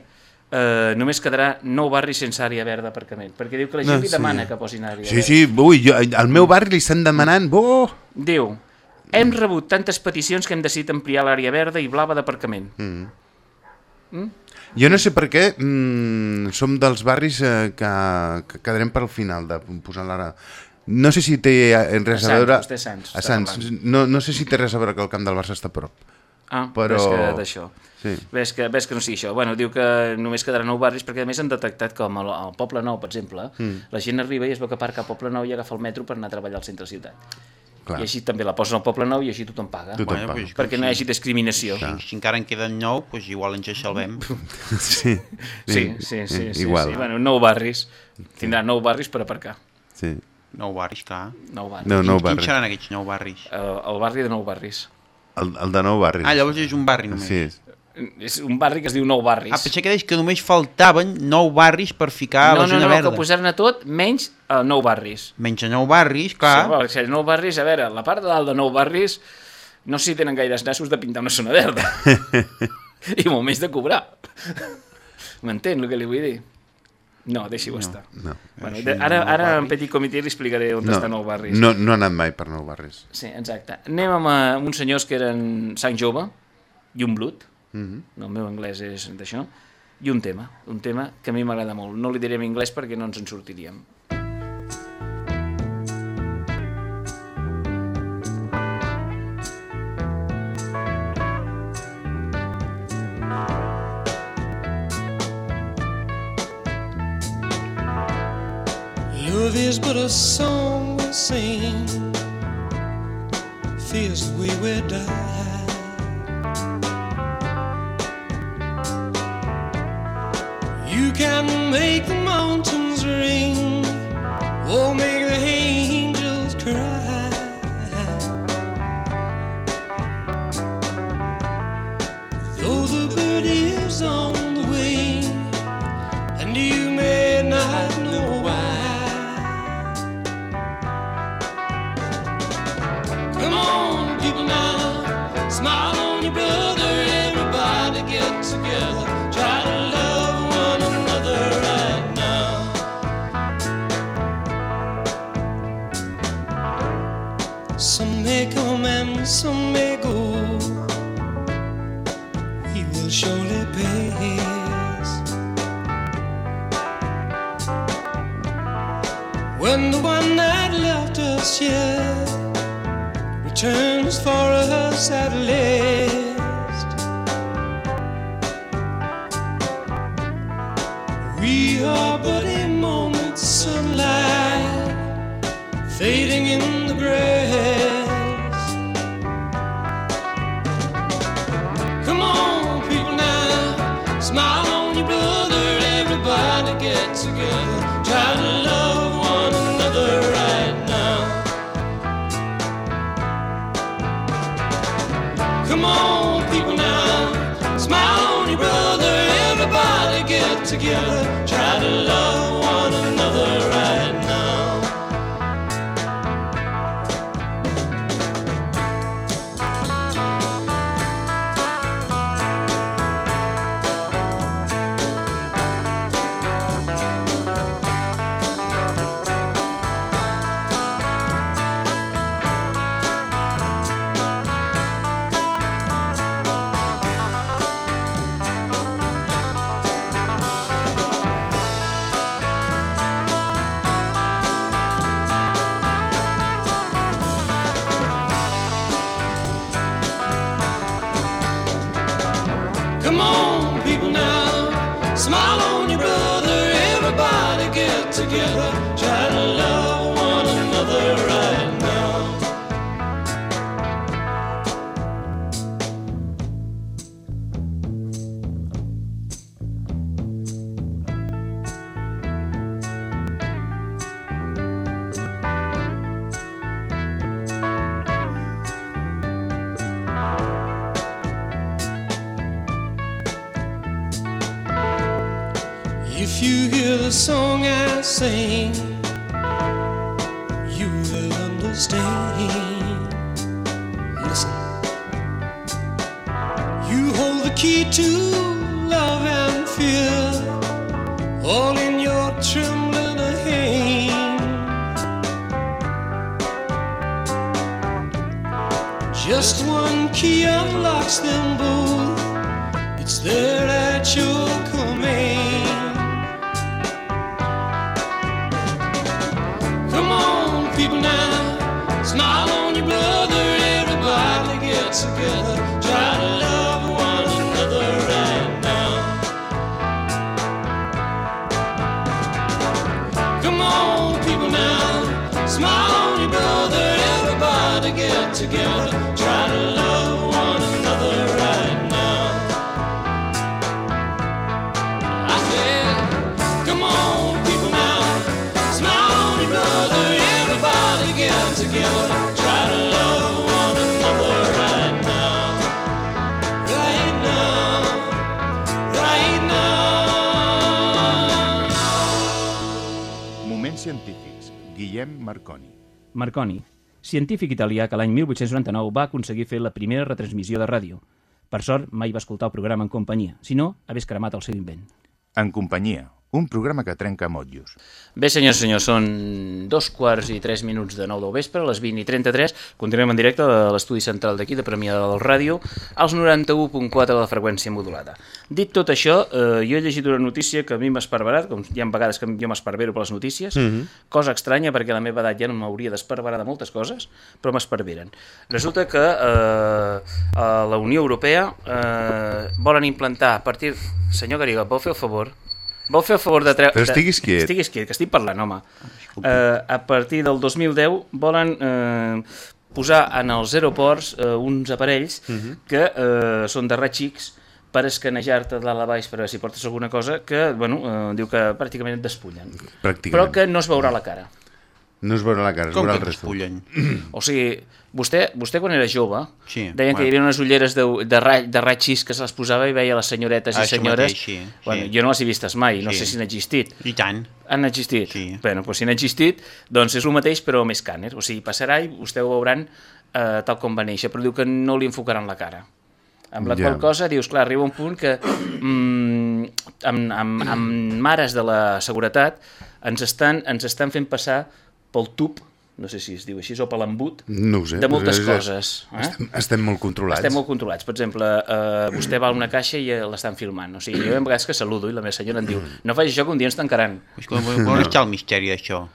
eh, només quedarà nou barris sense àrea verda d'aparcament, perquè diu que la gent
No,
li
sí.
demana que posin àrea
Sí,
verda.
sí, ui, jo, al meu barri li estan demanant... Oh!
Diu, hem rebut tantes peticions que hem decidit ampliar l'àrea verda i blava d'aparcament.
Mm.
Mm?
Jo no sé per què mm, som dels barris eh, que, que quedarem pel final de posar l'ara. No sé si té eh, res
A
a, veure...
Sants,
A Sants. No, no sé si té res a veure que el camp del Barça està a prop.
Ah,
Però-
ves que d'això.
Sí.
Ves que, ves que no sigui això. Bueno, diu que només quedaran nou barris perquè a més han detectat com al, al Poble Nou, per exemple,
Mm.
la gent arriba i es veu que aparca al Poble Nou i agafa el metro per anar a treballar al centre de ciutat.
Clar.
I així també la posen al Poble Nou i així tothom paga.
Tothom
Bueno,
paga.
pues,
perquè no hi hagi discriminació.
Si, si encara en queden nou, doncs igual ens salvem.
Sí,
Sí, sí, sí, sí,
igual.
sí. Bueno, nou barris. Tindrà nou barris per aparcar.
Sí.
Nou barris, clar.
Nou barris.
No, nou
Quins
barris.
seran aquests nou barris?
El, el barri de nou barris.
El, el de nou barris.
Ah, llavors és un barri només.
Sí.
És un barri que es diu Nou Barris.
Ah, pensé que deies que només faltaven nou barris per ficar
no,
la
no,
zona
no, no,
verda.
que posar-ne tot menys uh, Nou Barris.
Menys a nou barris, clar.
Sí, perquè Nou Barris, a veure, la part de dalt de Nou Barris no sé si tenen gaires nassos de pintar una zona verda. I molt més de cobrar. M'entén el que li vull dir? No, deixi-ho
No,
estar.
no.
Bueno, de, ara, ara en petit comitè li explicaré on
No,
està Nou Barris.
no, no he anat mai per nou barris.
Sí, exacte. Anem amb, amb uns senyors que eren sang jove i un blut.
Mm -hmm.
El meu anglès és d'això. I un tema, un tema que a mi m'agrada molt. No li diré en anglès perquè no ens en sortiríem.
Love is but a song we sing, fears we will die. Make the mountains ring, oh, or make here returns for us at last. Together, Try to love.
Científic italià que l'any 1899 va aconseguir fer la primera retransmissió de ràdio. Per sort, mai va escoltar el programa en companyia, si no, hagués cremat el seu invent.
En companyia, un programa que trenca motllos.
Bé, senyors i senyors, són dos quarts i tres minuts de 9 del vespre, a les 20 i 33. Continuem en directe a l'estudi central d'aquí, de Premià del Ràdio, als 91.4 de la freqüència modulada. Dit tot això, eh, jo he llegit una notícia que a mi m'ha esparverat, com hi ha vegades que jo m'esparvero per les notícies,
Mhm.
cosa estranya perquè a la meva edat ja no m'hauria d'esparverar de moltes coses, però m'esparveren. Resulta que eh, a la Unió Europea eh, volen implantar a partir... Senyor Garriga, vol fer el favor? Vol fer el favor de treure...
Però estiguis quiet.
Estiguis quiet, que estic parlant, home. Uh, a partir del 2010 volen uh, posar en els aeroports uh, uns aparells
Mhm.
que uh, són de X per escanejar-te de dalt a baix per si portes alguna cosa que, bueno, uh, diu que pràcticament et despullen.
Pràcticament.
Però que no es veurà la cara.
No es veurà la cara, es
Com
veurà el resto.
O sigui, vostè, vostè quan era jove,
Sí,
deien que hi havia unes ulleres de, de, ra, de X que se les posava i veia les senyoretes i
Això
senyores.
mateix, sí,
bueno,
sí.
jo no les he vistes mai, no
Sí.
sé si han existit.
I tant.
Han existit? Sí. Bueno, doncs si han existit, doncs és el mateix però més càner. O sigui, passarà i vostè ho veuran eh, tal com va néixer, però diu que no li enfocaran la cara. Amb la
Ja.
qual cosa, dius, clar, arriba un punt que mm, amb, amb, amb mares de la seguretat ens estan, ens estan fent passar pel tub, no sé si es diu així, o per l'embut,
No sé.
de moltes
però és-
coses. Eh?
Estem, estem molt controlats.
Estem molt controlats. Per exemple, eh, vostè va a una caixa i eh, l'estan filmant. O sigui, jo hi ha vegades que saludo i la meva senyora em diu no facis això que un dia ens tancaran.
És com, on està el misteri d'això?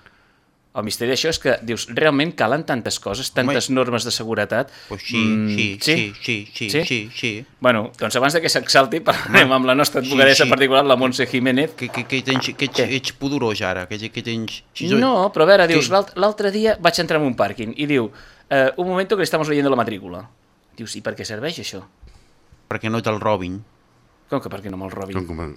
El misteri d'això és que, dius, realment calen tantes coses, tantes Home. normes de seguretat?
Pues sí, sí, sí, sí, sí, sí, sí, sí.
Bueno, doncs abans de que s'exalti parlarem amb la nostra advogadessa
sí.
particular, la Montse Jiménez.
Que, que, que, tens, que ets, ets pudorós ara, que, que tens...
No, però a veure, dius,
Sí.
l'alt- l'altre dia vaig entrar en un pàrquing i diu, eh, un momento que estamos leyendo la matrícula. Dius, i per què serveix això?
Perquè no te'l robin.
Com que per què no me'l robin?
Com, com...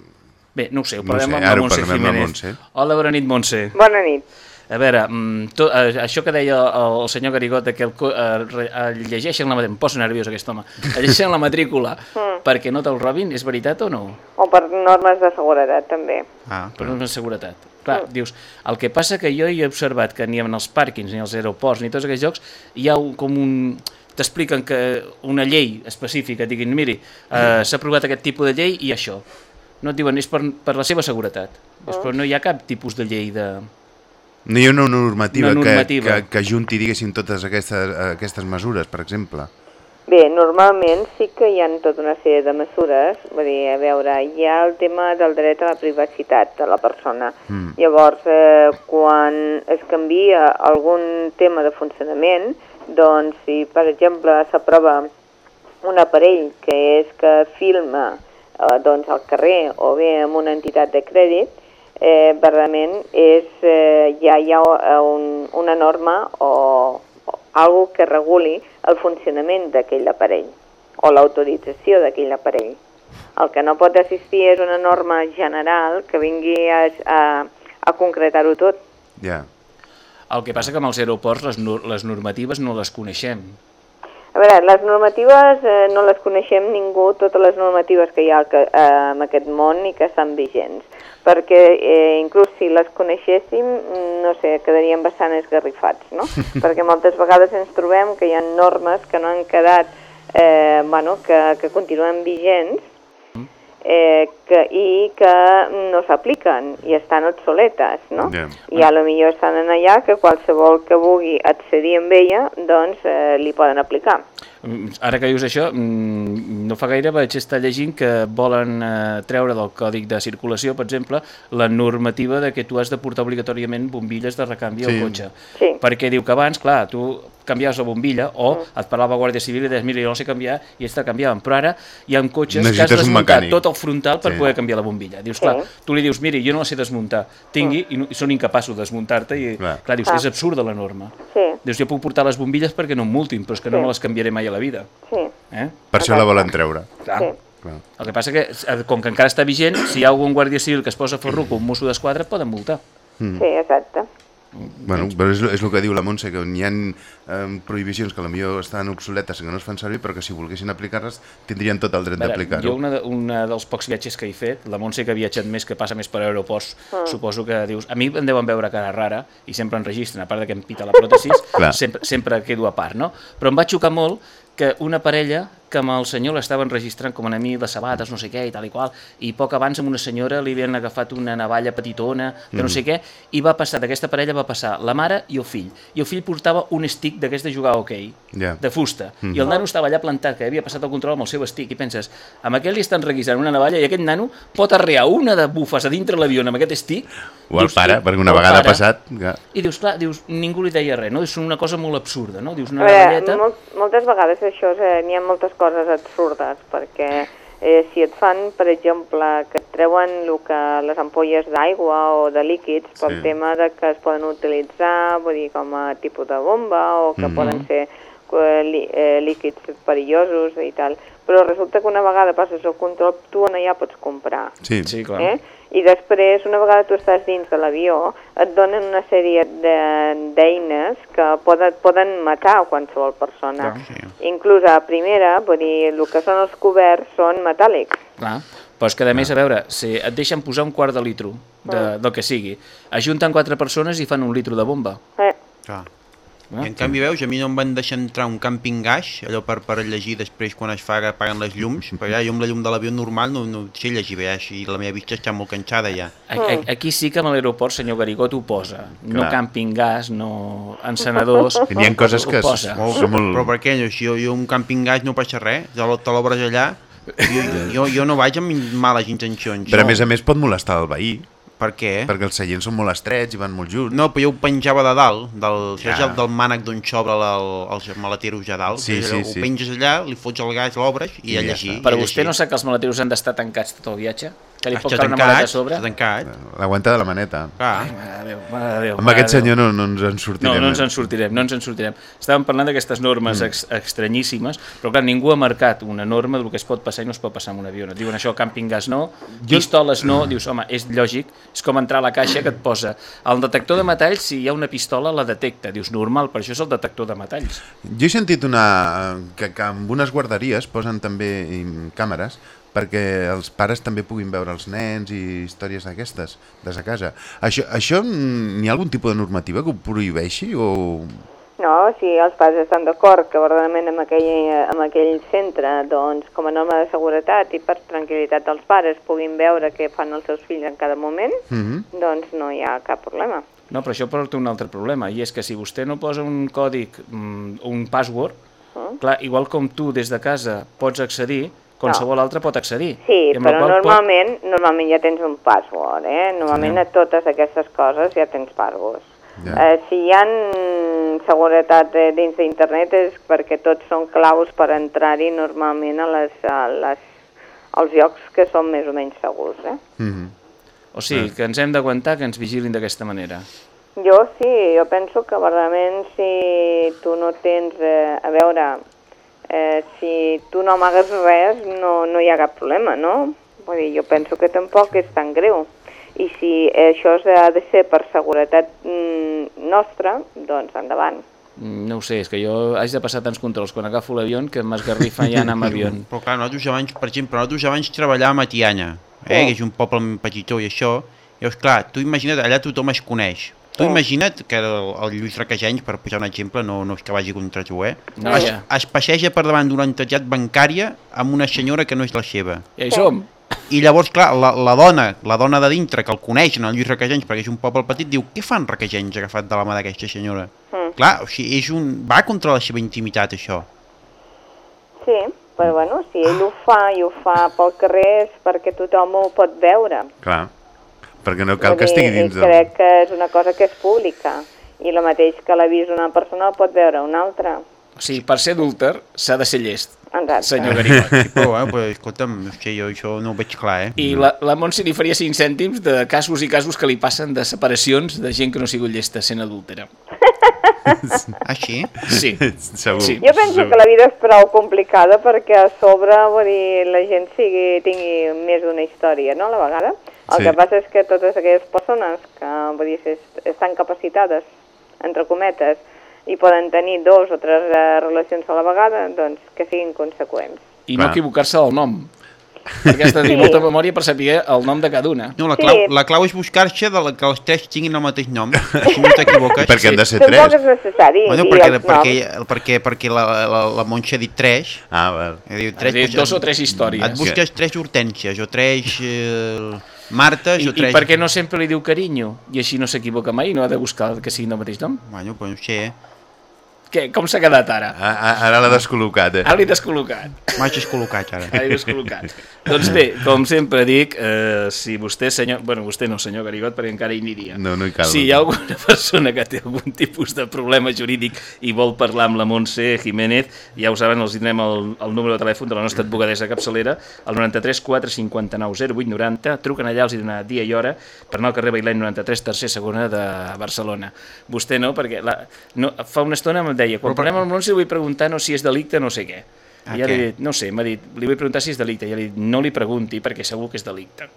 Bé, no ho sé, ho
No
parlem
sé,
amb la Montse
parlem
Jiménez.
Montse.
Hola, bona nit, Montse.
Bona nit.
A veure, mm, to, eh, això que deia el, el senyor Garigot, de que el, co- eh, re- eh, llegeixen la matrícula, em poso nerviós aquest home, llegeixen la matrícula
Mm.
perquè no te'l robin, és veritat o no?
O per normes de seguretat, també.
Ah,
Per una seguretat. Clar, dius, el que passa que jo hi he observat que ni en els pàrquings, ni als aeroports, ni tots aquests llocs, hi ha un, com un... t'expliquen que una llei específica, diguin, miri, eh, s'ha aprovat aquest tipus de llei i això. No et diuen, és per, per la seva seguretat. Dius, però no hi ha cap tipus de llei de...
No hi ha una normativa,
Una normativa.
Que, que, que junti, diguéssim, totes aquestes, aquestes mesures, per exemple.
Bé, normalment sí que hi ha tota una sèrie de mesures, vull dir, a veure, hi ha el tema del dret a la privacitat de la persona.
Mm.
Llavors, eh, quan es canvia algun tema de funcionament, doncs si, per exemple, s'aprova un aparell que és que filma eh, doncs al carrer o bé amb una entitat de crèdit, eh, verdament és, eh, ja hi ha eh, un, una norma o, o algo que reguli el funcionament d'aquell aparell o l'autorització d'aquell aparell. El que no pot assistir és una norma general que vingui a, a, a concretar-ho tot.
Ja.
El que passa que amb els aeroports les, les normatives no les coneixem.
A veure, les normatives eh, no les coneixem ningú, totes les normatives que hi ha que, eh, en aquest món i que estan vigents, perquè eh, inclús si les coneixéssim, mm, no sé, quedaríem bastant esgarrifats, no? perquè moltes vegades ens trobem que hi ha normes que no han quedat, eh, bueno, que, que continuen vigents eh, que, i que no s'apliquen i estan obsoletes, no?
Ja.
I a lo millor estan en allà que qualsevol que vulgui accedir amb ella, doncs eh, li poden aplicar.
Mm, Ara que dius això, mm, no fa gaire vaig estar llegint que volen eh, treure del còdic de circulació, per exemple, la normativa de que tu has de portar obligatòriament bombilles de recanvi
Sí.
al cotxe.
Sí.
Perquè diu que abans, clar, tu canviaves la bombilla o et parlava la Guàrdia Civil i deies, mira, jo no sé canviar, i ells te canviaven. Però ara hi ha cotxes que has
Necessites un
desmuntat tot el frontal per
Sí.
Poder canviar la bombilla. Dius, clar,
Sí.
tu li dius, miri, jo no la sé desmuntar, tingui, i, no, i són incapaços de desmuntar-te, i clar, clar dius,
Clar.
és absurda la norma.
Sí,
Dius, jo puc portar les bombilles perquè no em multin, però és que no
Sí.
me les canviaré mai a la vida.
sí.
Eh?
Per això la volen treure.
Clar.
Sí.
Clar.
El que passa que, eh, com que encara està vigent, si hi ha algun guàrdia civil que es posa ferruc o un mosso d'esquadra, poden multar.
Mm.
Sí, exacte.
Bueno, però és, és el que diu la Montse, que n'hi ha eh, prohibicions que potser estan obsoletes i que no es fan servir, però que si volguessin aplicar-les tindrien tot el dret d'aplicar-ho.
Jo, una, de, una dels pocs viatges que he fet, la Montse que ha viatjat més, que passa més per aeroports,
Ah.
suposo que dius... A mi em deuen veure cara rara i sempre em registren, a part de que em pita la pròtesis, sempre, sempre quedo a part, no? Però em va xocar molt que una parella que amb el senyor l'estaven registrant com a enemic de sabates, no sé què, i tal i qual, i poc abans amb una senyora li havien agafat una navalla petitona, de no
Mm.
sé què, i va passar, d'aquesta parella va passar la mare i el fill. I el fill portava un stick d'aquest de jugar a hoquei,
Ja.
de fusta,
Mhm.
i el nano estava allà plantat, que havia passat el control amb el seu stick, i penses, amb aquest li estan requisant una navalla i aquest nano pot arrear una de bufes a dintre l'avió amb aquest stick,
O el
Dius,
pare, perquè una vegada ha
pare.
passat... Que...
i dius, clar, dius, ningú li deia res, no? És una cosa molt absurda, no? Dius, una
veure,
navalleta...
molt, moltes vegades això, eh, n'hi ha moltes coses absurdes, perquè eh, si et fan, per exemple, que et treuen el que, les ampolles d'aigua o de líquids pel
Sí.
tema de que es poden utilitzar vull dir, com a tipus de bomba o que
Mhm.
poden ser eh, eh, líquids perillosos i tal. Però resulta que una vegada passes el control, tu on allà pots comprar.
Sí,
sí clar.
Eh? I després, una vegada tu estàs dins de l'avió, et donen una sèrie de- d'eines que poden, poden matar qualsevol persona. Inclús a primera, vull dir, el que són els coberts són metàl·lics.
Clar. Però és que, a més, a veure, si et deixen posar un quart de litro de,
Ah.
del que sigui, ajunten quatre persones i fan un litro de bomba.
Eh.
Clar.
Ah.
I en canvi, veus, a mi no em van deixar entrar un camping gas, allò per, per llegir després quan es fa que apaguen les llums, perquè ja jo amb la llum de l'avió normal no, no sé llegir bé, i la meva vista està molt cansada ja.
A- a- Aquí sí que a l'aeroport, senyor Garigot, ho posa. No
Clar.
camping gas, no encenedors...
N'hi ha coses que
posa.
Molt, Però per què? Si jo, jo un camping gas no passa res, te l'o- te l'obres allà, jo, jo, jo no vaig amb males intencions.
Però a
no.
més a més pot molestar el veí.
Per què?
Perquè els seients són molt estrets i van molt junts.
No, però jo ho penjava de dalt, del,
Ja.
ja. el del mànec d'on s'obre el- els maleteros ja dalt.
Sí, sí,
ho
sí.
penges allà, li fots el gas, l'obres i,
I
a
ja
llegir.
Però
i a
vostè
llegir.
no sap que els maleteros han d'estar tancats tot el viatge? Que li pot caure una maleta a sobre?
està tancat.
L'aguanta de la maneta.
Ah.
Ai, mare de Déu, mare de Déu.
Amb
mare
aquest senyor no, no ens en sortirem.
No, no ens
eh?
en sortirem, no ens en sortirem. Estàvem parlant d'aquestes normes
Mm.
ex estranyíssimes, però clar, ningú ha marcat una norma del que es pot passar i no es pot passar amb un avió. Et diuen això, camping gas no, pistoles no, dius, home, és lògic, és com entrar a la caixa que et posa el detector de metalls, si hi ha una pistola la detecta, dius, normal, per això és el detector de metalls.
Jo he sentit una... que, que en unes guarderies posen també càmeres perquè els pares també puguin veure els nens i històries d'aquestes des de casa. Això, això mm, n'hi ha algun tipus de normativa que ho prohibeixi o...
No, si els pares estan d'acord que verdaderament amb aquell, amb aquell centre, doncs, com a norma de seguretat i per tranquil·litat dels pares puguin veure què fan els seus fills en cada moment,
Mhm.
doncs no hi ha cap problema.
No, però això porta un altre problema, i és que si vostè no posa un còdic, mm, un password,
Mm.
clar, igual com tu des de casa pots accedir, qualsevol altre pot accedir.
Sí, però
qual pot-
normalment, normalment ja tens un password, eh? Normalment
Ja.
a totes aquestes coses ja tens passwords.
Ja.
Eh, si hi ha mm, seguretat eh, dins d'internet és perquè tots són claus per entrar-hi normalment a les, a les, als llocs que són més o menys segurs, eh?
Mhm.
O sigui, que ens hem d'aguantar que ens vigilin d'aquesta manera.
Jo sí, jo penso que verdaderament si tu no tens... Eh, a veure, eh, si tu no amagues res no, no hi ha cap problema, no? Vull dir, jo penso que tampoc és tan greu. I si això ha de ser per seguretat mm, nostra, doncs endavant.
Mm, No ho sé, és que jo haig de passar tants controls quan agafo l'avió que m'esgarrifa ja anar amb avió.
Però clar, nosaltres abans, per exemple, nosaltres abans treballàvem a Tianya, eh,
Sí.
que és un poble petitó i això, llavors, clar, tu imagina't, allà tothom es coneix. Tu imagina't que el, el Lluís Requesenys, per posar un exemple, no, no és que vagi contra tu, eh?
No,
es,
ja.
es passeja per davant d'una entitat bancària amb una senyora que no és la seva.
I hi som.
I llavors, clar, la, la dona, la dona de dintre, que el coneixen, el Lluís Requesenys, perquè és un poble petit, diu, què fan Requesenys agafat de la mà d'aquesta senyora?
Mm.
Clar, o sigui, és un... va contra la seva intimitat, això.
Sí, però bueno, si ell ho fa i ho fa pel carrer és perquè tothom ho pot veure.
Clar, perquè no cal que estigui dins del...
crec que és una cosa que és pública. I el mateix que l'ha vist una persona el pot veure una altra.
O sigui, per ser adúlter s'ha de ser llest,
Exacte.
senyor Garigot.
Però, eh, però escolta'm, hòstia, jo això no ho veig clar, eh?
I la, la Montse li faria 5 cèntims de casos i casos que li passen de separacions de gent que no ha sigut llesta sent adúltera.
Ah, sí?
Sí.
Segur.
Sí.
Jo penso que la vida és prou complicada perquè a sobre vull dir, la gent sigui, tingui més d'una història, no?, a la vegada. El
Sí.
que passa és que totes aquelles persones que vull dir, es- estan capacitades, entre cometes, i poden tenir dos o tres eh, relacions a la vegada, doncs que siguin conseqüents.
I no equivocar-se del nom. Perquè has de tenir
Sí.
molta memòria per saber el nom de cada una.
No, la
Sí.
clau, la clau és buscar-se de la, que els tres tinguin el mateix nom, així no t'equivoques.
Perquè han de ser
Tampoc és necessari
Bueno,
dir
perquè, perquè,
noms.
perquè, perquè la, la, la Montse ha dit tres.
Ah, val.
Ha dit,
Ha dit dos o tres històries.
Et busques tres hortències, o tres eh, martes,
I,
o tres...
I per què no sempre li diu carinyo? I així no s'equivoca mai i no ha de buscar que siguin del mateix nom?
Bueno, pues no sé, eh?
Què, com s'ha quedat ara?
A, a, ara l'ha descol·locat, eh?
Ara l'he descol·locat.
M'haig descol·locat, ara.
Ara l'he descol·locat. doncs bé, com sempre dic, eh, si vostè, senyor... Bueno, vostè no, senyor Garigot, perquè encara hi aniria.
No, no hi cal.
Si hi ha alguna persona que té algun tipus de problema jurídic i vol parlar amb la Montse Jiménez, ja ho saben, els tindrem el, el número de telèfon de la nostra advogadessa capçalera, el 93 459 08 90, truquen allà, els hi donarà dia i hora per anar al carrer Bailany 93, tercer segona de Barcelona. Vostè no, perquè la, no, fa una estona em deia, quan
Però
parlem amb el Montse li vull preguntar no si és delicte no sé què.
Ah,
I ja li
què?
he dit, no sé, m'ha dit, li vull preguntar si és delicte. I ja li he dit, no li pregunti perquè segur que és delicte.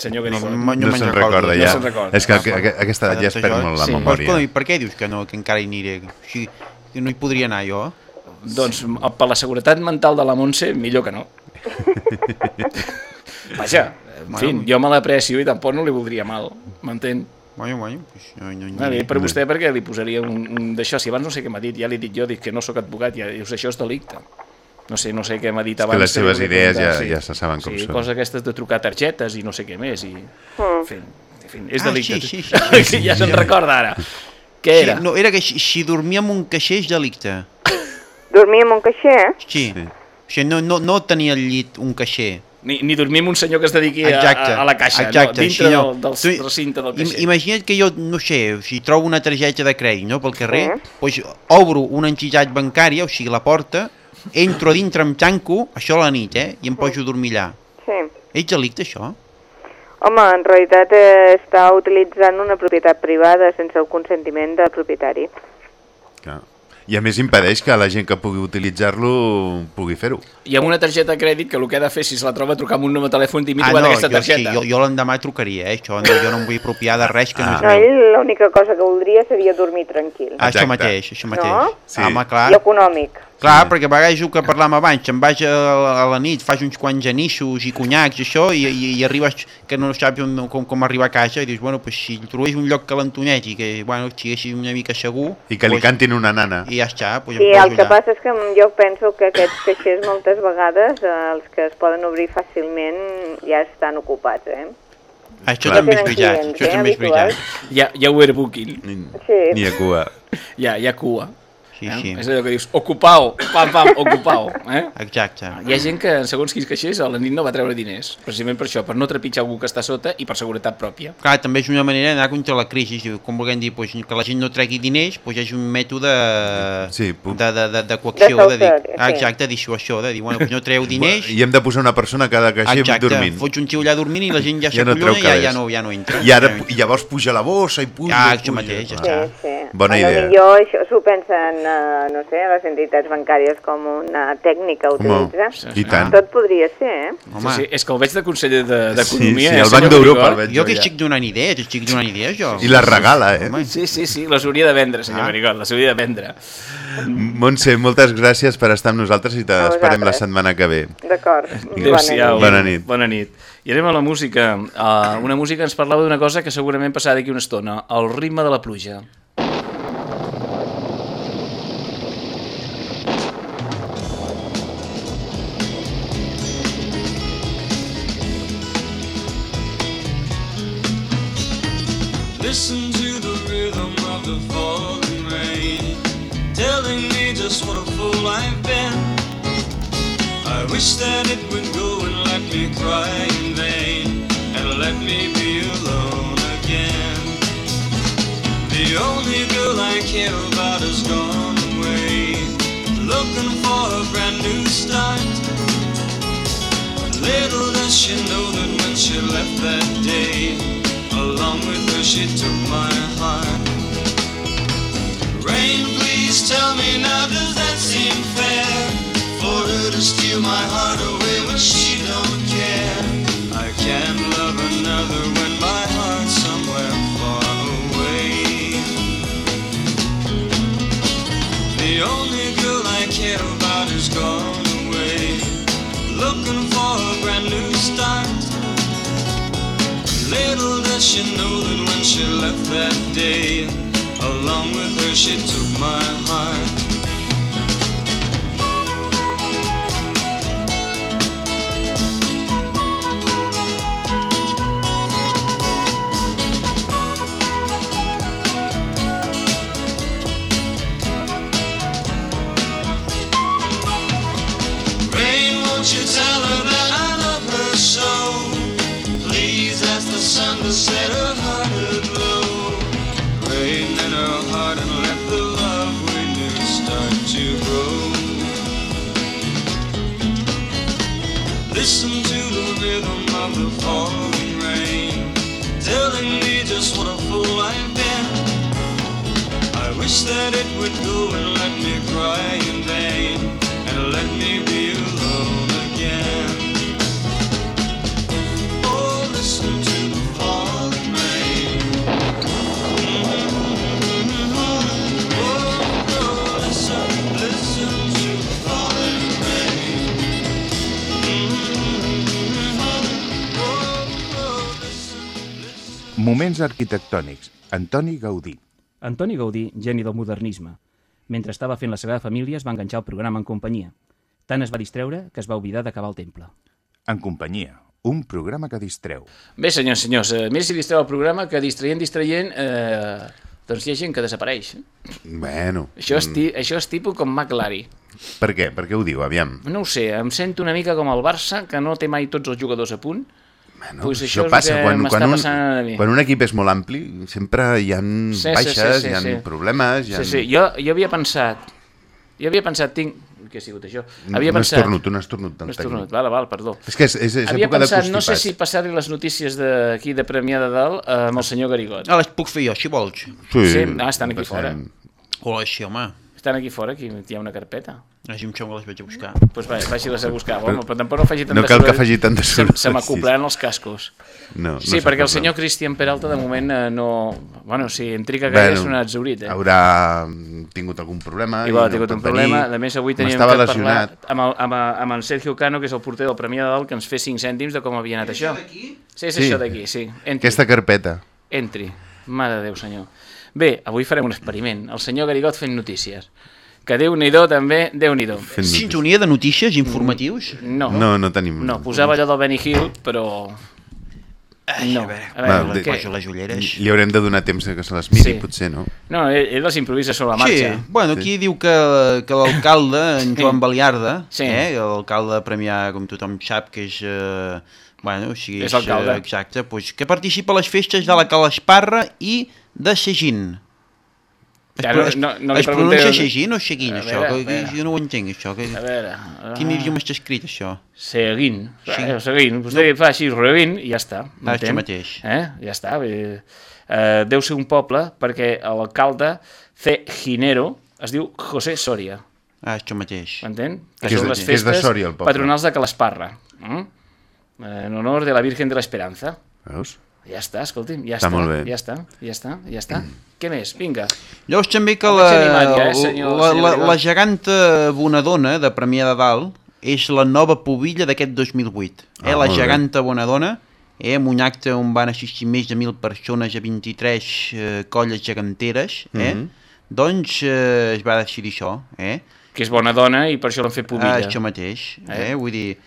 Senyor Garigot.
No,
No se'n recorda, ja. És que aqu- aqu- aquesta edat ja es perd molt la
Sí.
Però,
memòria.
escolta, i per què dius que, no, que encara hi aniré? Així, que no hi podria anar jo?
Doncs per la seguretat mental de la Montse, millor que no. Vaja, en fi, jo me l'aprecio i tampoc no li voldria mal, m'entén?
Bueno, bueno, pues no, no hi
Va bé, per vostè perquè li posaria un, un d'això, si abans no sé què m'ha dit, ja li he dit jo, dic que no sóc advocat, ja dius, això és delicte. No sé, no sé què m'ha dit
que
abans.
les
li
seves idees ja-
preguntar,
ja se saben com
sí,
són.
cosa aquestes de trucar targetes i no sé què més, i... En fi, en fi és
Ah,
delicte.
sí, sí, sí.
sí ja se'n
Sí.
recorda ara. Què era?
Sí, no, era que si, si dormia amb un caixer és delicte.
Dormir amb un caixer?
Sí. sí. O sigui, no, no, no tenia al llit un caixer.
Ni, ni dormir amb un senyor que es dediqui a,
Exacte,
a, a la caixa,
exacte,
no? dintre
sí, no.
del, del
Tu-
recinte del caixer.
imagina't que jo, no sé, si trobo una targeta de crèdit no, pel carrer,
Sí.
doncs obro una entitat bancària, o sigui, la porta, entro a dintre amb tanco, això a la nit, eh, i em poso a dormir allà.
Sí.
És delicte, això?
Home, en realitat eh, està utilitzant una propietat privada sense el consentiment del propietari.
Clar. I a més impedeix que la gent que pugui utilitzar-lo pugui fer-ho.
I amb una targeta de crèdit que el que ha de fer, si se la troba, trucar amb un número de telèfon i dir,
Ah,
ah,
no,
aquesta
jo, sí,
targeta.
jo, jo l'endemà trucaria, eh, això, no, jo no em vull apropiar de res que no és
No,
meu.
ell l'única cosa que voldria seria dormir tranquil.
Ah, això mateix, això mateix.
No?
Sí. Home, clar.
I econòmic.
Clar, perquè a vegades el que parlàvem abans, te'n vas a, a la nit, fas uns quants anissos i conyacs i això, i, i, i arribes que no saps on, com, com arribar a casa, i dius, bueno, pues, si trobés un lloc calentonet i que, bueno, estiguessi una mica segur...
I que li
pues,
cantin una nana.
I ja està, pues,
Sí,
em
el que passa és que jo penso que aquests caixers moltes vegades, eh, els que es poden obrir fàcilment, ja estan ocupats, eh?
Això
Clar.
també és veritat,
clients,
això
eh,
també és veritat.
Hi ha, hi ha overbooking.
Sí.
Ni a cua.
Hi ha cua.
Sí,
eh?
sí.
És allò que dius, ocupau, pam, pam, ocupau. Eh?
Exacte.
Hi ha gent que, segons quins caixers, a la nit no va treure diners, precisament per això, per no trepitjar algú que està sota i per seguretat pròpia.
Clar, també és una manera d'anar contra la crisi, com vulguem dir, pues, que la gent no tregui diners, pues, és un mètode
sí,
de, de, de, de coacció,
De
de, dir, ah,
sí.
exacte, dissuasió, de dir, bueno, pues no treu diners,
I hem de posar una persona a cada caixer
exacte,
dormint.
fots un tio allà dormint i la gent ja
Ja no
s'acollona i ja, ja, no, ja no entra.
I, ara, I llavors puja la bossa i puja.
Ah,
i
això
puja.
mateix, ja
Sí,
està.
sí.
Bona
a
idea.
lo millor això s'ho pensen, eh, no sé, les entitats bancàries com una tècnica a
Home,
utilitzar.
i tant.
Tot podria ser, eh?
Home.
Sí, sí, és que el veig de conseller de- d'Economia.
Sí, sí,
eh,
el Banc d'Europa el veig
Jo que estic donant idees, estic donant idees, jo.
I la regala, eh?
Home,
Sí, sí, sí, les hauria de vendre, senyor
Ah.
Pericot, les hauria de vendre.
Montse, moltes gràcies per estar amb nosaltres i t'esperem la setmana que ve.
D'acord.
Adéu-siau.
Bona nit.
Bona nit. I anem a la música. Uh, una música ens parlava d'una cosa que segurament passarà d'aquí una estona, el ritme de la pluja.
Wish that it would go and let me cry in vain, and let me be alone again. The only girl I care about has gone away, looking for a brand new start. Little does she know that when she left that day, along with her she took my heart. Rain, please tell me now, does that seem fair? Her to steal my heart away when she don't care. I can't love another when my heart's somewhere far away. The only girl I care about is gone away, looking for a brand new start. Little does she know that when she left that day, along with her she took my heart. set her heart at low, Rain in her heart and let the love we knew start to grow. Listen to the rhythm of the falling rain, telling me just what a fool I've been. I wish that it would go and let me cry in vain, and let me
Moments arquitectònics. Antoni Gaudí.
Antoni Gaudí, geni del modernisme. Mentre estava fent la Sagrada Família es va enganxar el programa en companyia. Tant es va distreure que es va oblidar d'acabar el temple.
En companyia. Un programa que distreu.
Bé, senyors, senyors, eh, més si distreu el programa que distraient, distraient, eh, doncs hi ha gent que desapareix.
Bueno,
Això és, ti, això és tipus com McLary.
per què? Per què ho diu? Aviam.
No ho sé, em sento una mica com el Barça, que no té mai tots els jugadors a punt.
Bueno,
pues
això
això
passa quan, quan, un,
passant a mi.
quan un equip és molt ampli, sempre hi ha baixes, hi ha problemes, hi ha...
Sí, sí, jo, jo havia pensat... Jo havia pensat, tinc... Què ha sigut això?
No-
Havia
no és
pensat...
tornut, no és tornut tan
No és
tècnic.
tornut, val, val, perdó.
És que és- és- és
havia
època de
pensat, no sé si passar-li les notícies d'aquí de Premià de Dalt eh, amb el senyor Garigot.
Ah, les puc fer jo, si vols.
Sí,
sí ah, estan aquí fora.
Hola, sí, home.
Estan aquí fora, aquí hi ha una carpeta.
Així em sembla que les vaig a buscar.
Doncs pues va, vagi-les a buscar, home, però tampoc no faci tanta
No cal que faci tanta
Se,
soroll,
se m'acoplaran els cascos.
No, no
sí, perquè el senyor Cristian Peralta de moment eh, no... Bueno, si en trica gaire és un exaurit, eh?
Haurà tingut algun problema.
Igual ha
no
tingut un problema.
venir.
A més, avui teníem que parlar amb, el, amb, amb en Sergio Cano, que és el porter del Premià de Dalt, que ens fes 5 cèntims de com havia anat això. Sí, és
Sí.
això d'aquí, sí. Entri.
Aquesta carpeta.
Entri. Mare de Déu, senyor. Bé, avui farem un experiment. El senyor Garigot fent notícies. Que Déu-n'hi-do, també, Déu-n'hi-do.
Sintonia de notícies informatius?
No.
No, no tenim.
No, posava allò del Benny Hill, però...
Ai,
no.
a veure,
a veure,
Va,
poso les ulleres.
Li haurem de donar temps que se les miri,
Sí.
potser, no?
No, ell, ell les improvisa sobre la
Sí,
marxa.
bueno, aquí diu que, que l'alcalde, en Joan Baliarda,
Sí.
eh, l'alcalde de Premià, com tothom sap, que és... Eh, bueno, o sigui,
És alcalde.
eh, exacte, pues, que participa a les festes de la Cal Esparra i de Segin. Es,
Ja, no-
es,
no- no
es pronuncia
pregunteu-
Segin o Seguin,
A
això?
veure,
que, que jo no ho entenc, això. Que,
A veure...
Quin
ah,
idioma està escrit, això?
Seguint.
Sí.
Sí. Seguint. Vostè fa així, rebint, i ja està.
Ah, això mateix.
Eh? Ja està. Bé. Eh, deu ser un poble, perquè l'alcalde C. Ginero es diu José Soria.
Ah, això mateix.
M'entén?
Que de Sòria, el poble.
patronals de Calasparra. Mm? Eh, En honor de la Virgen de l'Esperanza.
Veus?
Ja està, escolti'm, ja
Està
està.
molt bé.
Ja està, ja està, ja està. Què més? Vinga.
Llavors també que la,
ja, eh, senyor-
la,
senyor
la, la geganta Bonadona de Premià de Dalt és la nova pubilla d'aquest 2008. Eh?
Ah,
la
molt bé.
geganta Bonadona, eh? amb un acte on van assistir més de 1.000 persones a 23 eh, colles geganteres, eh?
Mhm.
doncs eh, es va decidir això. Eh?
Que és bona dona i per això l'han fet pubilla.
Ah, això mateix. Eh?
Eh?
Vull dir,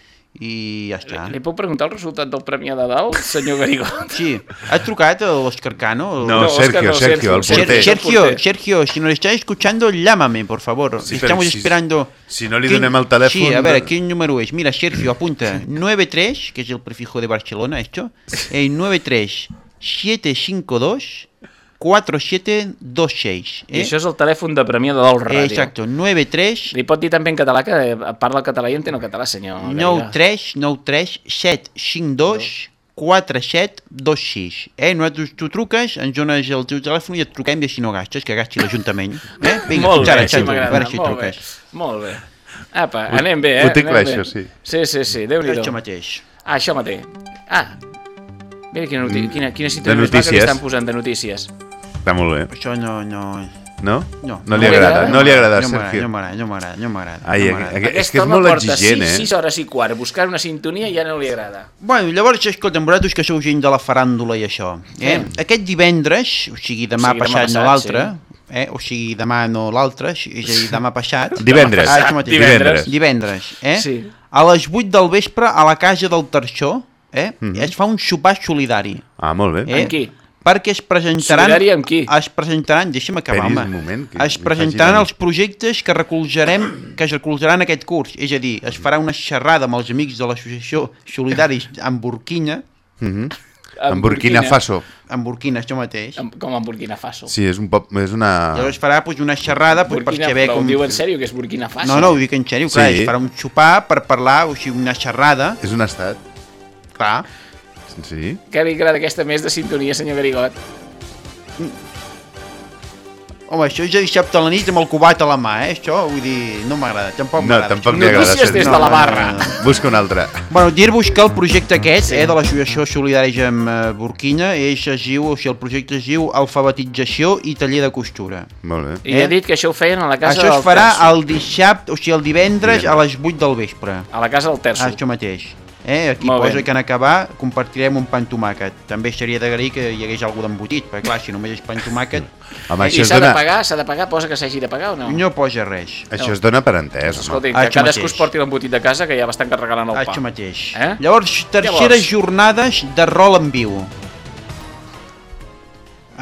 i ja està.
Li puc preguntar el resultat del Premià de Dalt, senyor Garigó?
Sí. Ha trucat a l'Òscar Cano?
No, Sergio, Sergio, el
Ser-
porter.
Sergio, Sergio, si nos estás escuchando, llámame, por favor.
Sí,
Estamos
si-
esperando...
si no li
¿Qué-
donem el telèfon,
Sí, a ver,
no-
¿qué número es? Mira, Sergio, apunta. 93, que es el prefijo de Barcelona, esto. El 93 752 4726.
I això és el telèfon de Premià de Dalt Ràdio.
Eh? Exacto, 93
Li pot dir també en català que eh, parla el català i entén el català, senyor. Garriga.
93 93 752 4726. Eh? Nosaltres tu truques, ens dones el teu telèfon i et truquem i així no gastes, que gasti l'Ajuntament. Eh? Vinga,
molt
ara,
bé, sí,
xato, a
m'agrada, molt bé, molt bé. Apa,
Ho-
anem bé, eh?
ho té clar, això, sí.
Sí, sí, sí, Déu-n'hi-do.
Això mateix.
Ah, això mateix. Ah, mira quina, noti quina, quina situació més maca
notícies.
estan posant de notícies.
Està molt bé.
Això no... no...
No?
No,
No li agrada, no li agrada,
no m'agrada,
Sergio.
No m'agrada, no m'agrada, no m'agrada.
Ai,
no
aqu- és que és molt exigent,
6,
eh?
6 hores i quart buscant una sintonia i ja no li agrada.
Bueno, llavors, escolta'm, vosaltres que sou gent de la faràndula i això, eh?
Sí.
aquest divendres, o sigui demà
O sigui, demà
passat, no
passat,
l'altre, eh? o sigui demà no l'altre, és a dir, demà passat...
Divendres.
Ah, mateix.
Divendres.
Divendres, eh?
Sí.
A les 8 del vespre, a la casa del Terxó, eh?
Mhm.
es fa un sopar solidari.
Ah, molt bé.
Eh?
Amb qui?
Perquè es presentaran...
Solidari amb qui?
Es presentaran, deixa'm acabar, home.
moment, que
es presentaran els projectes que recolzarem, que es recolzaran aquest curs. És a dir, es farà una xerrada amb els amics de l'associació Solidaris en Burkina.
Mhm. En Burkina Faso.
En Burkina, això mateix.
Amb- Com en Burkina Faso.
Sí, és, un pop, és una...
Llavors farà pues, una xerrada pues, per
Burkina,
saber
però
com...
ho diu en sèrio que és Burkina Faso?
No, no, ho dic en sèrio, clar,
Sí.
es farà un sopar per parlar, o sigui, una xerrada.
És un estat.
Clar.
Sí.
Que li agrada aquesta més de sintonia, senyor Garigot?
Home, això de dissabte a la nit amb el cubat a la mà, eh? Això, vull dir, no m'agrada, tampoc
No,
m'agrada.
tampoc li agrada.
Notícies des de la barra.
Busca un altre.
Bueno, dir-vos que el projecte aquest, eh, de l'Associació Solidària amb eh, Burkina, és, es diu, o sigui, el projecte es diu Alfabetització i Taller de Costura.
Molt bé.
I ha dit que això ho feien a la casa
Això
del
es farà
Terço.
el dissabte, o sigui, el divendres a les 8 del vespre.
A la casa del Terço.
Això mateix. Eh? Aquí
Molt
posa
bé.
que en acabar compartirem un pa amb tomàquet. També seria d'agrair que hi hagués algú d'embotit, perquè clar, si només és pa amb tomàquet...
Home,
I s'ha de pagar, s'ha de pagar, posa que s'hagi de pagar o no?
No posa res.
Això es dona per entès, home.
Escolti,
Ah,
que cadascú
mateix.
es porti l'embotit de casa, que ja bastant que regalen el pa.
Això mateix.
Eh?
Llavors, terceres
Llavors.
jornades de rol en viu.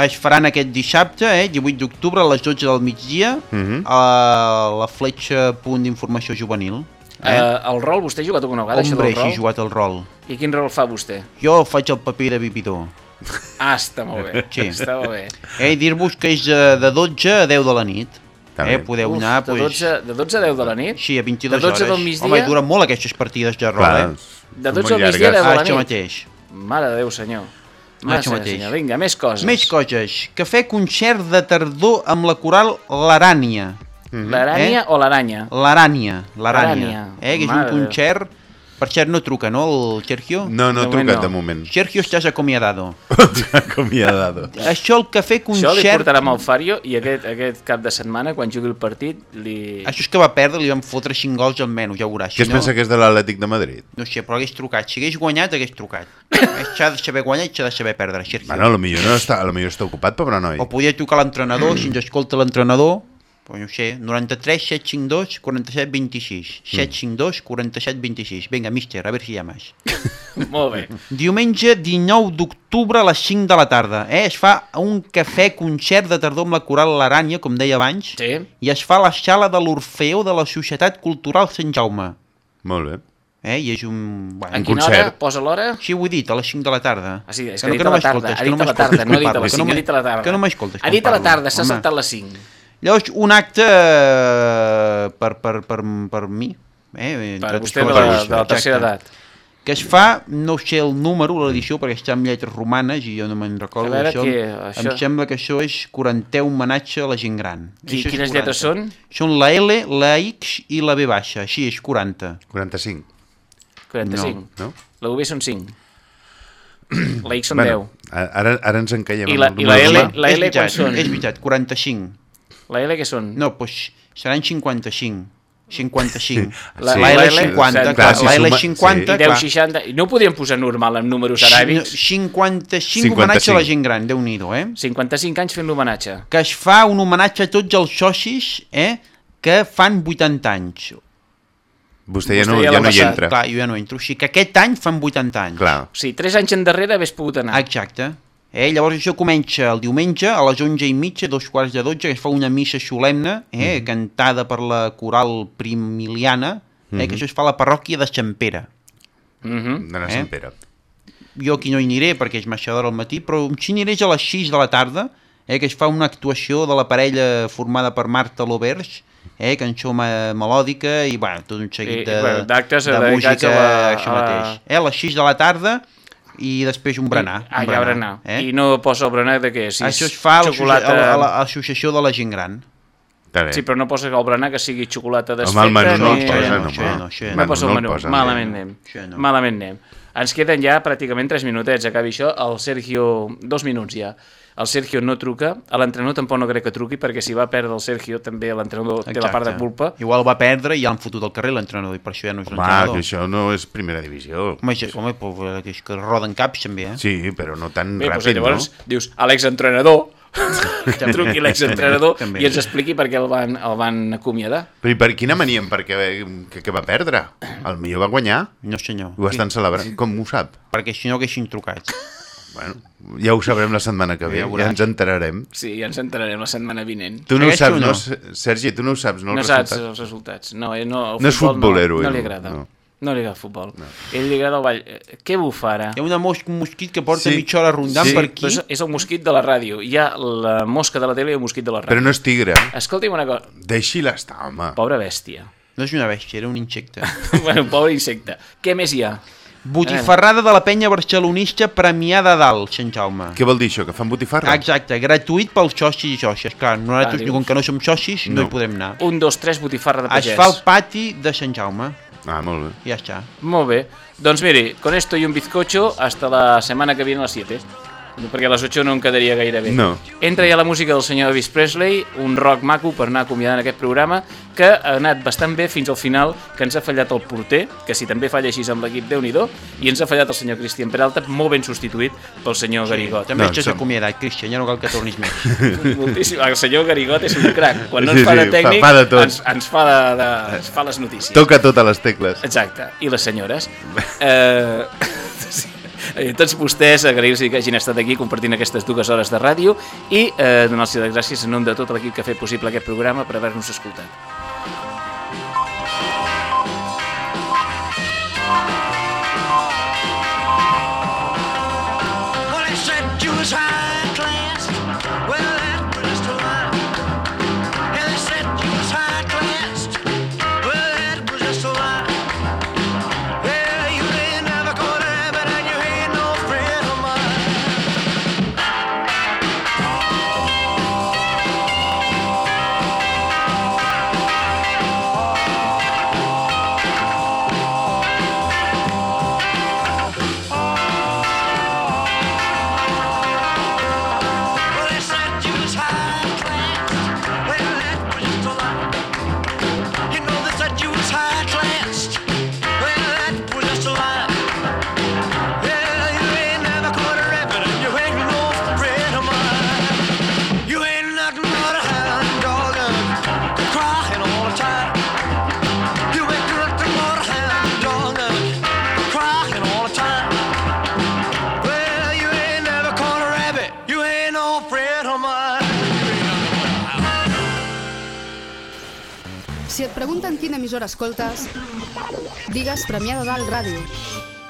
Es faran aquest dissabte, eh, 18 d'octubre, a les 12 del migdia,
Mhm.
a la fletxa punt d'informació juvenil.
Eh? el rol, vostè ha jugat alguna vegada, això
Hombre,
rol?
he jugat al rol.
I quin rol fa vostè?
Jo faig el paper de vividor.
Ah, està molt bé.
Sí.
Està molt bé.
Eh, dir-vos que és de, de 12 a 10 de la nit.
També.
Eh, podeu
Uf,
anar...
de,
pues,
12, de 12 a 10 de la nit?
Sí, a 22
de 12
hores.
del migdia?
Home, duren molt aquestes partides de rol,
Clar,
eh?
De 12 al migdia a 10 de
Ah,
la
això
nit?
mateix.
Mare de Déu, senyor.
Ah,
Mare
això mateix.
senyor. Vinga, més coses.
Més coses. Cafè concert de tardor amb la coral L'Arània.
L'arània o l'aranya?
L'Arània.
Arània.
L'Arània. Eh, que és un
Mare
concert... Per cert, no truca, no, el Sergio?
No, no
De
trucat
no.
de moment.
Sergio, estàs acomiadado.
Acomiadado.
Això, el cafè
Això li
concert...
portarà amb el Fario i aquest, aquest cap de setmana, quan jugui el partit, li...
Això és que va perdre, li van fotre 5 gols almenys, ja ho veuràs.
Què es
Si no-
pensa que és de l'Atlètic de Madrid?
No sé, però hagués trucat. Si hagués guanyat, hagués trucat. Eh, S'ha de saber guanyar i s'ha de saber perdre, Sergio.
Bueno, a lo millor no està, a lo millor està ocupat, pobre noi.
O podia trucar l'entrenador, si ens escolta l'entrenador, pues no sé, 93 752 47 26. 752 47 26. Vinga, míster, a veure si hi ha més.
Molt bé.
Diumenge 19 d'octubre a les 5 de la tarda. Eh? Es fa un cafè concert de tardor amb la coral L'Arània, com deia abans,
Sí.
i es fa a la sala de l'Orfeó de la Societat Cultural Sant Jaume.
Molt bé.
Eh? I és un... Bueno,
En quina hora? Posa l'hora?
Sí, ho he dit, a les 5 de la tarda.
Ah, sí, és
Que
que,
no-
ha dit
que no
a la tarda,
m'escoltes,
ha dit a la tarda, no ha dit a les
parlo,
5,
que
ha dit a la tarda.
que no m'escoltes
Ha dit a la tarda, s'ha saltat les 5.
Llavors, un acte eh, per, per, per, per mi. Eh,
Per vostè de la, de la tercera
exacte.
edat.
Que es fa, no sé el número, l'edició, perquè està en lletres romanes i jo no me'n recordo
A veure
d'això.
què,
Em
això-
sembla que això és 40 homenatge a la gent gran.
Qui-
Això
quines
40.
lletres són?
Són la L, la X i la B baixa, així és 40.
45.
45.
No?
La UB són 5. La X són
Bueno, Ara, ara ens encaiem
I
amb
la-
el
i la L- la L
veritat,
quan són?
És veritat, 45.
10. La L què són?
No, doncs seran 55. 55.
La,
la,
la
L 50, clar,
clar, si
la L
suma-
50,
I 10,
clar.
60... I no ho podríem posar normal amb números aràbics?
55 homenatge a la gent gran, déu nhi eh?
55 anys fent l'homenatge.
Que es fa un homenatge a tots els socis eh, que fan 80 anys.
Vostè ja
Vostè
no,
ja
ja
l'ha
no hi entra.
Clar, jo ja no entro. O sigui que aquest any fan 80 anys.
Clar.
O sigui, 3 anys endarrere hagués pogut anar.
Exacte. Eh, llavors això comença el diumenge a les 11 i mitja, dos quarts de 12, que es fa una missa solemne, eh,
Mhm.
cantada per la coral primiliana, eh,
Mhm.
que això es fa a la parròquia de Sant Pere.
Mhm.
D'anar a
Eh?
Sant Pere.
Jo aquí no hi aniré perquè és massa d'hora al matí, però si aniré a les 6 de la tarda, eh, que es fa una actuació de la parella formada per Marta Lovers, eh, cançó me melòdica i bueno, tot un seguit
I,
de,
bueno, d'actes
de música,
a la-
això
a la-
mateix. Eh, a les 6 de la tarda i després un berenar.
Ah,
un
ja berenar.
Eh?
I no posa el berenar de què? Si
Això es fa
xocolata...
a la- a la- a l'associació de la gent gran.
Sí, però no posa el berenar que sigui xocolata
Home,
desfeta.
el menú no
ni...
el posa, no,
no, això ja
no
no.
posa el
No
menú. Malament
no.
anem.
No.
Malament anem. Ens queden ja pràcticament 3 minutets, acabi això. El Sergio... Dos minuts ja. El Sergio no truca, a l'entrenador tampoc no crec que truqui, perquè si va perdre el Sergio també l'entrenador té la part de culpa.
Igual va perdre i ja l'han fotut al carrer l'entrenador i per això ja no és
Home,
l'entrenador.
que això no és primera divisió.
Home, això, home però, és que roden caps també, eh?
Sí, però no tan
Bé, doncs
ràpid,
llavors
no?
dius a l'exentrenador, que truqui l'exentrenador i ens expliqui per què el van, el van acomiadar.
Però i per quina mania? Perquè que, que va perdre? El millor va guanyar?
No, senyor.
Ho estan celebrant. Com ho sap?
Perquè si no haguessin trucat.
Bueno, ja ho sabrem la setmana que ve,
Ja
ja, ens enterarem.
Sí, ja ens entrarem la setmana vinent.
Tu no ho saps, no?
no?
Sergi, tu no ho saps, no?
No
els
saps
resultats?
els resultats. No, eh, no, el
No és
futbol
futbolero,
no, no li agrada.
no.
No. li agrada el futbol. No. Ell li agrada el ball. Eh, Què bufa ara?
Hi ha una mos un mosquit que porta
Sí.
mitja hora rondant
Sí.
per aquí.
Però és, és el mosquit de la ràdio. Hi ha la mosca de la tele i el mosquit de la ràdio.
Però no és tigre.
Escolti'm una cosa.
Deixi-la estar, home.
Pobra bèstia.
No és una bèstia, era un insecte.
bueno, pobre insecte. Què més hi ha?
Botifarrada de la penya barcelonista premiada a dalt, Sant Jaume.
Què vol dir això, que fan botifarra?
Exacte, gratuït pels socis i socis. Clar, nosaltres,
Ah,
com que no som socis, no,
No.
hi podem anar.
Un, dos, tres, botifarra de pagès.
Asfalt pati de Sant Jaume.
Ah, molt bé.
Ja està.
Molt bé. Doncs mire, con esto y un bizcocho hasta la semana que viene a las 7. Perquè a les 8 no em quedaria gaire bé.
No.
Entra ja la música del senyor Elvis Presley, un rock maco per anar acomiadant aquest programa, que ha anat bastant bé fins al final, que ens ha fallat el porter, que si també falla així amb l'equip déu nhi i ens ha fallat el senyor Cristian Peralta, molt ben substituït pel senyor Garigot.
També ets acomiadat, Cristian, ja no cal que tornis més.
Moltíssim. El senyor Garigot és un crac. Quan no
Sí,
ens fa
sí,
de
fa-
tècnic,
fa de tot.
Ens, ens, fa de, de, ens fa les notícies.
Toca totes les tecles.
Exacte, i les senyores. Eh, sí. Eh, tots vostès, agrair-los que hagin estat aquí compartint aquestes dues hores de ràdio i eh, donar-los les gràcies en nom de tot l'equip que ha fet possible aquest programa per haver-nos escoltat.
Emissora escoltes, digues Premià de Dalt Ràdio.